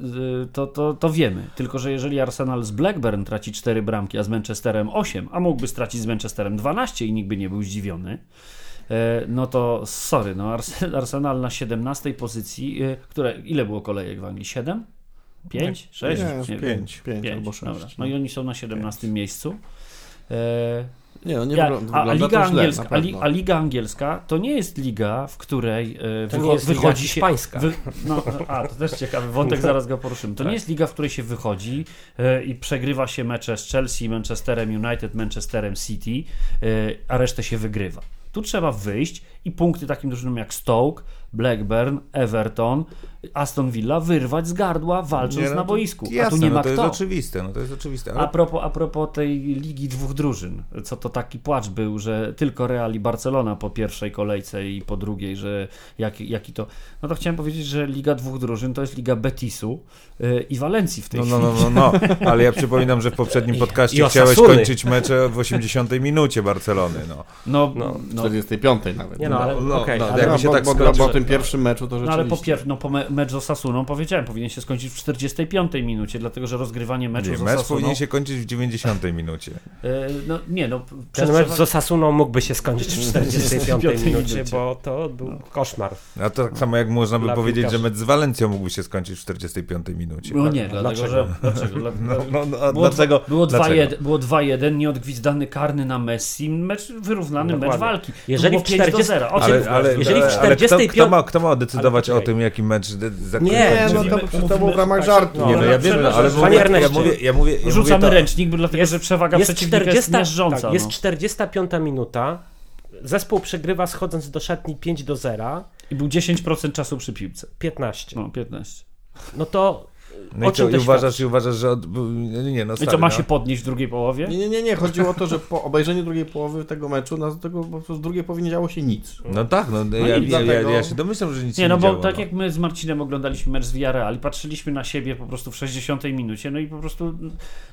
to, to, to wiemy. Tylko, że jeżeli Arsenal z Blackburn traci 4 bramki, a z Manchesterem 8, a mógłby stracić z Manchesterem 12 i nikt by nie był zdziwiony, e, no to sorry, no Ars- [laughs] Arsenal na 17 pozycji, y, które, ile było kolejek w Anglii? 7? 5? 6? Nie, pięć, pięć albo sześć, Dobra. No i oni są na 17 miejscu. Nie, no nie ja, wygląda, a, liga to źle, angielska, a, li, a liga angielska to nie jest liga, w której e, To nie wycho- jest liga wychodzi się. hiszpańska. Wy, no, a, to też ciekawy wątek, zaraz go poruszymy. To nie jest liga, w której się wychodzi e, i przegrywa się mecze z Chelsea, Manchesterem United, Manchesterem City, e, a resztę się wygrywa. Tu trzeba wyjść i punkty takim drużynom jak Stoke, Blackburn, Everton, Aston Villa wyrwać z gardła, walcząc Nie, no na boisku. a Jasne, tu nie no ma to kto. jest oczywiste, no to jest oczywiste. Ale A propos, a propos tej ligi dwóch drużyn, co to taki płacz był, że tylko Real i Barcelona po pierwszej kolejce i po drugiej, że jaki, jaki to. No to chciałem powiedzieć, że liga dwóch drużyn to jest liga Betisu yy, i Walencji w tej No, chwili. no, no, no, no, [laughs] ale ja przypominam, że w poprzednim podcaście chciałeś kończyć mecze w 80 minucie Barcelony, no. No, No, no, 45 nawet. Nie no, ale no, okej, no, ale jakby no, się bo, tak bo, skończy, bo o że- tym pierwszym meczu to no rzeczywiście... ale po pier- no, po me- mecz z Osasuną powiedziałem, powinien się skończyć w 45 minucie, dlatego że rozgrywanie meczu Nie, z mecz Osasuną... powinien się kończyć w 90 minucie. yy, no nie, no... Ten mecz z Osasuną mógłby się skończyć w 45 minucie, minucie. bo to był koszmar. A to tak samo jak można by Dla powiedzieć, piłkarzy. że mecz z Walencją mógłby się skończyć w 45 minucie. No nie, dlatego Dlaczego? że... Dlaczego? [laughs] Dla- No, no, no, Było, dlaczego? było, dlaczego? 2-1, było 2-1, nieodgwizdany karny na Messi, mecz wyrównany, mecz walki. Jeżeli w 5 do 40 0. O czym Ale, ale, Jeżeli w ale, ale kto, 45 kto, ma, kto ma decydować Ale o tym, jaki mecz de- zakończy? Nie, no to, to, to mówimy- był w ramach żartu. no, Nie, no ja wiem, ale mówię, panie ja mówię, ja mówię, ja Rzucamy mówię to, ręcznik, bo dlatego, że przewaga jest przeciwnika jest 40, miażdżąca. tak, jest no. 45 minuta, zespół przegrywa schodząc do szatni 5 do 0, I był 10% czasu przy piłce. 15. No, 15. No to No o i, co, i uważasz, i uważasz, że... Od... Nie, no I stary, co, ma no. się podnieść w drugiej połowie? Nie, nie, nie, nie. Chodziło o to, że po obejrzeniu drugiej połowy tego meczu, no, z tego po prostu z drugiej połowy nie działo się nic. No tak, no, ja, i ja, ja, dlatego- ja się domyślam, że nic się Nie, no bo działo, tak no. jak my z Marcinem oglądaliśmy mecz z Villarreal i patrzyliśmy na siebie po prostu w 60 minucie, no i po prostu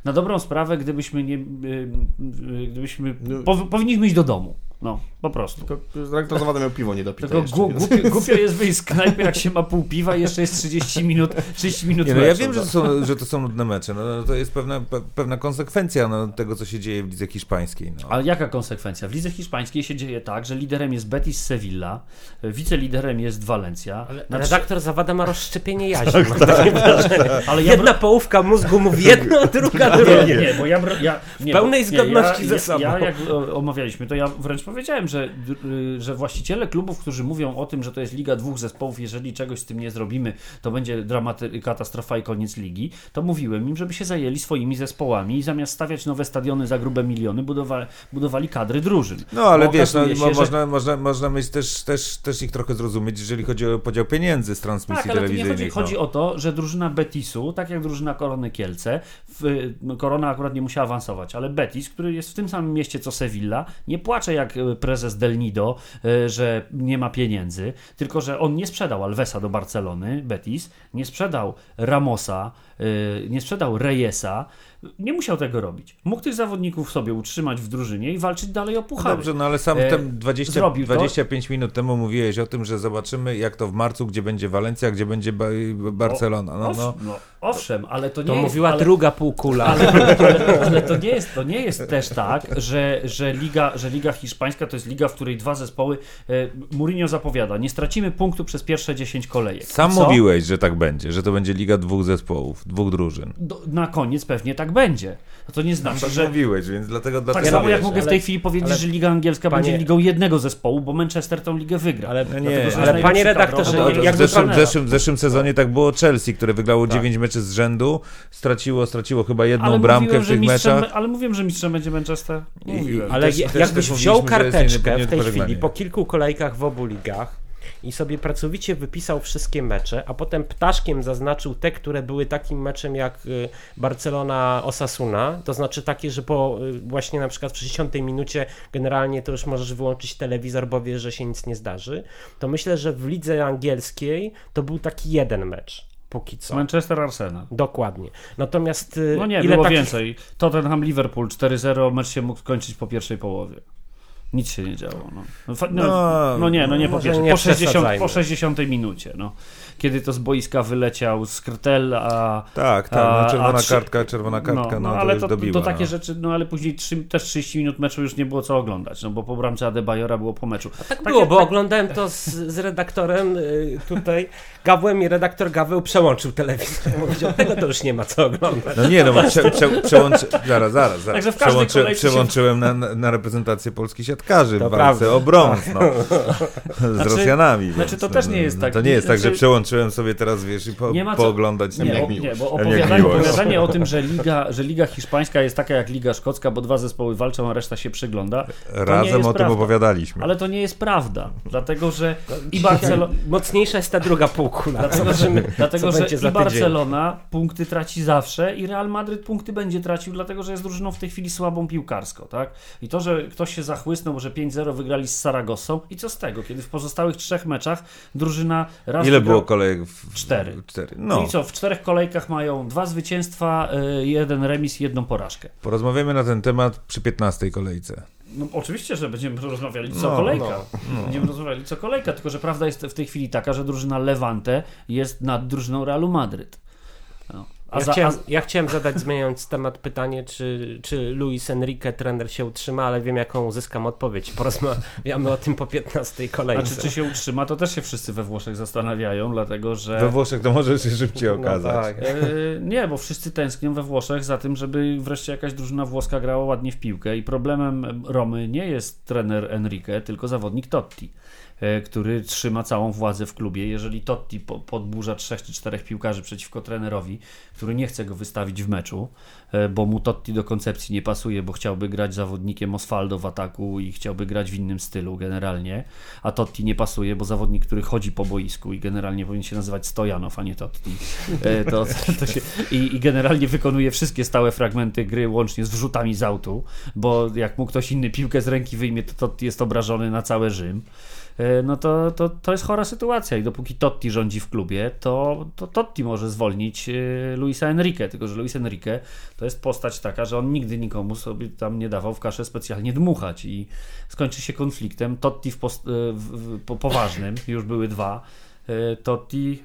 na dobrą sprawę, gdybyśmy nie, y, y, gdybyśmy, No. pow, powinniśmy iść do domu, no, po prostu. Tylko zawody miał piwo nie do picia Tylko jeszcze, gu, głupio, głupio jest wyjść z knajpy, jak się ma pół piwa i jeszcze jest 30 minut, 30 minut Nie, no ja wiem, że to są, że to są nudne mecze. No, no, to jest pewna, pe, pewna konsekwencja no, tego, co się dzieje w lidze hiszpańskiej. No. Ale jaka konsekwencja? W lidze hiszpańskiej się dzieje tak, że liderem jest Betis Sevilla, wiceliderem jest Valencia. trze- redaktor Zawada ma rozszczepienie jaźni, mam takie wrażenie. ale ja Jedna połówka mózgu mówi jedno, a druga Nie, drugie. nie, nie, bo ja, ja nie, pełnej bo- zgodności ja, ze sobą. Ja, jak o- omawialiśmy, to ja wręcz powiedziałem, że, y, że właściciele klubów, którzy mówią o tym, że to jest liga dwóch zespołów, jeżeli czegoś z tym nie zrobimy, to będzie dramaty, katastrofa i koniec ligi, to mówiłem im, żeby się zajęli swoimi zespołami i zamiast stawiać nowe stadiony za grube miliony, budowa, budowali kadry drużyn. No ale wiesz, no, się, że- można, można, można mieć też, też, też ich trochę zrozumieć, jeżeli chodzi o podział pieniędzy z transmisji Tak, ale telewizyjnych. chodzi, chodzi no. o to, że drużyna Betisu, tak jak drużyna Korony Kielce, w, no, Korona akurat nie musiała awansować, ale Betis, który jest w tym samym mieście co Sevilla, nie płacze jak prezes Del Nido, e, że nie ma pieniędzy, tylko że on nie sprzedał Alvesa do Barcelony, Betis, nie sprzedał Ramosa, e, nie sprzedał Reyesa, Nie musiał tego robić. Mógł tych zawodników sobie utrzymać w drużynie i walczyć dalej o puchary. Dobrze, no ale sam E, ten 20, zrobił to. 25 minut temu mówiłeś o tym, że zobaczymy jak to w marcu, gdzie będzie Walencja, gdzie będzie ba Barcelona. No, Owszem, no. no, owszem, ale to nie To jest, mówiła ale, druga półkula. ale, ale, ale to, nie jest, to nie jest też tak, że, że, liga, że Liga Hiszpańska to jest liga, w której dwa zespoły. E, Mourinho zapowiada, nie stracimy punktu przez pierwsze 10 kolejek. Sam Co? mówiłeś, że tak będzie, że to będzie liga dwóch zespołów, dwóch drużyn. Do, na koniec pewnie tak będzie. No to nie znaczy, Tak że. mówiłeś, więc dlatego Tak dlatego samo jak mogę w ale- tej chwili powiedzieć, ale- że Liga Angielska Panie- będzie ligą jednego zespołu, bo Manchester tą ligę wygra. Ale, No nie, Dlatego, ale panie redaktorze, No, jakby w, zeszłym, w, zeszłym, w zeszłym sezonie tak było Chelsea, które wygrało 9 meczy z rzędu, straciło, straciło chyba jedną ale bramkę mówiłem, w tych mistrzem, meczach. ale mówiłem, że mistrzem będzie Manchester. Mówiłem. Ale Też- jakbyś też wziął karteczkę w tej chwili po kilku kolejkach w obu ligach i sobie pracowicie wypisał wszystkie mecze, a potem ptaszkiem zaznaczył te, które były takim meczem jak y, Barcelona-Osasuna, to znaczy takie, że po y, właśnie na przykład w 60 minucie generalnie to już możesz wyłączyć telewizor, bo wiesz, że się nic nie zdarzy, to myślę, że w lidze angielskiej to był taki jeden mecz póki co. Manchester Arsenal. Dokładnie. Natomiast y, No nie, ile było takich... więcej. Tottenham Liverpool 4-0, mecz się mógł skończyć po pierwszej połowie. Nic się nie działo. No, no, no, No, no nie, no nie po nie Po 60, przesadzajmy. po 60 minucie. No. Kiedy to z boiska wyleciał Skrtel, a Tak, tak, A- no, czerwona trzy- kartka, czerwona kartka, no, to ale już to, dobiła. to takie no. rzeczy, no ale później trzy, też 30 minut meczu już nie było co oglądać, no bo po bramce Adebayora było po meczu. Tak Takie- było, bo tak- oglądałem to z, z redaktorem y, tutaj, Gawłem i redaktor Gaweł przełączył telewizor. Powiedział, tego to już nie ma co oglądać. No nie, no bo prze, prze, przełączy... Zaraz, zaraz, zaraz. Także w Przełączy, kolejce się- przełączyłem na, na reprezentację Polski siatkarzy To w walce prawda. o brąz, no. [laughs] Z Znaczy- Rosjanami. znaczy to też nie jest tak. To nie jest tak, że Znaczy- przełączyłem sobie teraz, wiesz, i po, Nie ma co- pooglądać. Nie, jak miłość. nie, bo opowiadanie, opowiadanie o tym, że liga, że liga hiszpańska jest taka jak liga szkocka, bo dwa zespoły walczą, a reszta się przygląda. nie Razem o tym prawda. opowiadaliśmy. Ale to nie jest prawda, dlatego że i Barcelona. Mocniejsza jest ta druga półkula. Dlatego, że, dlatego, że i tydzień. Barcelona punkty traci zawsze i Real Madryt punkty będzie tracił, dlatego że jest drużyną w tej chwili słabą piłkarsko, tak? I to, że ktoś się zachłysnął, że 5-0 wygrali z Saragossą i co z tego, kiedy w pozostałych trzech meczach drużyna raz Ile wygra- było kolejek? W... Cztery. Cztery. No. No, i co, w czterech kolejkach mają dwa zwycięstwa, y, jeden remis i jedną porażkę. porozmawiamy na ten temat przy 15 kolejce. No oczywiście, że będziemy rozmawiali co No, kolejka. Będziemy rozmawiali co kolejka, tylko że prawda jest w tej chwili taka, że drużyna Levante jest nad drużyną Realu Madryt. No. A Ja, za, chciałem, a, ja chciałem zadać, zmieniając temat, pytanie, czy, czy Luis Enrique, trener, się utrzyma, ale wiem, jaką uzyskam odpowiedź. Porozmawiamy o tym po 15 kolejce. znaczy, czy się utrzyma, to też się wszyscy we Włoszech zastanawiają, dlatego że... We Włoszech to może się szybciej No okazać. tak. E, nie, bo wszyscy tęsknią we Włoszech za tym, żeby wreszcie jakaś drużyna włoska grała ładnie w piłkę i problemem Romy nie jest trener Enrique, tylko zawodnik Totti, który trzyma całą władzę w klubie. Jeżeli Totti po, podburza trzech czy czterech piłkarzy przeciwko trenerowi, który nie chce go wystawić w meczu, e, bo mu Totti do koncepcji nie pasuje, bo chciałby grać zawodnikiem Osvaldo w ataku i chciałby grać w innym stylu generalnie, a Totti nie pasuje, bo zawodnik, który chodzi po boisku i generalnie powinien się nazywać Stojanow, a nie Totti, e, to, to się, i, i generalnie wykonuje wszystkie stałe fragmenty gry, łącznie z wrzutami z autu, bo jak mu ktoś inny piłkę z ręki wyjmie, to Totti jest obrażony na cały Rzym. E, No to, to, to jest chora sytuacja i dopóki Totti rządzi w klubie, to, to Totti może zwolnić e, Luisa Enrique, tylko że Luis Enrique to jest postać taka, że on nigdy nikomu sobie tam nie dawał w kaszę specjalnie dmuchać i skończy się konfliktem. Totti w, post, e, w, w po, poważnym, już były dwa, Totti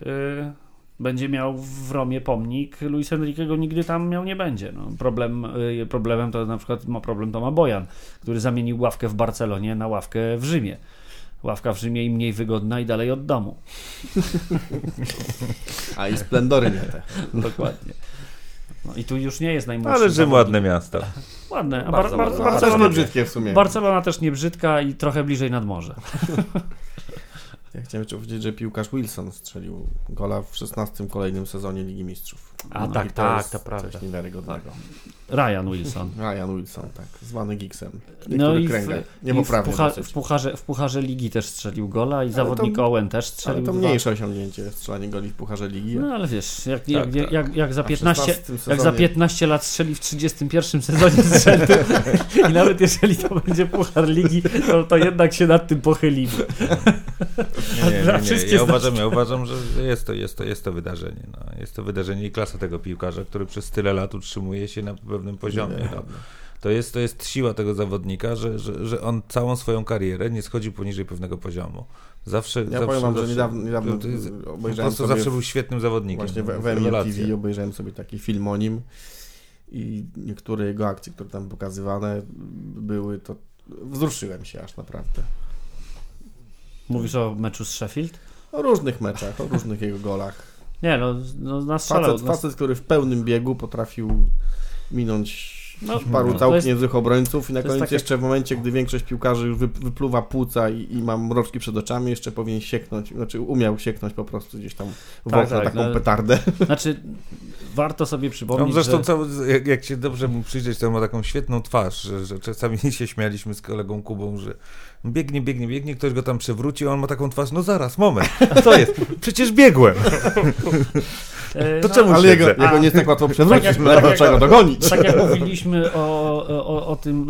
będzie miał w Romie pomnik, Luis Enrique go nigdy tam miał nie będzie. No, problem, problemem to na przykład ma problem Toma Bojan, który zamienił ławkę w Barcelonie na ławkę w Rzymie. Ławka w Rzymie im mniej wygodna i dalej od domu. [laughs] A i splendory nie te. Dokładnie. No i tu już nie jest najmłodszy. Ale Rzym ładne miasto. Ładne. A Bardzo Bar- Barcelona, nie brzydkie w sumie. Barcelona też nie brzydka i trochę bliżej nad morze. [laughs] Ja chciałem jeszcze powiedzieć, że piłkarz Wilson strzelił gola w 16 kolejnym sezonie Ligi Mistrzów. A No tak, to tak, to prawda. Coś niewiarygodnego. Ryan Wilson. [laughs] Ryan Wilson, tak, zwany Gixem. W No i w, i w, pucha, w, pucharze, w Pucharze Ligi też strzelił gola i zawodnik to- Owen też Ale strzelił to dwa. mniejsze osiągnięcie, strzelanie goli w Pucharze Ligi. No ale wiesz, jak, jak, tak. jak, jak, za A w 15, 16 jak za sezonie- 15 lat strzeli w 31 sezonie [laughs] z rzędu i nawet jeżeli to będzie Puchar Ligi, to, to jednak się nad tym pochylimy. Nie, nie, [laughs] nie, nie. Ja znaczy- uważam, ja uważam, że jest to, jest to, jest to wydarzenie. No. Jest to wydarzenie i klasa tego piłkarza, który przez tyle lat utrzymuje się na pewnym poziomie. No. To, jest, to jest siła tego zawodnika, że, że, że on całą swoją karierę nie schodził poniżej pewnego poziomu. Zawsze. Ja zawsze, powiem wam, że zawsze, niedawno, niedawno to jest, po obejrzałem prostu sobie zawsze był świetnym zawodnikiem. właśnie w, w Emil. TV obejrzałem sobie taki film o nim i niektóre jego akcje, które tam pokazywane były, to wzruszyłem się aż naprawdę. Mówisz o meczu z Sheffield? O różnych meczach, o różnych jego golach. Nie, no, no nastrzelał. Facet, facet, który w pełnym biegu potrafił minąć No, paru no, całkiem niezłych obrońców i na koniec tak jak- jeszcze w momencie, gdy większość piłkarzy już wyp- wypluwa płuca i, i ma mroczki przed oczami, jeszcze powinien sieknąć, znaczy umiał sieknąć po prostu gdzieś tam w Tak, okno tak, taką no. petardę. [laughs] Znaczy, warto sobie przypomnieć, zresztą, że... jak, jak się dobrze mu przyjrzeć, to ma taką świetną twarz, że, że czasami [laughs] się śmialiśmy z kolegą Kubą, że biegnie, biegnie, biegnie, ktoś go tam przewróci, a on ma taką twarz, no zaraz, moment, [laughs] co jest? Przecież biegłem. E, To no, czemu Ale jego, jego nie tak łatwo przewrócić, no tak tak jak- trzeba go dogonić. Tak jak mówiliśmy o, o, o tym,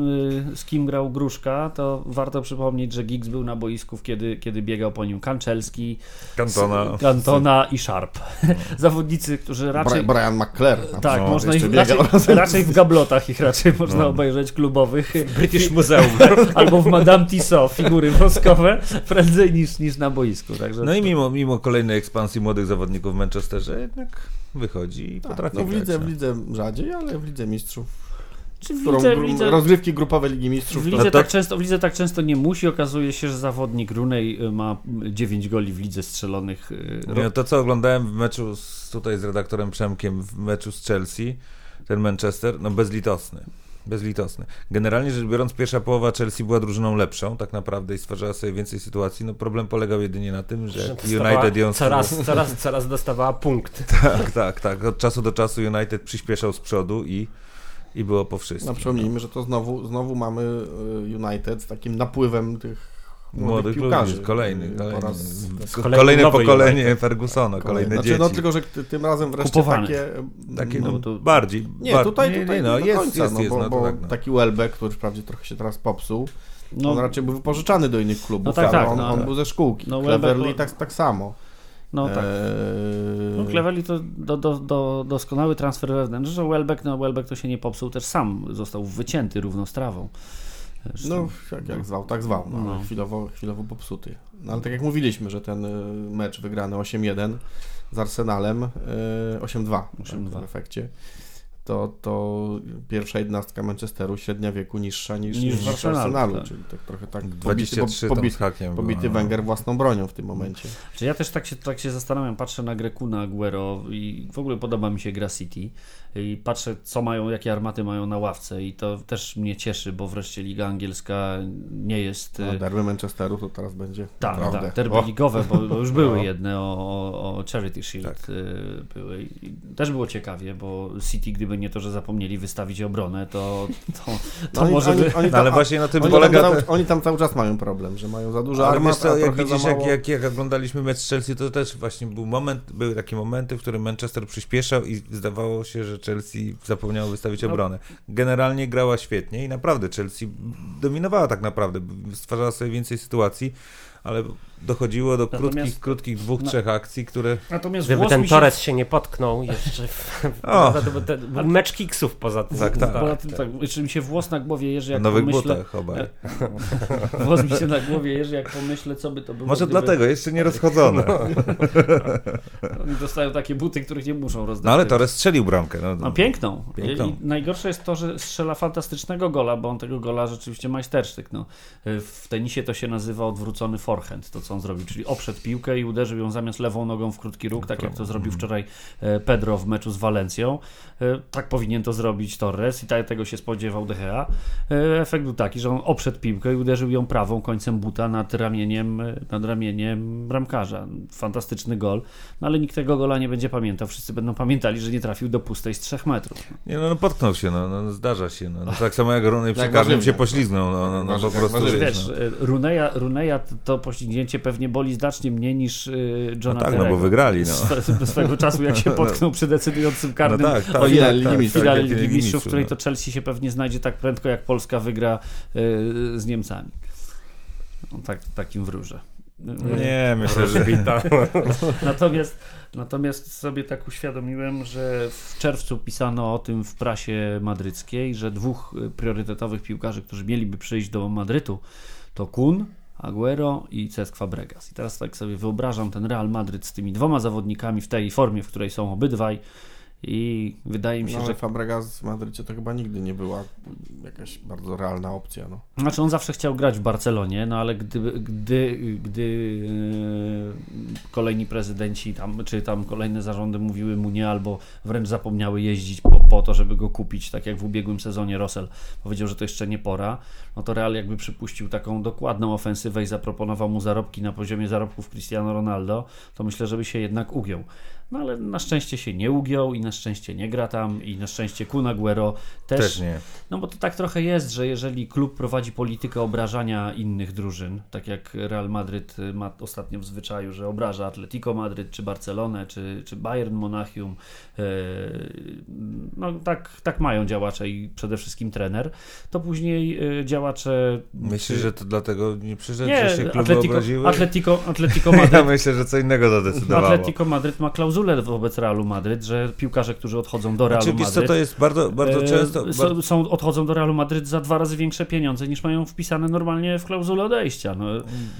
y, z kim grał Gruszka, to warto przypomnieć, że Giggs był na boisku, kiedy, kiedy biegał po nim Kanczelski, Kantona. Cantona i Sharp. [laughs] Zawodnicy, którzy raczej... Brian McClure. na Tak, przykład można ich raczej, [laughs] raczej w gablotach ich raczej można No. obejrzeć klubowych. British Museum. [laughs] Albo w Madame Tissot, figury woskowe, prędzej niż, niż na boisku. Także No i mimo, mimo kolejnej ekspansji młodych zawodników w Manchesterze jednak wychodzi i potrafi No w grać, lidze, no. w lidze rzadziej, ale w lidze mistrzów. Czy w lidze, w lidze, rozgrywki grupowe Ligi Mistrzów. w, lidze to- tak często, w lidze tak często nie musi. Okazuje się, że zawodnik Runej y, ma 9 goli w lidze strzelonych. y, Nie, no to co oglądałem w meczu z, tutaj z redaktorem Przemkiem w meczu z Chelsea, ten Manchester, no bezlitosny. Bezlitosny. Generalnie rzecz biorąc, pierwsza połowa Chelsea była drużyną lepszą, tak naprawdę, i stwarzała sobie więcej sytuacji. No problem polegał jedynie na tym, że Że United ją coraz, coraz, coraz dostawała punkt. [laughs] Tak, tak, tak. Od czasu do czasu United przyspieszał z przodu i, i było po wszystkim. No przypomnijmy, że to znowu, znowu mamy y, United z takim napływem tych młodych, piłkarzy. ludzi, kolejny, Y, kolejny, Po raz, ko- kolejny kolejne nowy pokolenie. Fergusona, kolejne znaczy, dzieci. no tylko, że ty, tym razem wreszcie Kupowanych. takie... Takie no, no, to- bardziej. nie, bar- tutaj, nie, tutaj nie, no, do jest, końca, jest, no, jest, bo, no, tak, no. taki Welbeck, który wprawdzie trochę się teraz popsuł, No, on raczej był wypożyczany do innych klubów, No tak, tak, on, no, on był ze szkółki. no, No, Welbeck- Cleverly tak, tak samo. no tak. Eee, No, Cleverly to do, do, do, doskonały transfer wewnętrzny, że Welbeck, no Welbeck to się nie popsuł, też sam został wycięty równą strawą. Zresztą- No, jak, jak zwał, tak zwał. No, No. Chwilowo, chwilowo popsuty. No, ale tak jak mówiliśmy, że ten y, mecz wygrany 8-1 z Arsenalem, y, 8-2 tak, 8-2. w efekcie, to, to pierwsza jednostka Manchesteru średnia wieku niższa niż, Niż niż Arsenalu, Arsenalu, tak. czyli tak trochę tak 23 pobity, pobity, pobity było, no. Wenger własną bronią w tym momencie. Czy ja też tak się, tak się zastanawiam, patrzę na Grekuna, Aguero i w ogóle podoba mi się gra City i patrzę, co mają, jakie armaty mają na ławce i to też mnie cieszy, bo wreszcie Liga Angielska nie jest... A y, derby Manchesteru to teraz będzie Tak, naprawdę. tak, derby O, ligowe, bo, bo [laughs] już były No. jedne o, o, o Charity Shield. Tak. y, były. I też było ciekawie, bo City, gdyby nie to, że zapomnieli wystawić obronę, to, to, to No oni- może oni, by... oni No, tam, ale właśnie na tym oni, polega... tam, oni tam cały czas mają problem, że mają za dużo Ale armat, co, jak widzisz, jak, mało... jak, jak oglądaliśmy mecz z Chelsea, to też właśnie był moment, były takie momenty, w którym Manchester przyspieszał i zdawało się, że Chelsea zapomniało wystawić No. obronę. Generalnie grała świetnie i naprawdę Chelsea dominowała tak naprawdę, stwarzała sobie więcej sytuacji, ale dochodziło do Natomiast- krótkich, krótkich dwóch, no. trzech akcji, które... Natomiast Gdyby ten mi się- Torres się nie potknął jeszcze. W, [laughs] O. był mecz kiksów poza tym. Tak, tak. Poza tym, tak, jeszcze mi się włos na głowie jeży, jak nowych pomyślę... butach obaj. [laughs] Włos mi się na głowie jeży, jak pomyślę, co by to było. Może gdyby dlatego, jeszcze nie rozchodzone. [laughs] Oni dostają takie buty, których nie muszą rozdać. No ale Torres strzelił bramkę. No, No piękną. Piękną. I najgorsze jest to, że strzela fantastycznego gola, bo on tego gola rzeczywiście majstersztyk. No. W tenisie to się nazywa odwrócony forehand, to co on zrobił, czyli oprzedł piłkę i uderzył ją zamiast lewą nogą w krótki róg, tak jak to zrobił wczoraj e, Pedro w meczu z Walencją. E, Tak powinien to zrobić Torres i tak tego się spodziewał De Gea. E, Efekt był taki, że on oprzedł piłkę i uderzył ją prawą końcem buta nad ramieniem, nad ramieniem bramkarza. Fantastyczny gol, no ale nikt tego gola nie będzie pamiętał. Wszyscy będą pamiętali, że nie trafił do pustej z trzech metrów. Nie, no, no potknął się, no, no zdarza się. No. No, tak samo jak Ronej przy się poślizgnął. No, no, no, po prostu wiesz, no. Runeja, Runeja to- to poślizgnięcie pewnie boli znacznie mniej niż e, Johna No tak, no Terrego. bo wygrali, no. Swe, swego czasu, jak [laughs] się potknął przy decydującym karnym No tak, tak, o ile tak, tak, tak, Ligi Mistrzów, w której no. to Chelsea się pewnie znajdzie tak prędko, jak Polska wygra e, z Niemcami. No, tak, takim wróżę. Nie, myślę, że [laughs] Natomiast, natomiast sobie tak uświadomiłem, że w czerwcu pisano o tym w prasie madryckiej, że dwóch y, priorytetowych piłkarzy, którzy mieliby przyjść do Madrytu, to Kun, Aguero i Cesc Fabregas. I teraz tak sobie wyobrażam ten Real Madryt z tymi dwoma zawodnikami w tej formie, w której są obydwaj. I wydaje mi się, No, że Fabregas w Madrycie to chyba nigdy nie była jakaś bardzo realna opcja. No. Znaczy on zawsze chciał grać w Barcelonie, no ale gdy, gdy, gdy yy, kolejni prezydenci tam, czy tam kolejne zarządy mówiły mu nie, albo wręcz zapomniały jeździć po, po to, żeby go kupić, tak jak w ubiegłym sezonie Russell powiedział, że to jeszcze nie pora, no to Real jakby przypuścił taką dokładną ofensywę i zaproponował mu zarobki na poziomie zarobków Cristiano Ronaldo, to myślę, żeby się jednak ugiął. No ale na szczęście się nie ugiął i na szczęście nie gra tam i na szczęście Kun Aguero też, też nie. no bo to tak trochę jest, że jeżeli klub prowadzi politykę obrażania innych drużyn, tak jak Real Madryt y, ma ostatnio w zwyczaju, że obraża Atletico Madryt, czy Barcelonę, czy, czy Bayern Monachium, yy, no tak, tak mają działacze i przede wszystkim trener, to później yy, działacze... Myślę, że to dlatego nie przyszedł, Nie, że się kluby Atletico, obraziły? Atletico, Atletico [laughs] Ja Madryt myślę, że co innego zadecydowało. [laughs] Atletico Madryt ma klauzulę wobec Realu Madryt, że piłkarze, którzy odchodzą do Realu Znaczy, wiesz co, Madryt to jest bardzo, bardzo e, często... są, są, odchodzą do Realu Madryt za dwa razy większe pieniądze niż mają wpisane normalnie w klauzulę odejścia. No,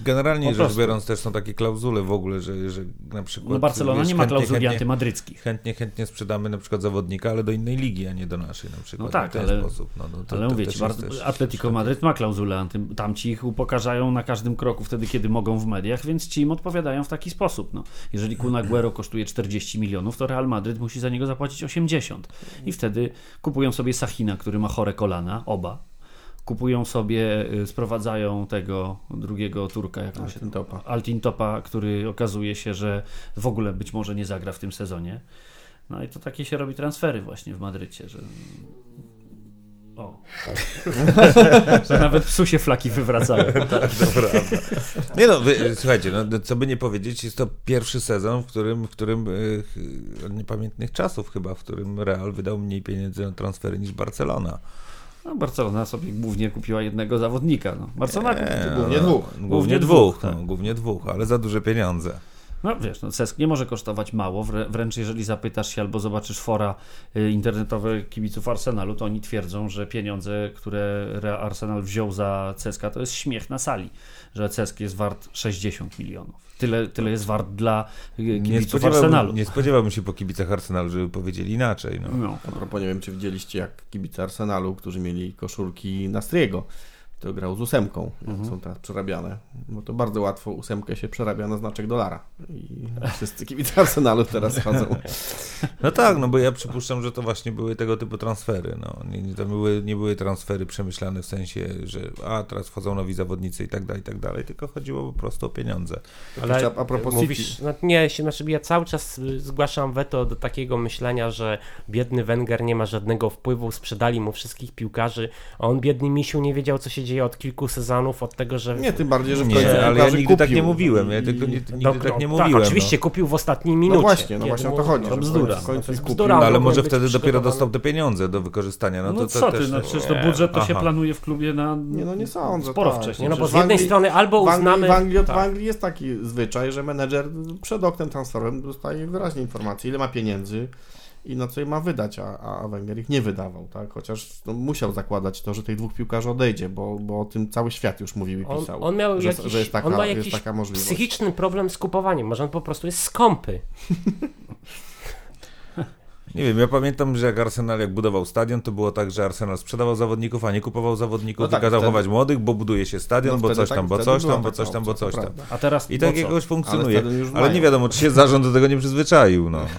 Generalnie rzecz biorąc też są takie klauzule w ogóle, że, że na przykład... no Barcelona wiesz, nie ma klauzuli chętnie- antymadryckich. Chętnie, chętnie sprzedamy na przykład zawodnika, ale do innej ligi, a nie do naszej na przykład. No tak, w ten ale- sposób. No, no, to, Ale to mówię ci, Atletico Madryt ma klauzulę anty... Tamci ich upokarzają na każdym kroku wtedy, kiedy mogą w mediach, więc ci im odpowiadają w taki sposób. No. Jeżeli Kun Aguero kosztuje 40 milionów, to Real Madryt musi za niego zapłacić 80. I wtedy kupują sobie Sachina, który ma chore kolana, oba. Kupują sobie, y, sprowadzają tego drugiego Turka, jak on się. Altintopa, który okazuje się, że w ogóle być może nie zagra w tym sezonie. No i to takie się robi transfery właśnie w Madrycie, że. O. [laughs] że nawet psu się flaki wywracają. [laughs] Nie no, wy, słuchajcie, no, co by nie powiedzieć, jest to pierwszy sezon, w którym, w którym od niepamiętnych czasów chyba, w którym Real wydał mniej pieniędzy na transfery niż Barcelona. No, Barcelona sobie głównie kupiła jednego zawodnika. No. Barcelona Nie, głównie no, dwóch. Głównie, Głównie dwóch, dwóch, no, tak. głównie dwóch, ale za duże pieniądze. No wiesz, no, Cesk nie może kosztować mało, wrę- wręcz jeżeli zapytasz się albo zobaczysz fora y, internetowe kibiców Arsenalu, to oni twierdzą, że pieniądze, które Re- Arsenal wziął za Ceska, to jest śmiech na sali, że Cesk jest wart 60 milionów. Tyle, tyle jest wart dla y, Nie kibiców spodziewałbym, Arsenalu. nie spodziewałbym się po kibicach Arsenalu, żeby powiedzieli inaczej. No. No. A propos, nie wiem, czy widzieliście, jak kibice Arsenalu, którzy mieli koszulki Nastriego, to grał z ósemką, jak są teraz przerabiane. Bo to bardzo łatwo ósemkę się przerabia na znaczek dolara. I [laughs] wszyscy kibice Arsenalu teraz chodzą. No tak, no bo ja przypuszczam, że to właśnie były tego typu transfery. No. Nie, nie, to były, nie były transfery przemyślane w sensie, że a teraz wchodzą nowi zawodnicy i tak dalej, i tak dalej, tylko chodziło po prostu o pieniądze. Ale a, a propos mówisz, no, nie, się, znaczy ja cały czas zgłaszam weto do takiego myślenia, że biedny Wenger nie ma żadnego wpływu, sprzedali mu wszystkich piłkarzy, a on biedny misiu nie wiedział, co się dzieje od kilku sezonów, od tego, że... nie, tym bardziej, że w Nie, końcu ale ja nigdy tak kupił. nie mówiłem, ja tylko nie, nigdy No, tak nie no, mówiłem. Tak, oczywiście, no. kupił w ostatniej minucie. No właśnie, no właśnie o to chodzi. to bzdura. W końcu kupił. bzdura, No, ale może wtedy dopiero dostał te pieniądze do wykorzystania. No, No, to, co to ty, też, no przecież nie, to budżet to się planuje w klubie na Nie, no nie sądzę. sporo tak. wcześniej. Nie, no bo z jednej Anglii- strony albo uznamy... w, Anglii, w tak. Anglii jest taki zwyczaj, że menedżer przed oknem transferowym dostaje wyraźnie informację, ile ma pieniędzy i na co je ma wydać, a, a Wenger ich nie wydawał, tak? Chociaż no, musiał zakładać to, że tych dwóch piłkarzy odejdzie, bo, bo o tym cały świat już mówił i On, pisał. on miał że, jakiś, że jest taka, on ma jest jakiś taka możliwość. psychiczny problem z kupowaniem, może on po prostu jest skąpy. [laughs] Nie wiem, ja pamiętam, że jak Arsenal jak budował stadion, to było tak, że Arsenal sprzedawał zawodników, a nie kupował zawodników, No tak, tylko kazał wtedy- chować młodych, bo buduje się stadion, No bo wtedy coś tak- tam, bo coś tam, bo coś tam, bo coś tam. prawda. A teraz I tak jakoś funkcjonuje. Ale mają. nie wiadomo, czy się zarząd do tego nie przyzwyczaił. No. [laughs]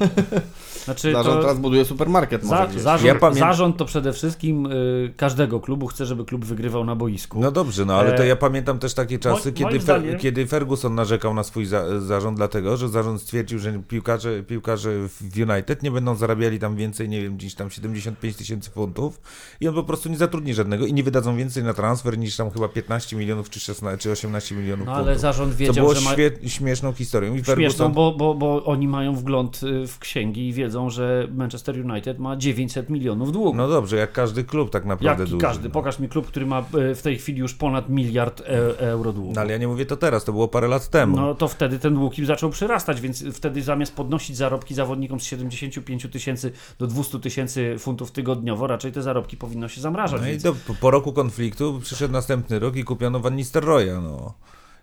Znaczy, Zarząd to... teraz buduje supermarket może Za, gdzieś. zarząd, Ja pamię- zarząd to przede wszystkim y, każdego klubu chce, żeby klub wygrywał na boisku. no dobrze, no ale to E, ja pamiętam też takie czasy, moim kiedy, Fer, zdaniem- kiedy Ferguson narzekał na swój za, zarząd, dlatego, że zarząd stwierdził, że piłkarze, piłkarze w United nie będą zarabiali tam więcej, nie wiem, gdzieś tam 75 tysięcy funtów i on po prostu nie zatrudni żadnego i nie wydadzą więcej na transfer niż tam chyba 15 milionów czy 16 czy 18 milionów No ale funtów. zarząd wiedział, było że ma... śmie- śmieszną historią. I Śmieszną, Ferguson, bo, bo, bo oni mają wgląd y, w księgi i wiedzą, wiedzą, że Manchester United ma 900 milionów długu. No dobrze, jak każdy klub tak naprawdę Jaki duży. każdy? no. Pokaż mi klub, który ma e, w tej chwili już ponad miliard e euro długu. No ale ja nie mówię to teraz, to było parę lat temu. No to wtedy ten dług im zaczął przyrastać, więc wtedy zamiast podnosić zarobki zawodnikom z 75 tysięcy do 200 tysięcy funtów tygodniowo, raczej te zarobki powinno się zamrażać. No i więc... do, po roku konfliktu przyszedł następny rok i kupiono Van Nistelrooya, no.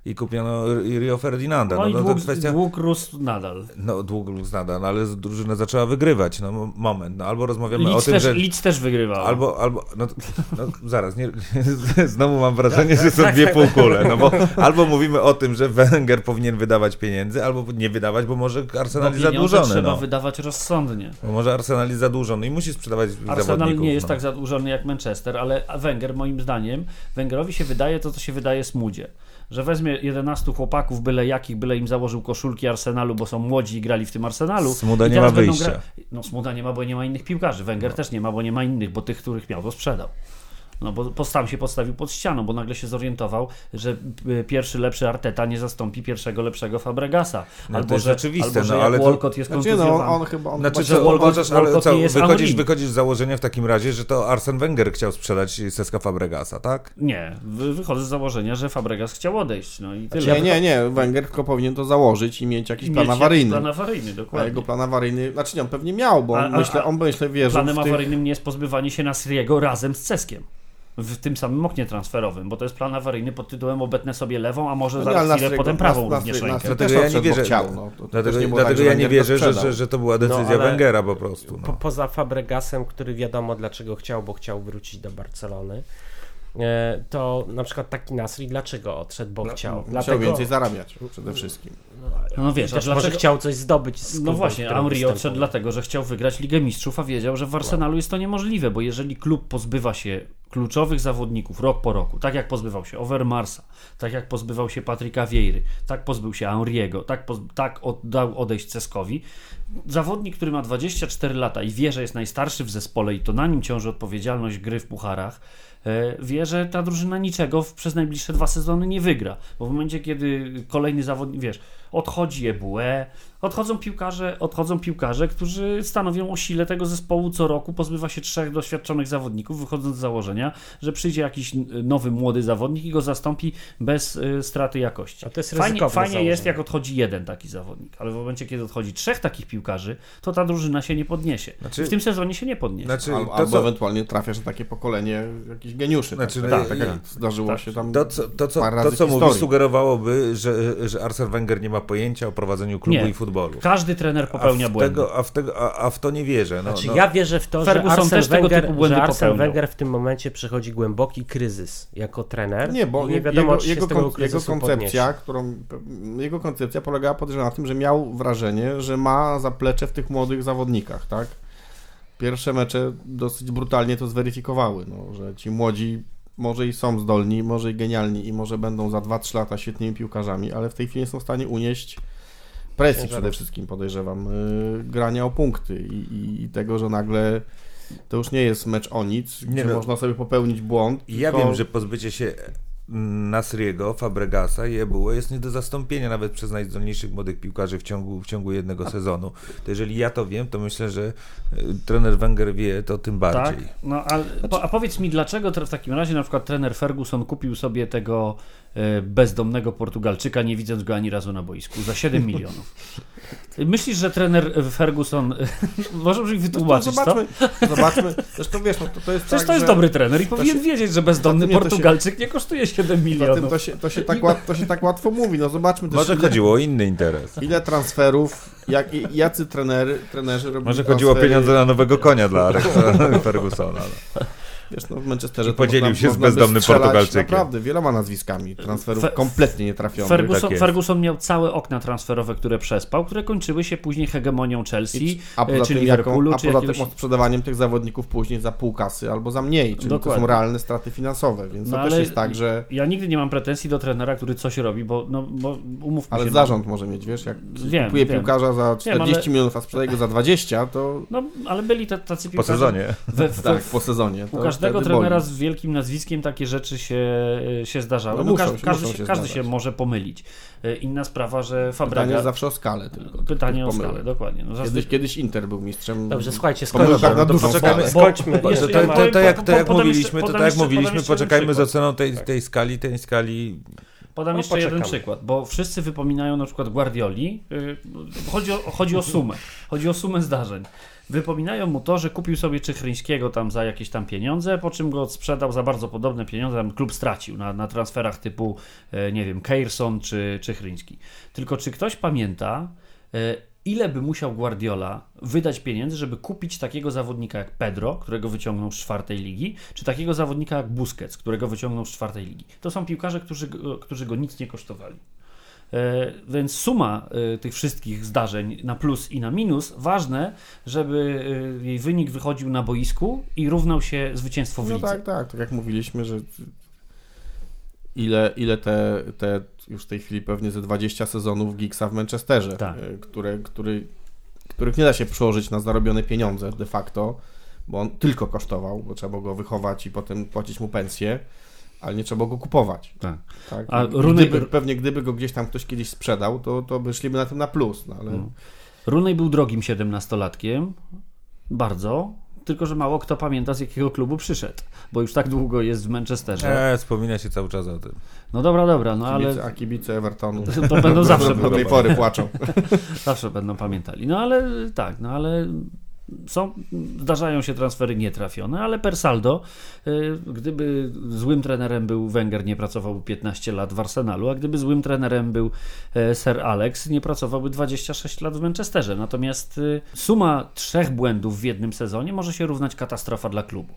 I kupiono Rio Ferdinanda. No, No, i no to dług, kwestia... dług rósł nadal. No dług luz nada, no, ale drużyna zaczęła wygrywać. No mo- moment, no albo rozmawiamy o Leeds tym, też, że... Leeds też wygrywał. Albo, albo, no, no zaraz, nie, znowu mam wrażenie, że są dwie półkule, no bo albo mówimy o tym, że Wenger powinien wydawać pieniędzy, albo nie wydawać, bo może Arsenal jest zadłużony, trzeba no. wydawać rozsądnie. Bo może Arsenal jest zadłużony i musi sprzedawać Arsenal nie jest no. tak zadłużony jak Manchester, ale Wenger moim zdaniem, Wengerowi się wydaje to, co się wydaje Smudzie. Że weźmie 11 chłopaków, byle jakich, byle im założył koszulki Arsenalu, bo są młodzi i grali w tym Arsenalu. Smuda nie ma wyjścia. Gra... No Smuda nie ma, bo nie ma innych piłkarzy. Wenger też nie ma, bo nie ma innych, bo tych, których miał, to sprzedał. No bo po- sam się podstawił pod ścianą, bo nagle się zorientował, że y, pierwszy lepszy Arteta nie zastąpi pierwszego lepszego Fabregasa. No to albo, jest że, albo, że no, ale to- Walcott jest Znaczy, no, on chyba... On Znaczy, chyba co, Walcott- uważasz, ale Walcott co, nie jest wychodzisz, wychodzisz z założenia w takim razie, że to Arsen Wenger chciał sprzedać Seska Fabregasa, tak? Nie, wy- wychodzę z założenia, że Fabregas chciał odejść. No i tyle. Nie, nie, nie. Wenger tylko powinien to założyć i mieć jakiś Mieć plan jakiś awaryjny. Plan awaryjny, A dokładnie. jego plan awaryjny, znaczy nie, on pewnie miał, bo A- on, a- myślę, a- on myślę wierzył Planem tych... awaryjnym nie jest pozbywanie się Nasriego razem z Ceskiem. W tym samym oknie transferowym, bo to jest plan awaryjny pod tytułem obetnę sobie lewą, a może No za nie, ale chwilę potem prawą również rękę. Dlatego też ja nie wierzę- chciał, no. To- to Dlatego, dlatego tak, ja że nie wierzę, że, że, że to była decyzja No, Wengera po prostu. Po, No. poza Fabregasem, który wiadomo dlaczego chciał, bo chciał wrócić do Barcelony, e, to na przykład taki Nasri dlaczego odszedł, bo chciał. Musiał więcej zarabiać przede wszystkim. No wiesz, a Też może dlaczego... chciał coś zdobyć z No właśnie, Henry odszedł dlatego, że chciał wygrać Ligę Mistrzów, a wiedział, że w Arsenalu jest to niemożliwe, bo jeżeli klub pozbywa się kluczowych zawodników rok po roku, tak jak pozbywał się Overmarsa, tak jak pozbywał się Patryka Vieiry, tak pozbył się Henriego, tak, tak oddał odejść Ceskowi, zawodnik, który ma 24 lata i wie, że jest najstarszy w zespole i to na nim ciąży odpowiedzialność gry w pucharach, e, wie, że ta drużyna niczego przez najbliższe dwa sezony nie wygra. Bo w momencie, kiedy kolejny zawodnik, wiesz, odchodzi Ebue, odchodzą piłkarze, odchodzą piłkarze, którzy stanowią o sile tego zespołu co roku, pozbywa się trzech doświadczonych zawodników, wychodząc z założenia, że przyjdzie jakiś n- nowy, młody zawodnik i go zastąpi bez y, straty jakości. A to jest Fajnie, fajnie jest, jak odchodzi jeden taki zawodnik, ale w momencie, kiedy odchodzi trzech takich piłkarzy, to ta drużyna się nie podniesie. Znaczy- w tym sezonie się nie podniesie. Znaczy, Al, to, albo co, ewentualnie trafiasz na takie pokolenie jakichś geniuszy. Znaczy, tak, no, tak, tak ja- jak zdarzyło tak. się tam to, co, to, co, to, co mówi, sugerowałoby, że, że Arsene Wenger nie ma pojęcia o prowadzeniu klubu Nie. i futbolu. Każdy trener A popełnia w, błędy. tego, a, w tego, a, a w to nie wierzę. No, Znaczy, no. ja wierzę w to, Ferguson że Arsene też tego Wenger, typu błędy że Arsene. Wenger w tym momencie przechodzi głęboki kryzys jako trener. Nie, bo nie jego, wiadomo, jego, czy się jego, tego kon- jego koncepcja, podniesie. którą, jego koncepcja polegała podejrzewam na tym, że miał wrażenie, że ma zaplecze w tych młodych zawodnikach, tak? Pierwsze mecze dosyć brutalnie to zweryfikowały, no, że ci młodzi może i są zdolni, może i genialni i może będą za 2-3 lata świetnymi piłkarzami, ale w tej chwili nie są w stanie unieść presji przede wszystkim, podejrzewam, yy, grania o punkty i, i, i tego, że nagle to już nie jest mecz o nic, Nie gdzie no. można sobie popełnić błąd. Ja tylko- wiem, że pozbycie się Nasriego, Fabregasa i Ebuły jest nie do zastąpienia nawet przez najzdolniejszych młodych piłkarzy w ciągu, w ciągu jednego sezonu. To jeżeli ja to wiem, to myślę, że y, trener Wenger wie to tym Tak, bardziej. no a, po, a powiedz mi, dlaczego w takim razie na przykład trener Ferguson kupił sobie tego e, bezdomnego Portugalczyka, nie widząc go ani razu na boisku, za 7 [laughs] milionów. Myślisz, że trener Ferguson, [laughs] może mi wytłumaczyć to? zobaczmy, zobaczmy. Zresztą wiesz, no to, to jest Przecież tak, to jest że- dobry trener i powinien się- wiedzieć, że bezdomny to się- Portugalczyk nie kosztuje 7 Zatem milionów. to się, to, się tak łat, to się tak łatwo mówi. No zobaczmy też, Może ile, chodziło o inny interes. ile transferów, jak, i- jacy trenery, trenerzy robili Może chodziło o pieniądze na nowego konia dla Alexa [laughs] Fergusona. No. Wiesz, no w Manchesterze I to podzielił można, się z bezdomnym Portugalczykiem. Naprawdę, wieloma nazwiskami. Transferów Fe- kompletnie nietrafionych. Ferguson, tak. Ferguson miał całe okna transferowe, które przespał, które kończyły się później hegemonią Chelsea, A e, poza czy tym, jaką, Liverpoolu, a czy poza jakiegoś... tym sprzedawaniem tych zawodników później za pół kasy albo za mniej, czyli to Dokładnie. są realne straty finansowe, więc No to ale też jest tak, że Ja nigdy nie mam pretensji do trenera, który coś robi, bo, no, bo umówmy ale się. zarząd może mieć, wiesz, jak Wiem, kupuje wiem. piłkarza za 40 ale- milionów, a sprzedaje go za 20, to No, ale byli ta- tacy Po piłkarze. sezonie. We, we, tak, po sezonie. To, u każdego trenera boli. z wielkim nazwiskiem takie rzeczy się, y, się zdarzały. No No muszą każdy, się- każdy, muszą się, się każdy się zdarzać. może pomylić. Y, Inna sprawa, że Pytanie Fabregas... jest zawsze o skalę tylko. Pytanie o skalę, dokładnie. No, Kiedyś, kiedyś Inter był mistrzem. Dobrze, słuchajcie, skończmy. na To poczekajmy, skończmy. Bo- To, jak, to jak mówiliśmy, to tak mówiliśmy, poczekajmy z oceną tej, Tak. tej skali, tej skali Podam No, jeszcze jeden przykład, bo wszyscy wypominają na przykład Guardioli. Yy, chodzi, o, chodzi o sumę. Chodzi o sumę zdarzeń. Wypominają mu to, że kupił sobie Czychryńskiego tam za jakieś tam pieniądze, po czym go sprzedał za bardzo podobne pieniądze, tam klub stracił na, na transferach typu, e, nie wiem, Keirson czy Czychryński. Tylko czy ktoś pamięta, e, ile by musiał Guardiola wydać pieniędzy, żeby kupić takiego zawodnika jak Pedro, którego wyciągnął z czwartej ligi, czy takiego zawodnika jak Busquets, którego wyciągnął z czwartej ligi. To są piłkarze, którzy, którzy go nic nie kosztowali. E, Więc suma e, tych wszystkich zdarzeń na plus i na minus, ważne, żeby e, jej wynik wychodził na boisku i równał się zwycięstwo w No lidze. tak, tak, tak jak mówiliśmy, że ile, ile te, te już w tej chwili pewnie ze 20 sezonów Gigsa w Manchesterze, Tak. które, który, których nie da się przełożyć na zarobione pieniądze de facto, bo on tylko kosztował, bo trzeba było go wychować i potem płacić mu pensję, ale nie trzeba go kupować. Tak. Tak? A Rooney- gdyby, pewnie gdyby go gdzieś tam ktoś kiedyś sprzedał, to, to by szliby na tym na plus, no ale... No. Rooney był drogim siedemnastolatkiem, bardzo, tylko że mało kto pamięta z jakiego klubu przyszedł, bo już tak długo jest w Manchesterze. e, wspomina się cały czas o tym. No dobra, dobra, no ale Kibice, a kibice Evertonu to będą [laughs] zawsze, do tej pory płaczą. [laughs] zawsze będą pamiętali. No ale tak, no ale są, zdarzają się transfery nietrafione, ale per saldo, y, gdyby złym trenerem był Wenger, nie pracowałby 15 lat w Arsenalu, a gdyby złym trenerem był e, Sir Alex, nie pracowałby 26 lat w Manchesterze. Natomiast y, suma trzech błędów w jednym sezonie może się równać katastrofa dla klubu.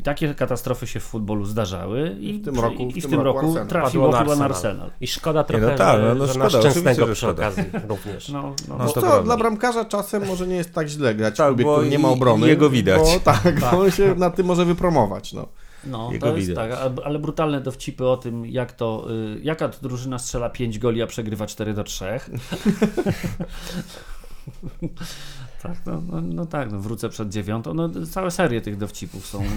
I takie katastrofy się w futbolu zdarzały i W tym roku- i, w i w tym roku roku Arsenal. trafiło Padło na chyba na Arsenal. Arsenal. I szkoda trochę, no tak, że, no, no że szkoda, na szczęsnego że przy szkoda. okazji [laughs] również. No, no, No, No to to, dla bramkarza czasem może nie jest tak źle grać Tak, klubie, który nie ma obrony. jego widać. Bo tak, bo on się na tym może wypromować. No. No, Jego to jest widać. tak, ale- ale brutalne dowcipy o tym, jak to, y, jaka to drużyna strzela 5 goli, a przegrywa 4 do 3. [laughs] tak, no, no, no tak, no, wrócę przed dziewiątą. No, całe serie tych dowcipów są. [laughs]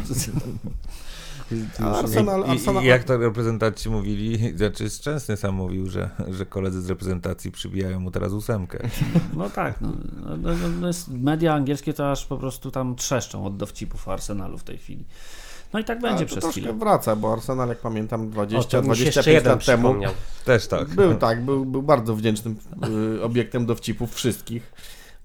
Arsenal, I, Arsenal, I jak to reprezentanci mówili, [laughs] znaczy Szczęsny sam mówił, że, że koledzy z reprezentacji przybijają mu teraz ósemkę. [laughs] No tak, no, no, no, no jest, media angielskie to aż po prostu tam trzeszczą od dowcipów Arsenalu w tej chwili. No i tak będzie Ale to przez troszkę chwilę. wraca, bo Arsenal, jak pamiętam, O, 20, to mi się jeszcze 25 jeden lat temu. Też tak. był tak, był, był bardzo wdzięcznym y, obiektem dowcipów wszystkich.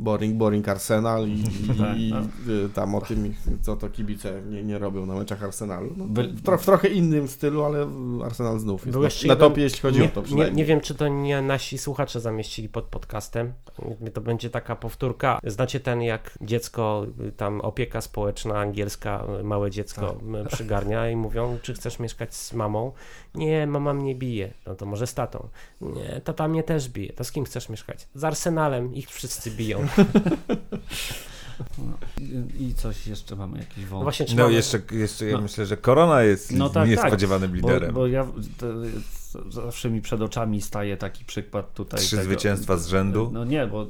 Boring, boring Arsenal [laughs] i, Tak, i no. y, tam o tym, co to kibice nie, nie robią na meczach Arsenalu. No, By- w, tro, w trochę innym stylu, ale Arsenal znów jest Był na, na topie, jeśli chodzi nie, o to nie, przynajmniej. nie wiem, czy to nie nasi słuchacze zamieścili pod podcastem. To będzie taka powtórka. Znacie ten, jak dziecko, y, tam opieka społeczna angielska, y, małe dziecko Tak. przygarnia i mówią, czy chcesz mieszkać z mamą? Nie, mama mnie bije. No to może z tatą. Nie, tata mnie też bije. To z kim chcesz mieszkać? Z Arsenalem. Ich wszyscy biją. I- I coś jeszcze mamy jakiś No wątek. właśnie, czy No mamy- jeszcze, jeszcze ja No. myślę, że korona jest No tak, niespodziewanym Bo, liderem. bo ja to, zawsze mi przed oczami staje taki przykład tutaj. Trzy tego- zwycięstwa z rzędu. No nie, bo y,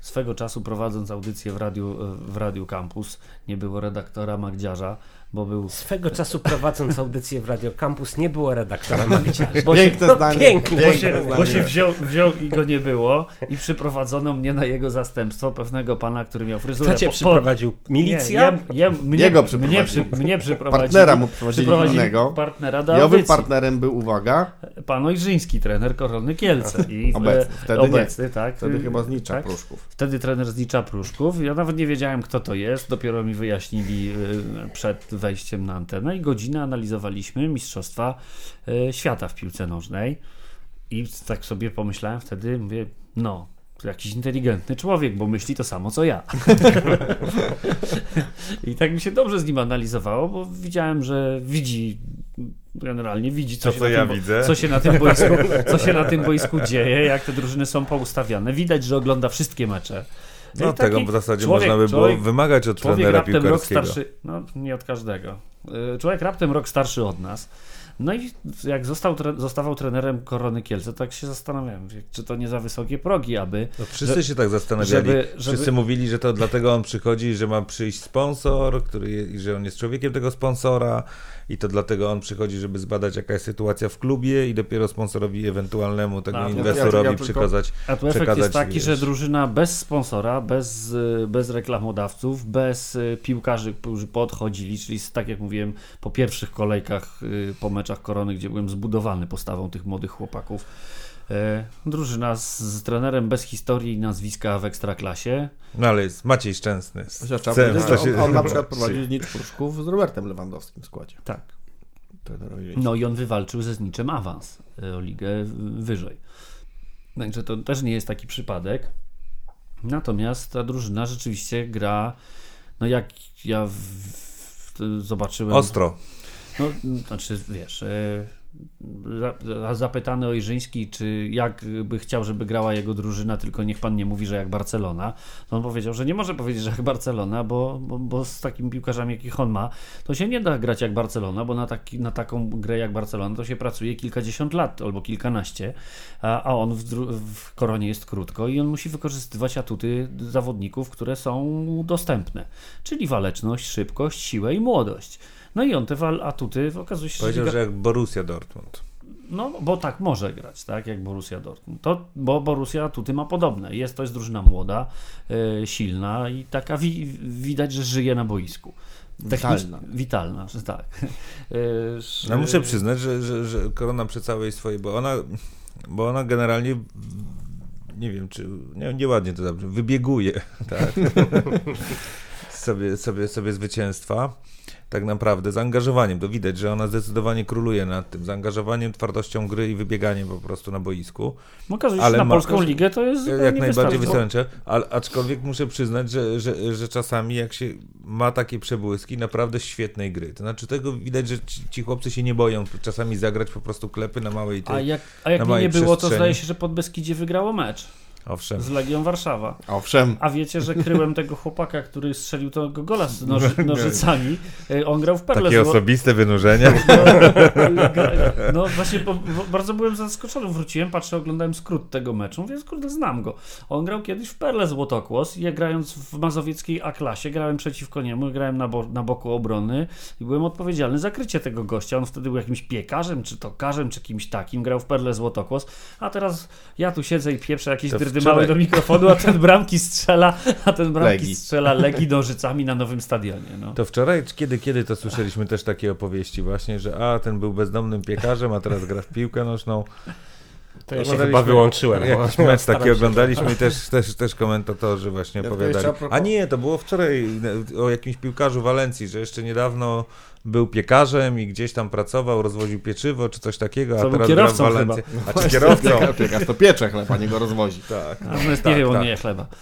swego czasu prowadząc audycję w Radiu, w Radiu Campus nie było redaktora Magdziarza, bo był Swego czasu prowadząc audycję w Radio Campus nie było redaktora Magdziarza. [laughs] Bo się- Piękne no, zdanie. pięknie, bo piękne się, zdanie. bo się wziął, wziął i go nie było i przyprowadzono mnie na jego zastępstwo pewnego pana, który miał fryzurę. Kto cię po- po- przyprowadził? Milicja? Nie, jem, jem, mnie, Jego mnie, przyprowadził. przy, mnie przyprowadził. Partnera mu prowadzili przyprowadził innego. partnera do I owym audycji. partnerem był, uwaga, Pan Ojrzyński, trener Korony Kielce. I [laughs] Obecny, wtedy nie. obecny, tak. wtedy chyba z Nicza tak. Pruszków. Wtedy trener z Nicza Pruszków. Ja nawet nie wiedziałem, kto to jest. Dopiero mi wyjaśnili y, przed wejściem na antenę i godzinę analizowaliśmy Mistrzostwa y, Świata w piłce nożnej. I tak sobie pomyślałem wtedy, mówię, no, to jakiś inteligentny człowiek, bo myśli to samo co ja. [laughs] I tak mi się dobrze z nim analizowało, bo widziałem, że widzi, generalnie widzi, co, To, się, co na ja tym, widzę. co się na tym boisku, [laughs] co się na tym boisku dzieje, jak te drużyny są poustawiane. Widać, że ogląda wszystkie mecze. No I tego w zasadzie człowiek- można by było człowiek- wymagać od trenera raptem rok piłkarskiego. starszy, no nie od każdego. Y, Człowiek raptem rok starszy od nas. No i jak został, zostawał trenerem Korony Kielce, tak się zastanawiałem, czy to nie za wysokie progi, aby... No, wszyscy Że- się tak zastanawiali. żeby- Wszyscy żeby- mówili, że to dlatego on przychodzi, że ma przyjść sponsor, który je, i że on jest człowiekiem tego sponsora i to dlatego on przychodzi, żeby zbadać jaka jest sytuacja w klubie i dopiero sponsorowi ewentualnemu tego Tak, ja- inwestorowi ja tylko- przekazać. A tu efekt jest taki, wiesz. że drużyna bez sponsora, bez, y, bez reklamodawców, bez y, piłkarzy, którzy podchodzili, czyli tak jak mówiłem, po pierwszych kolejkach, y, po meczach Korony, gdzie byłem zbudowany postawą tych młodych chłopaków. E, Drużyna z, z trenerem bez historii i nazwiska w ekstraklasie. No ale jest Maciej Szczęsny. z że się- on, on na przykład [laughs] prowadził znicz Pruszków z Robertem Lewandowskim w składzie. Tak. No i on wywalczył ze zniczem awans y, o ligę wyżej. Także to też nie jest taki przypadek. Natomiast ta drużyna rzeczywiście gra, no jak ja w, w, zobaczyłem... Ostro. No, znaczy, wiesz, e, zapytany o Iżyński, czy jak by chciał, żeby grała jego drużyna, tylko niech pan nie mówi, że jak Barcelona, to on powiedział, że nie może powiedzieć, że jak Barcelona, bo, bo, bo z takimi piłkarzami, jakich on ma, to się nie da grać jak Barcelona, bo na, taki, na taką grę jak Barcelona to się pracuje kilkadziesiąt lat albo kilkanaście, a, a on w, w koronie jest krótko i on musi wykorzystywać atuty zawodników, które są dostępne, czyli waleczność, szybkość, siłę i młodość. No i on te wal- atuty okazuje się, Powiedział, że że jak Borussia Dortmund. no, bo tak może grać, tak, jak Borussia Dortmund. To, bo Borussia atuty ma podobne. Jest to jest drużyna młoda, e, silna i taka wi, widać, że żyje na boisku. Witalna. Witalna, że tak. Że- No muszę przyznać, że, że, że Korona przy całej swojej, bo ona, bo ona generalnie nie wiem, czy nie, nieładnie to dobrze, wybieguje [laughs] tak? [laughs] sobie, sobie, sobie zwycięstwa. Tak naprawdę zaangażowaniem, to widać, że ona zdecydowanie króluje nad tym, zaangażowaniem, twardością gry i wybieganiem po prostu na boisku. No, okazuje się, ale na polską ligę to jest Jak najbardziej wystarczy, ale aczkolwiek muszę przyznać, że, że, że czasami jak się ma takie przebłyski naprawdę świetnej gry, to znaczy tego widać, że ci, ci chłopcy się nie boją czasami zagrać po prostu klepy na małej A tej, jak, a jak na nie było, to zdaje się, że pod Beskidzie wygrało mecz owszem. z Legią Warszawa. Owszem, A wiecie, że kryłem tego chłopaka, który strzelił tego gola z noży, [laughs] nożycami. E, On grał w Perle Takie Zło- osobiste wynurzenia. [laughs] No właśnie, bo, bo bardzo byłem zaskoczony. Wróciłem, patrzę, oglądałem skrót tego meczu. Mówię, kurde, znam go. On grał kiedyś w Perle Złotokłos i ja grając w mazowieckiej A-klasie, grałem przeciwko niemu, grałem na, bo, na boku obrony i byłem odpowiedzialny za krycie tego gościa. On wtedy był jakimś piekarzem, czy tokarzem, czy kimś takim. Grał w Perle Złotokłos, a teraz ja tu siedzę i pieprzę jakieś To wczoraj- do mikrofonu, a ten bramki strzela, a ten bramki Legii. strzela Legii nożycami na nowym stadionie. No. To wczoraj, kiedy, kiedy to słyszeliśmy też takie opowieści właśnie, że a, ten był bezdomnym piekarzem, a teraz gra w piłkę nożną. To ja się chyba wyłączyłem. Jakiś mecz taki oglądaliśmy i też, też, też komentatorzy właśnie Ja opowiadali. a nie, to było wczoraj o jakimś piłkarzu Walencji, że jeszcze niedawno był piekarzem i gdzieś tam pracował, rozwoził pieczywo czy coś takiego, a Co, był teraz gra w kierowcą Walencję. A czy kierowcą? [laughs] piekarz to piecze chleb, a nie go rozwozi. [laughs] Tak. Natomiast Tak, nie wiem, on tak. nie je chleba. [laughs]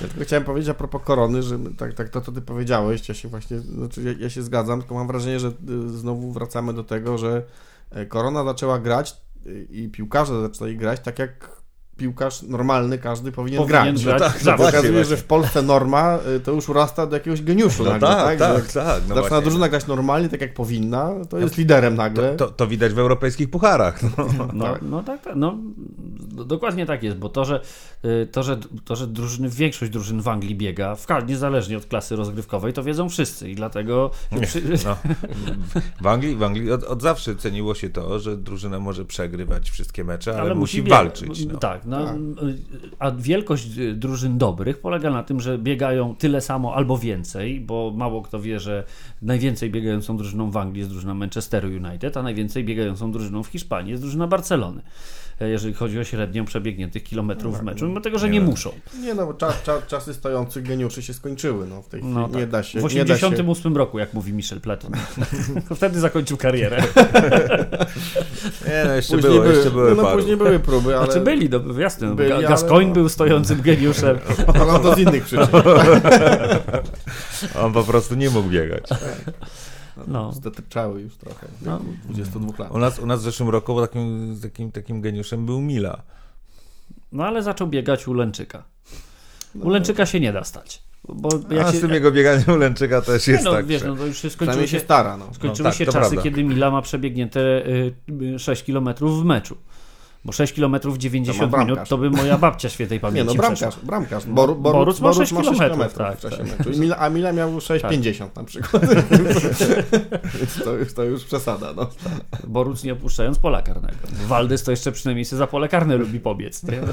Ja tylko chciałem powiedzieć a propos korony, że tak, tak to, co ty powiedziałeś, ja się właśnie, znaczy ja, ja się zgadzam, tylko mam wrażenie, że y, znowu wracamy do tego, że e, korona zaczęła grać y, i piłkarze zaczęli grać tak jak piłkarz normalny, każdy powinien, Powinien grać. grać tak, zawsze. Bo Właśnie, okazuje, właśnie. że w Polsce norma y, to już urasta do jakiegoś geniuszu No nagle, tak, tak, Że tak. No zaczyna drużyna grać normalnie, tak jak powinna, to jest liderem nagle. to, to, to widać w europejskich pucharach. No. No, [laughs] Tak. no tak, tak. No, dokładnie tak jest, bo to, że, y, to, że, to, że drużyny, większość drużyn w Anglii biega, w, ka- niezależnie od klasy rozgrywkowej, to wiedzą wszyscy i dlatego Nie, no. [laughs] W Anglii, w Anglii od, od zawsze ceniło się to, że drużyna może przegrywać wszystkie mecze, ale, musi, biegać. walczyć. No. Tak, no, Tak. a wielkość y, drużyn dobrych polega na tym, że biegają tyle samo albo więcej, bo mało kto wie, że najwięcej biegającą drużyną w Anglii jest drużyna Manchesteru United, a najwięcej biegającą drużyną w Hiszpanii jest drużyna Barcelony. E, Jeżeli chodzi o średnią przebiegniętych kilometrów w meczu, mimo tego, że Nie nie muszą. Nie no, bo cza, cza, czasy stojących geniuszy się skończyły, no w tej chwili No nie tak. da się. W nie da się. 88 roku, jak mówi Michel Platon. [laughs] Wtedy zakończył karierę. Nie, no jeszcze Później było, były, jeszcze były no, paru. później były próby, ale Znaczy byli, no, jasne. no, Byli, Ga- ale Gascoigne no. był stojącym [laughs] geniuszem. ale to z innych przyczyn. [laughs] On po prostu nie mógł biegać. No. Zdetyczały już trochę. No. wieku 22 lat. U nas, u nas w zeszłym roku takim, takim, takim geniuszem był Mila. no ale zaczął biegać u Lęczyka. U Lęczyka się nie da stać. Bo A jak z się, tym jego bieganiem Lęczyka też jest no, tak. wiesz, no to już się skończyły się, się stara, no. skończyły No tak, się czasy, prawda. kiedy Mila ma przebiegnięte y, y, 6 km w meczu. Bo 6 km w 90 bramkarz. minut to by moja babcia świętej Nie pamięci no, przeszła. bramkarz, bramkarz. Boru, Boru, Boruc ma 6 kilometrów, kilometrów tak, w czasie tak. meczu. Mila, [laughs] a Mila miał 6,50 na przykład. Więc [laughs] to, już, to już przesada, no. Boruc nie opuszczając pola karnego. Waldys to jeszcze przynajmniej się za pole karne lubi pobiec. Nie? [laughs]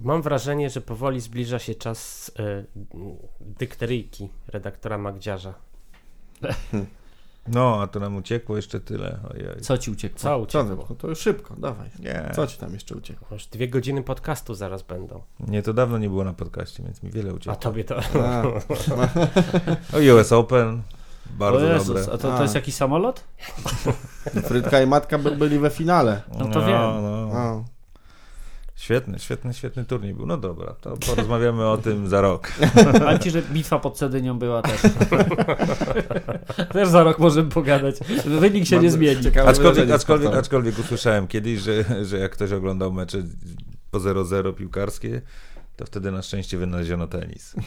Mam wrażenie, że powoli zbliża się czas y, dykteryjki redaktora Magdziarza. No, a to nam uciekło jeszcze tyle. Ojej. Co ci uciekło? Co Co uciekło? No to już szybko, dawaj. Nie. Co ci tam jeszcze uciekło? Już dwie godziny podcastu zaraz będą. Nie, to dawno nie było na podcaście, więc mi wiele A uciekło. tobie to... A, [laughs] O US Open, O bardzo Jezus, dobre. a to, A. to jest jakiś samolot? Frytka i matka by, byli we finale. No to wiem. No. A. Świetny, świetny, świetny turniej był. No dobra, to porozmawiamy o tym za rok. [laughs] A ci, że bitwa pod Cedynią była też. [laughs] też za rok możemy pogadać. Wynik się nie Bardzo zmieni. Aczkolwiek, aczkolwiek, aczkolwiek usłyszałem kiedyś, że, że jak ktoś oglądał mecze po 0-0 piłkarskie, to wtedy na szczęście wynaleziono tenis. [laughs]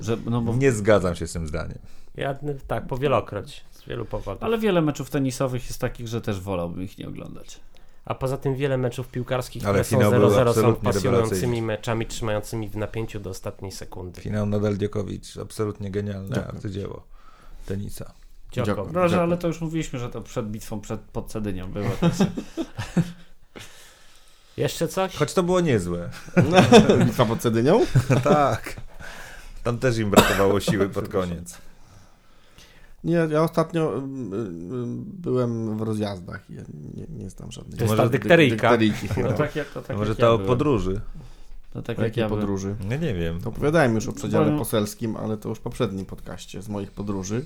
Że, no bo, Nie zgadzam się z tym zdaniem. Ja, tak, powielokroć. Z wielu powodów. ale wiele meczów tenisowych jest takich, że też wolałbym ich nie oglądać. A poza tym wiele meczów piłkarskich, Ale które są finał był 0-0 są pasjonującymi meczami trzymającymi w napięciu do ostatniej sekundy. Finał Nadal Dziokowicz, absolutnie genialne Dziokowicz. arcydzieło tenisa. Dzioko. Dzioko. No, ale to już mówiliśmy, że to przed bitwą przed, pod Cedynią było. także- [laughs] Jeszcze coś? Choć to było niezłe. [laughs] Bitwa pod Cedynią? [laughs] tak. Tam też im brakowało siły pod koniec. Nie, ja ostatnio byłem w rozjazdach i ja nie, nie znam żadnej. To jest Może ta dykteryjka. No chyba. tak jak, to tak Może jak to ja o byłem. podróży. To tak O jak jakiej ja podróży? Nie, nie wiem. To opowiadałem już o przedziale Bo- poselskim, ale to już w poprzednim podcaście z moich podróży.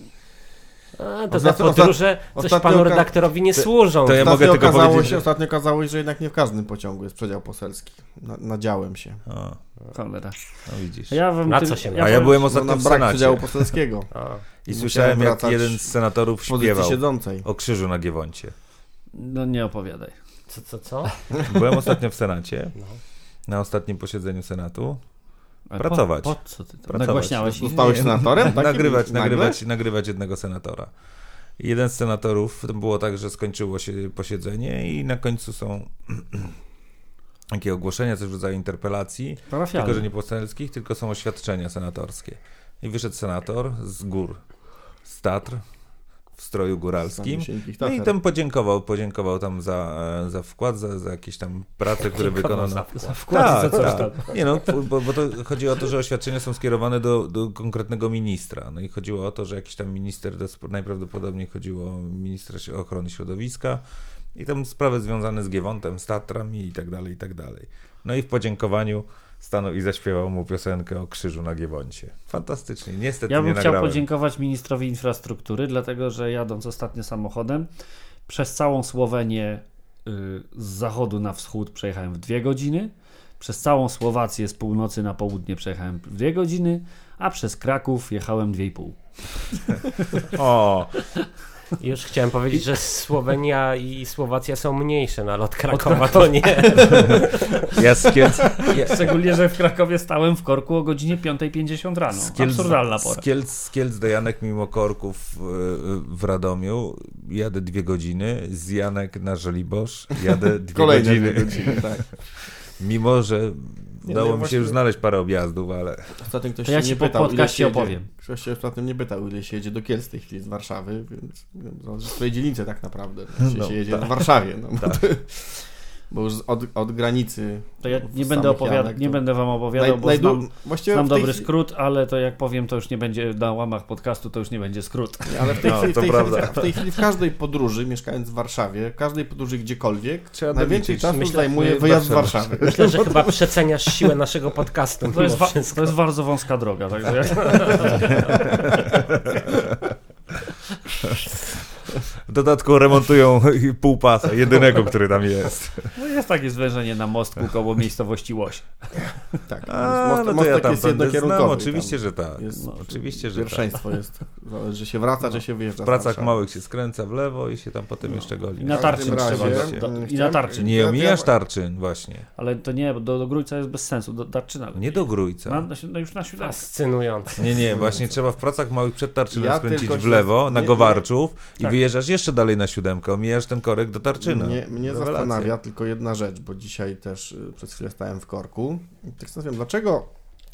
A, to za podróże coś panu redaktorowi nie służą. to ja Ostatnio mogę tylko okazało powiedzieć, się, że- Ostatnio okazało się, że jednak nie w każdym pociągu jest przedział poselski. Na, nadziałem się. O, Cholera. no widzisz. A ja wam Na ty- co się A ja byłem No, ostatnio na w brak przedziału poselskiego. [laughs] A, i słyszałem, jak jeden z senatorów śpiewał siedzącej. o krzyżu na Giewoncie. No nie opowiadaj. co, co, co? [laughs] Byłem ostatnio w Senacie, No. na ostatnim posiedzeniu Senatu. Pracować. Po, po co ty to? Pracować. Nagłaśniałeś? Zostałeś senatorem? [laughs] Takim nagrywać, nagrywać, nagrywać jednego senatora. I jeden z senatorów, to było tak, że skończyło się posiedzenie i na końcu są [clears throat] takie ogłoszenia, coś w rodzaju interpelacji, Parafialny. tylko że nie poselskich, tylko są oświadczenia senatorskie. I wyszedł senator z gór, z Tatr, w stroju góralskim. No i tam podziękował, podziękował tam za, e, za wkład, za, za jakieś tam prace, które wykonano. Za, za wkład, za coś tam. Nie no, bo, bo to chodzi o to, że oświadczenia są skierowane do, do konkretnego ministra. No i chodziło o to, że jakiś tam minister, najprawdopodobniej chodziło o ministra ochrony środowiska i tam sprawy związane z Giewontem, z Tatrami i tak dalej, i tak dalej. No i w podziękowaniu stanął i zaśpiewał mu piosenkę o krzyżu na Giewoncie. Fantastycznie. Niestety Ja nie bym chciał nagrałem. podziękować ministrowi infrastruktury, dlatego że jadąc ostatnio samochodem, przez całą Słowenię y, z zachodu na wschód przejechałem w dwie godziny, przez całą Słowację z północy na południe przejechałem w dwie godziny, a przez Kraków jechałem dwie i pół. O, Już chciałem powiedzieć, że Słowenia i Słowacja są mniejsze, no ale od Krakowa to nie. [laughs] z Kielc, Szczególnie, że w Krakowie stałem w korku o godzinie 5.50 rano. z Kielc, Absurdalna z pora. Kielc, z Kielc do Janek mimo korków y, w Radomiu jadę dwie godziny, z Janek na Żoliborz jadę dwie Kolejne godziny. dwie godziny, tak. [laughs] Mimo, że udało no mi się właśnie- już znaleźć parę objazdów, ale Ostatnio ktoś To ja się nie po pytał, ile się opowiem. Ktoś się ostatnio nie pytał, ile się jedzie do Kielc w tej chwili z Warszawy, więc zależy z której dzielnicy tak naprawdę. Się, [laughs] No, się jedzie tak. w Warszawie, no, Tak. [laughs] bo już od, od granicy To ja nie będę, samych opowiad- Janek nie to- będę wam opowiadał, Naj, bo najdu- znam, znam dobry chwili- skrót, ale to jak powiem, to już nie będzie na łamach podcastu, to już nie będzie skrót. Ale w tej, No, chwili, w, tej chwili, w tej chwili w każdej podróży, mieszkając w Warszawie, w każdej podróży gdziekolwiek, Trzeba najwięcej czasu Myślę, zajmuje wyjazd z. Warszawy. [laughs] Myślę, że chyba przeceniasz siłę naszego podcastu. To jest, wa- to jest bardzo wąska droga, także [laughs] [laughs] w dodatku remontują [laughs] pół pasa, jedynego, który tam jest. No jest takie zwężenie na mostku koło miejscowości Łoś. Tak, A, most, no to ja tam jest jednokierunkowy. oczywiście, tam że tak. jest No, oczywiście, że tak. Pierwszeństwo jest, zależy, że się wraca, czy się wyjeżdża. W pracach małych się skręca w lewo i się tam potem jeszcze I goli. na W tarczy każdym trzeba. Do, do, I na chciałem- tarczy. Nie Ja- omijasz ja- tarczyn, właśnie. Ale to nie, bo do, do Grójca jest bez sensu. Do Darczyna. Nie do Grójca. Na, na, no już na siódemkę. Fascynujące. Nie, nie, właśnie trzeba w pracach małych przed Tarczynem Ja skręcić w lewo, na Gowarczów i Tak. wyjeżdżasz jeszcze dalej na siódemkę, omijasz ten korek do Tarczyna. Mnie, mnie zastanawia tylko jedna rzecz, bo dzisiaj też y, przez chwilę stałem w korku. Tak zastanawiam, dlaczego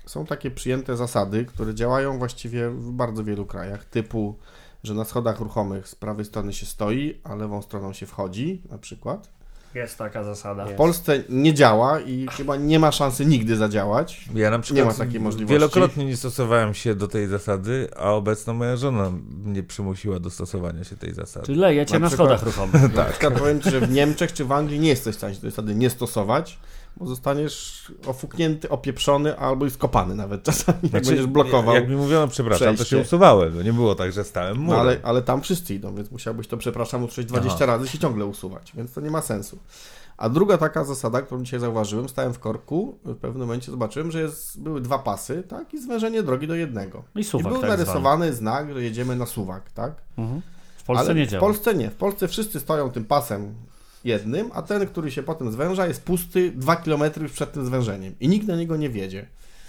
są takie przyjęte zasady, które działają właściwie w bardzo wielu krajach, typu, że na schodach ruchomych z prawej strony się stoi, a lewą stroną się wchodzi, na przykład. Jest taka zasada. Nie. W Polsce nie działa i chyba nie ma szansy nigdy zadziałać. Ja na przykład ma takiej możliwości. wielokrotnie nie stosowałem się do tej zasady, a obecna moja żona mnie przymusiła do stosowania się tej zasady. Czyli lejecie Na na, przykład- schodach ruchomych. [laughs] Na przykład powiem że w Niemczech czy w Anglii nie jesteś w stanie się tej zasady nie stosować, bo zostaniesz ofuknięty, opieprzony albo i skopany nawet czasami, jak Znaczy, będziesz blokował. Jak mi mówiono, przepraszam, to przejście. się usuwałem. No nie było tak, że stałem No ale, ale tam wszyscy idą, więc musiałbyś to, przepraszam, usłyszeć 20 Aha. razy się ciągle usuwać, więc to nie ma sensu. A druga taka zasada, którą dzisiaj zauważyłem, stałem w korku, w pewnym momencie zobaczyłem, że jest, były dwa pasy, tak, i zwężenie drogi do jednego. I suwak I był tak zwany. narysowany znak, że jedziemy na suwak, tak? Mhm. W Polsce Ale nie w działa. Polsce nie. W Polsce wszyscy stoją tym pasem jednym, a ten, który się potem zwęża, jest pusty 2 km już przed tym zwężeniem i nikt na niego nie wiedzie.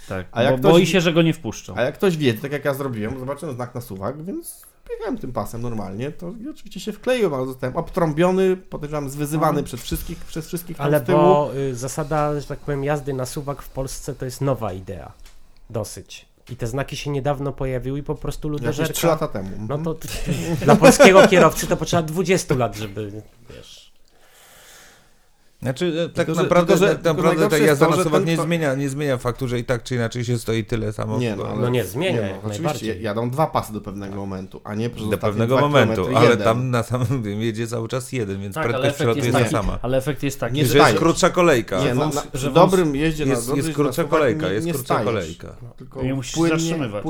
Tak. A jak bo ktoś- boi się, że go nie wpuszczą. A jak ktoś wie, tak jak ja zrobiłem, zobaczyłem znak na suwak, więc biegałem tym pasem normalnie, to oczywiście się wkleiłem, ale zostałem obtrąbiony, podejrzewam zwyzywany przez wszystkich, przez wszystkich Ale bo y, zasada, że tak powiem, jazdy na suwak w Polsce to jest nowa idea. Dosyć. I te znaki się niedawno pojawiły i po prostu Jakieś ludożerka... 3 lata temu. No to [laughs] dla polskiego kierowcy to potrzeba 20 lat, żeby, wiesz... Znaczy, e, tak Tylko, naprawdę, tylko, że- tak tylko naprawdę ta jazda to, na że suwak ten, nie zmienia, nie zmienia faktu, że i tak czy inaczej się stoi tyle samo. Nie, no, ale, No nie, zmienia jak oczywiście najbardziej. jadą dwa pasy do pewnego momentu, a nie przez do pewnego momentu, ale jeden. tam na samym [laughs] jedzie cały czas jeden, więc Tak, prędkość w środku jest jest ta sama. ale efekt jest taki, Nie że że jest stajesz. krótsza kolejka. Nie, na, wąs- na, że wąs- dobrym jeździe na Jest, drodze jest na krótsza kolejka, nie, jest nie krótsza stajesz. kolejka. Tylko Nie musisz płynnie, zatrzymywać.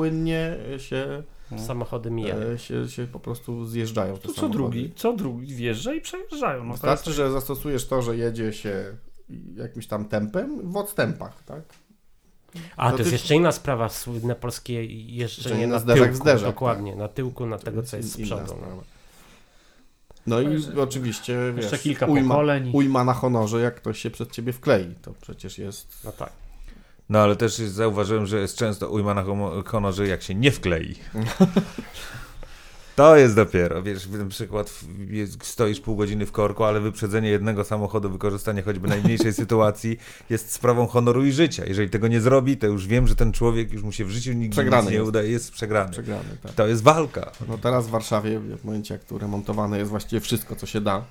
Się, Samochody mijają. e, się, się po prostu zjeżdżają te to co samochody. drugi, co drugi wjeżdża i przejeżdżają. No to jest, Wystarczy, że zastosujesz to, że jedzie się jakimś tam tempem w odstępach, tak? A, to to jest ty- jeszcze inna sprawa, słynne polskie jeżdżenie na zderzak, tyłku. zderzak, Dokładnie, na tyłku, na tego, co jest z przodu. No. No i oczywiście, Jeszcze wiesz, kilka ujma, pokoleń. ujma na honorze, jak ktoś się przed ciebie wklei, to przecież jest... no tak. No ale też zauważyłem, że jest często ujma na honorze, jak się nie wklei. [laughs] To jest dopiero, wiesz, przykład w- jest, stoisz pół godziny w korku, ale wyprzedzenie jednego samochodu, wykorzystanie choćby najmniejszej sytuacji jest sprawą honoru i życia. Jeżeli tego nie zrobi, to już wiem, że ten człowiek już mu się w życiu nigdy Przegrany nic nie jest. uda jest przegrany. Przegrany, tak. To jest walka. No teraz w Warszawie, w momencie jak tu remontowane jest właściwie wszystko, co się da,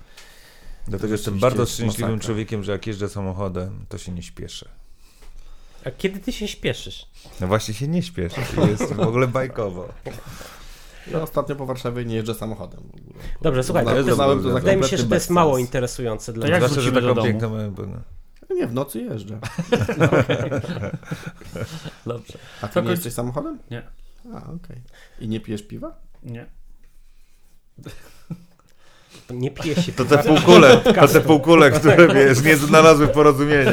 Dlatego jestem bardzo szczęśliwym masakra. człowiekiem, że jak jeżdżę samochodem, to się nie śpieszę. A kiedy ty się śpieszysz? No właśnie się nie śpieszę. Jest w ogóle bajkowo. Ja ostatnio po Warszawie nie jeżdżę samochodem. w ogóle. Dobrze, słuchaj, Uznałem- to jest za Wydaje mi się, że to jest mało interesujące dla To jak. Zwłaszcza, że wrócimy taką do piękną... no. Nie, w nocy jeżdżę. [laughs] Dobrze. A ty To nie jesteś samochodem? Nie. A, okej. I nie pijesz piwa? Nie. Nie pije się To te półkule, [laughs] to te półkule, które wiesz, nie znalazły porozumienia.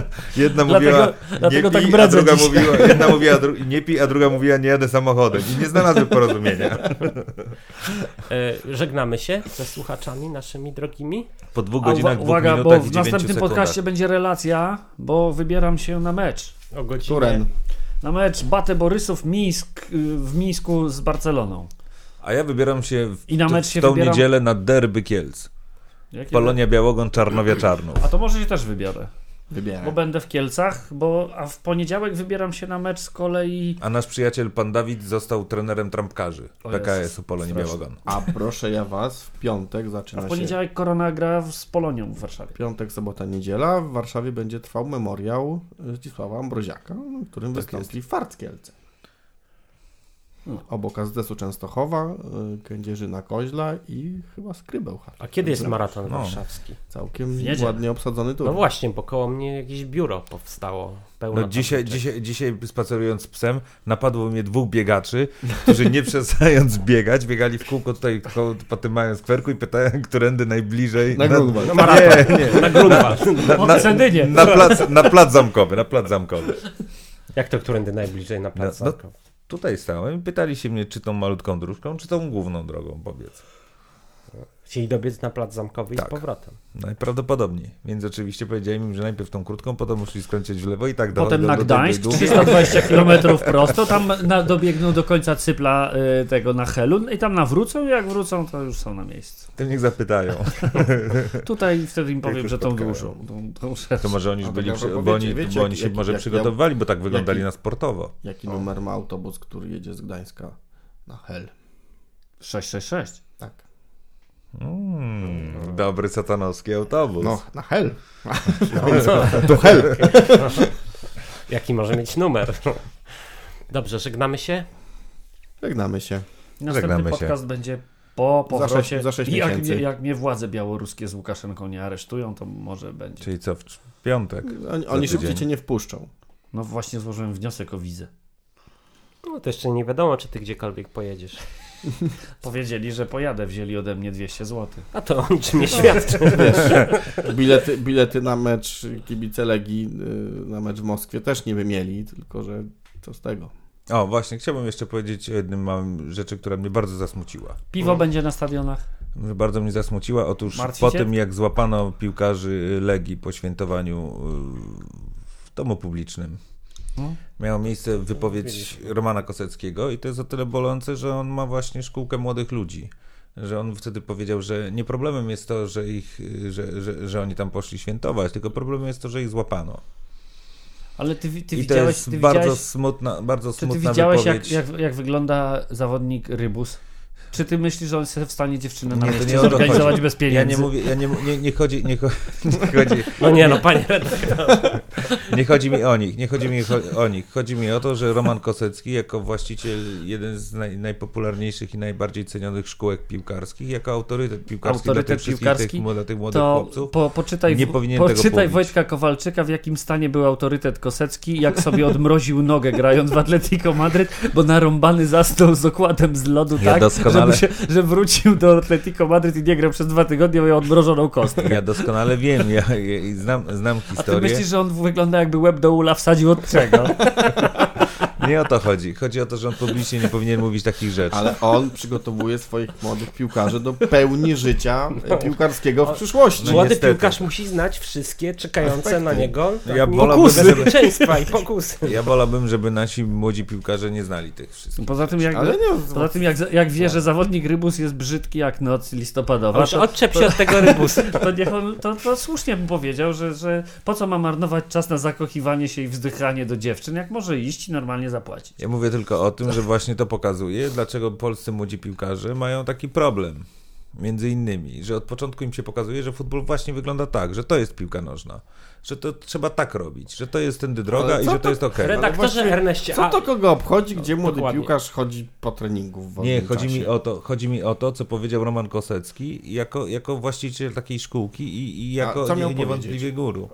[laughs] Jedna mówiła, dlatego nie tak pij, a bredzę druga dzisiaj. mówiła, [laughs] jedna mówiła dru- nie pij, a druga mówiła nie jadę samochodem. I nie znalazły porozumienia. E, Żegnamy się ze słuchaczami naszymi drogimi. Po dwóch A godzinach, dwóch uwaga, minutach bo w następnym podcaście będzie relacja, bo wybieram się na mecz. O godzinie. Turen. Na mecz Bate Borysów Mińsk y, w Mińsku z Barceloną. A ja wybieram się w, I na mecz w się tą wybieram- niedzielę na derby Kielc. Jakie Polonia Białogon, Czarnowia Czarnów. A to może się też wybiorę, Wybieram. bo będę w Kielcach, bo a w poniedziałek wybieram się na mecz z kolei A nasz przyjaciel pan Dawid został trenerem trampkarzy PKS-u Polonii. Białogon. A proszę ja was, w piątek a zaczyna w się... poniedziałek Korona gra w- z Polonią w Warszawie. Piątek, sobota, niedziela. W Warszawie będzie trwał memoriał Zdzisława Ambroziaka, na którym Tak wystąpi Fart z Kielce. Obok AZS-u Częstochowa, y, Kędzierzyna Koźla i chyba Skrybeł. A kiedy jest maraton No. warszawski? Całkiem ładnie obsadzony tur. No właśnie, bo koło mnie jakieś biuro powstało. Pełno No dzisiaj, dzisiaj, dzisiaj spacerując z psem, napadło mnie dwóch biegaczy, którzy nie [laughs] przestając biegać, biegali w kółko tutaj po tym małym skwerku i pytają, którędy najbliżej. Na Grunwald. No maraton, Nie, nie. na Grunwald. O, na, Cedynie. na, plac, na plac zamkowy, na plac zamkowy. Jak to którędy najbliżej na plac No, no, zamkowy? Tutaj stałem i pytali się mnie, czy tą malutką dróżką, czy tą główną drogą, powiedz. Chcieli dobiec na plac zamkowy i Tak. z powrotem. Najprawdopodobniej. Więc oczywiście powiedziałem im, że najpierw tą krótką, potem muszli skręcić w lewo i tak do- Potem do, na Gdańsk, do, do, do, 320 km prosto, tam na, dobiegną do końca cypla y, tego na Helu i tam nawrócą, jak wrócą, to już są na miejscu. To niech zapytają. [laughs] Tutaj wtedy im powiem, że tą dłuższą. To może oni już tak byli, jak przy, bo oni, wiecie, bo oni się jak- może jak- przygotowywali, bo tak wyglądali jaki- na sportowo. Jaki numer ma autobus, który jedzie z Gdańska na Hel? 666. Tak. Mm, dobry satanowski autobus. No, na Hel. [laughs] to Hel. Jaki może mieć numer? Dobrze, żegnamy się. Żegnamy się. Następny Żegnamy się. podcast będzie po Za powrocie. sześć- za sześć I jak, miesięcy. mnie, jak mnie władze białoruskie z Łukaszenką nie aresztują, to może będzie. Czyli co, w piątek? Oni, oni szybciej cię nie wpuszczą. No właśnie złożyłem wniosek o wizę. No to jeszcze nie wiadomo, czy ty gdziekolwiek pojedziesz. [laughs] Powiedzieli, że pojadę, wzięli ode mnie 200 zł. A to o niczym nie świadczy. [laughs] Bilety, bilety na mecz kibice Legii, y, na mecz w Moskwie też nie by mieli, tylko że to z tego. O, właśnie, chciałbym jeszcze powiedzieć o jednym małym rzeczy, która mnie bardzo zasmuciła. Piwo będzie na stadionach? Bardzo mnie zasmuciła. Otóż po tym, jak złapano piłkarzy Legii po świętowaniu y, w domu publicznym, No. Miała miejsce wypowiedź Romana Koseckiego i to jest o tyle bolące, że on ma właśnie szkółkę młodych ludzi. Że on wtedy powiedział, że nie problemem jest to, że, ich, że, że, że oni tam poszli świętować, tylko problemem jest to, że ich złapano. Ale ty, ty I to widziałeś, jest bardzo widziałeś, smutna, bardzo czy ty smutna widziałeś jak, jak, jak wygląda zawodnik Rybus? Czy ty myślisz, że on jest w stanie dziewczynę na Nie, nie zorganizować bez Ja pieniędzy? nie mówię, ja nie, nie, nie chodzi, nie, cho- [laughs] nie chodzi, No nie no, panie redaktor. nie chodzi mi o nich, nie chodzi mi o nich. Chodzi mi o to, że Roman Kosecki jako właściciel jeden z naj, najpopularniejszych i najbardziej cenionych szkółek piłkarskich, jako autorytet piłkarski dla Autorytet tych wszystkich piłkarski, tych, młodych- tych młodych To chłopców. po, poczytaj, nie powinien tego poczytaj mówić. Wojtka Kowalczyka, w jakim stanie był autorytet Kosecki, jak sobie odmroził nogę grając w Atletico Madryt, bo narąbany zasnął z okładem z lodu Ja tak, żeby się, że wrócił do Atletico Madryt i nie grał przez dwa tygodnie, miał odmrożoną kostkę. Ja doskonale wiem, ja, ja znam, znam A ty historię. myślisz, że on wygląda jakby łeb do ula wsadził od czego? [laughs] Nie o to chodzi. Chodzi o to, że on publicznie nie powinien mówić takich rzeczy. Ale on przygotowuje swoich młodych piłkarzy do pełni życia piłkarskiego w przyszłości. No Młody niestety. piłkarz musi znać wszystkie czekające Aspekty. na niego Ja tak, wolałbym, żeby- bezpieczeństwa i pokusy. Ja wolałbym, żeby nasi młodzi piłkarze nie znali tych wszystkich. Poza tym, jak, Ale nie, poza tym jak, jak wie, że zawodnik Rybus jest brzydki jak noc listopadowa, to, odczep się od tego rybusa. [laughs] to, niech on, to, to słusznie bym powiedział, że, że po co ma marnować czas na zakochiwanie się i wzdychanie do dziewczyn, jak może iść i normalnie zapłacić. Ja mówię tylko o tym, że właśnie to pokazuje, dlaczego polscy młodzi piłkarze mają taki problem. Między innymi, że od początku im się pokazuje, że futbol właśnie wygląda tak, że to jest piłka nożna, że to trzeba tak robić, że to jest tędy droga i że to to- jest okej. Redaktorze Erneście, Co to kogo obchodzi, gdzie młody dokładnie. piłkarz chodzi po treningu w Nie, chodzi czasie? mi, o to, chodzi mi o to, co powiedział Roman Kosecki jako, jako właściciel takiej szkółki i, i jako nie, niewątpliwie guru.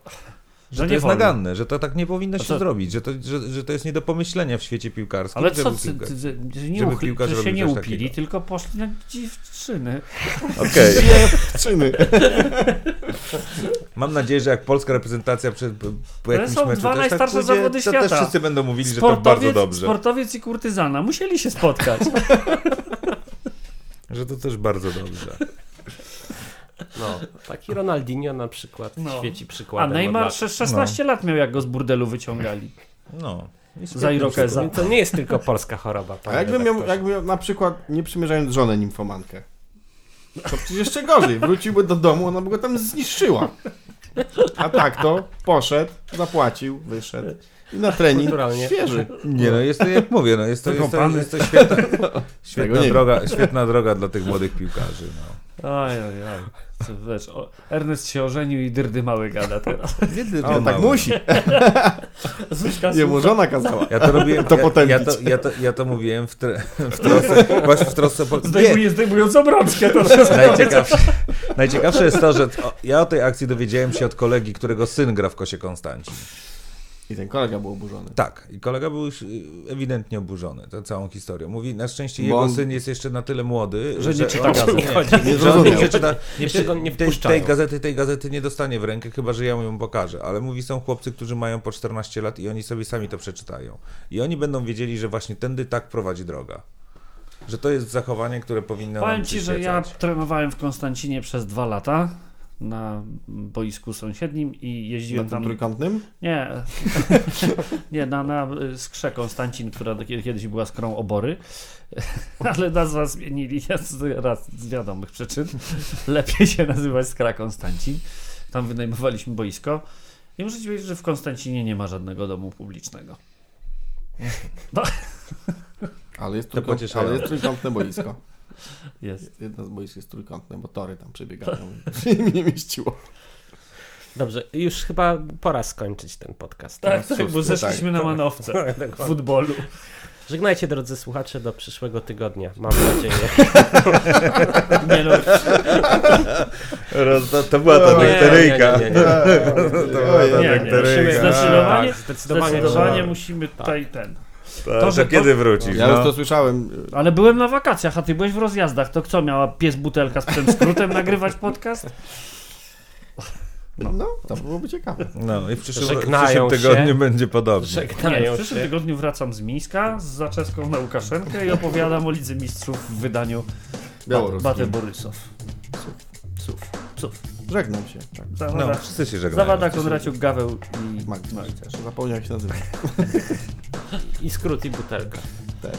Że Że to nie jest wolno. naganne, że to tak nie powinno A się co? zrobić, że to, że, że to jest nie do pomyślenia w świecie piłkarskim. Ale co, piłkarz- ty, ty, ty nie, żeby piłkarz że się nie upili, takiego. tylko poszli na dziewczyny. Okej. [laughs] Dziewczyny. Mam nadzieję, że jak polska reprezentacja przed, po jakimś są meczu dwa też tak pójdzie, zawody to świata. też wszyscy będą mówili, że to bardzo Sportowiec, dobrze. sportowiec i kurtyzana musieli się spotkać. [laughs] Że to też bardzo dobrze. No, taki Ronaldinho na przykład No. świeci A przykładem. Neymar od lat. 16 lat miał, jak go z burdelu wyciągali. No. Za Irokeza. To nie jest tylko polska choroba. A panie jakby miał, jakby miał na przykład, nie przymierzając żonę nimfomankę, to przecież jeszcze gorzej. Wróciłby do domu, ona by go tam zniszczyła. A tak to poszedł, zapłacił, wyszedł i na trening świeży. Nie no, jest to jak mówię, no jest to, jest to, jest to świetna, świetna, droga, świetna droga dla tych młodych piłkarzy. No. Oj, oj, oj. Co, wiesz, o, Ernest się ożenił i dyrdy mały gada teraz. [laughs] A on tak musi. [laughs] Zuśka Nie mu słucha. żona kazała. Ja to robiłem, To ja, potępić. ja, to, ja, to, ja to mówiłem w, tre, w trosce, właśnie w trosce po... Nie, Zdejmuje, zdejmując obrączkę. To [laughs] najciekawsze, najciekawsze jest to, że ja o tej akcji dowiedziałem się od kolegi, którego syn gra w Kosie Konstancin. I ten kolega był oburzony. Tak, i kolega był już y, ewidentnie oburzony tą całą historią. Mówi, na szczęście jego on- syn jest jeszcze na tyle młody, Że nie czyta on- [laughs] gazet. Nie, Nie że on nie Jeszcze go nie tej, tej, gazety, tej gazety nie dostanie w rękę, chyba że ja mu ją pokażę. Ale mówi, są chłopcy, którzy mają po 14 lat i oni sobie sami to przeczytają. I oni będą wiedzieli, że właśnie tędy tak prowadzi droga. Że to jest zachowanie, które powinno Powiem nam ci, że ja trenowałem w Konstancinie przez dwa lata na boisku sąsiednim i Na jeździłem tym tam. trójkątnym? Nie, [laughs] [laughs] nie, na, na skrze Konstancin, która kiedyś była skrą obory, [laughs] ale nazwa zmienili z- raz z wiadomych przyczyn. Lepiej się nazywać skra Konstancin. Tam wynajmowaliśmy boisko. I muszę ci powiedzieć, że w Konstancinie nie ma żadnego domu publicznego. Ale jest, trójkąt... ale jest trójkątne boisko. Jest. Jedno z boisk jest trójkątne, bo tory tam przebiegają. [laughs] I [laughs] mi nie mieściło. Dobrze, już chyba pora skończyć ten podcast. Tak, tak, bo zeszliśmy na [laughs] manowce w Dokładnie. futbolu. Żegnajcie drodzy słuchacze do przyszłego tygodnia. Mam nadzieję. Nie no, To, to była ta nektaryjka. nie, nie, nie, nie. To była ta nektaryjka. zdecydowanie, Tak, zdecydowanie zdecydowanie musimy tutaj ten. To, To, że to kiedy wrócisz? Ja no? już to słyszałem. Ale byłem na wakacjach, a ty byłeś w rozjazdach. To kto miała pies butelka z tym skrótem [laughs] nagrywać podcast? No, to byłoby ciekawe. No i w przyszłym, w przyszłym się. tygodniu będzie podobnie. Nie, w przyszłym się. tygodniu wracam z Mińska z zaczeską na Łukaszenkę i opowiadam o Lidze Mistrzów w wydaniu Białoruskim. Batę Borysow. Ców, ców. Żegnam się. Tak. No, Zawada, wszyscy się żegnają. Zawada Konraciuk, Gaweł i Magdy. no. Zapomniał jak się nazywa. [laughs] I skrót i butelka. Też.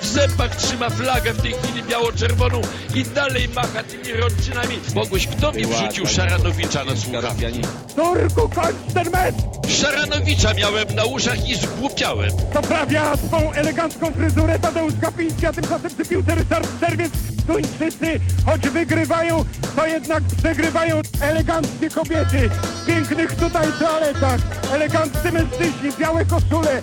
W zębach trzyma flagę w tej chwili biało-czerwoną i dalej macha tymi rączynami. Mogłeś, kto mi wrzucił Szaranowicza na słuchawki? Turku, kończ ten mecz! Szaranowicza miałem na uszach i zgłupiałem. Poprawia swą elegancką fryzurę Tadeusz Kapiński, a tymczasem przy piłce Ryszard Serwiec. Tuńczycy, choć wygrywają, to jednak przegrywają eleganckie kobiety. W pięknych tutaj toaletach, eleganccy mężczyźni, białe koszule,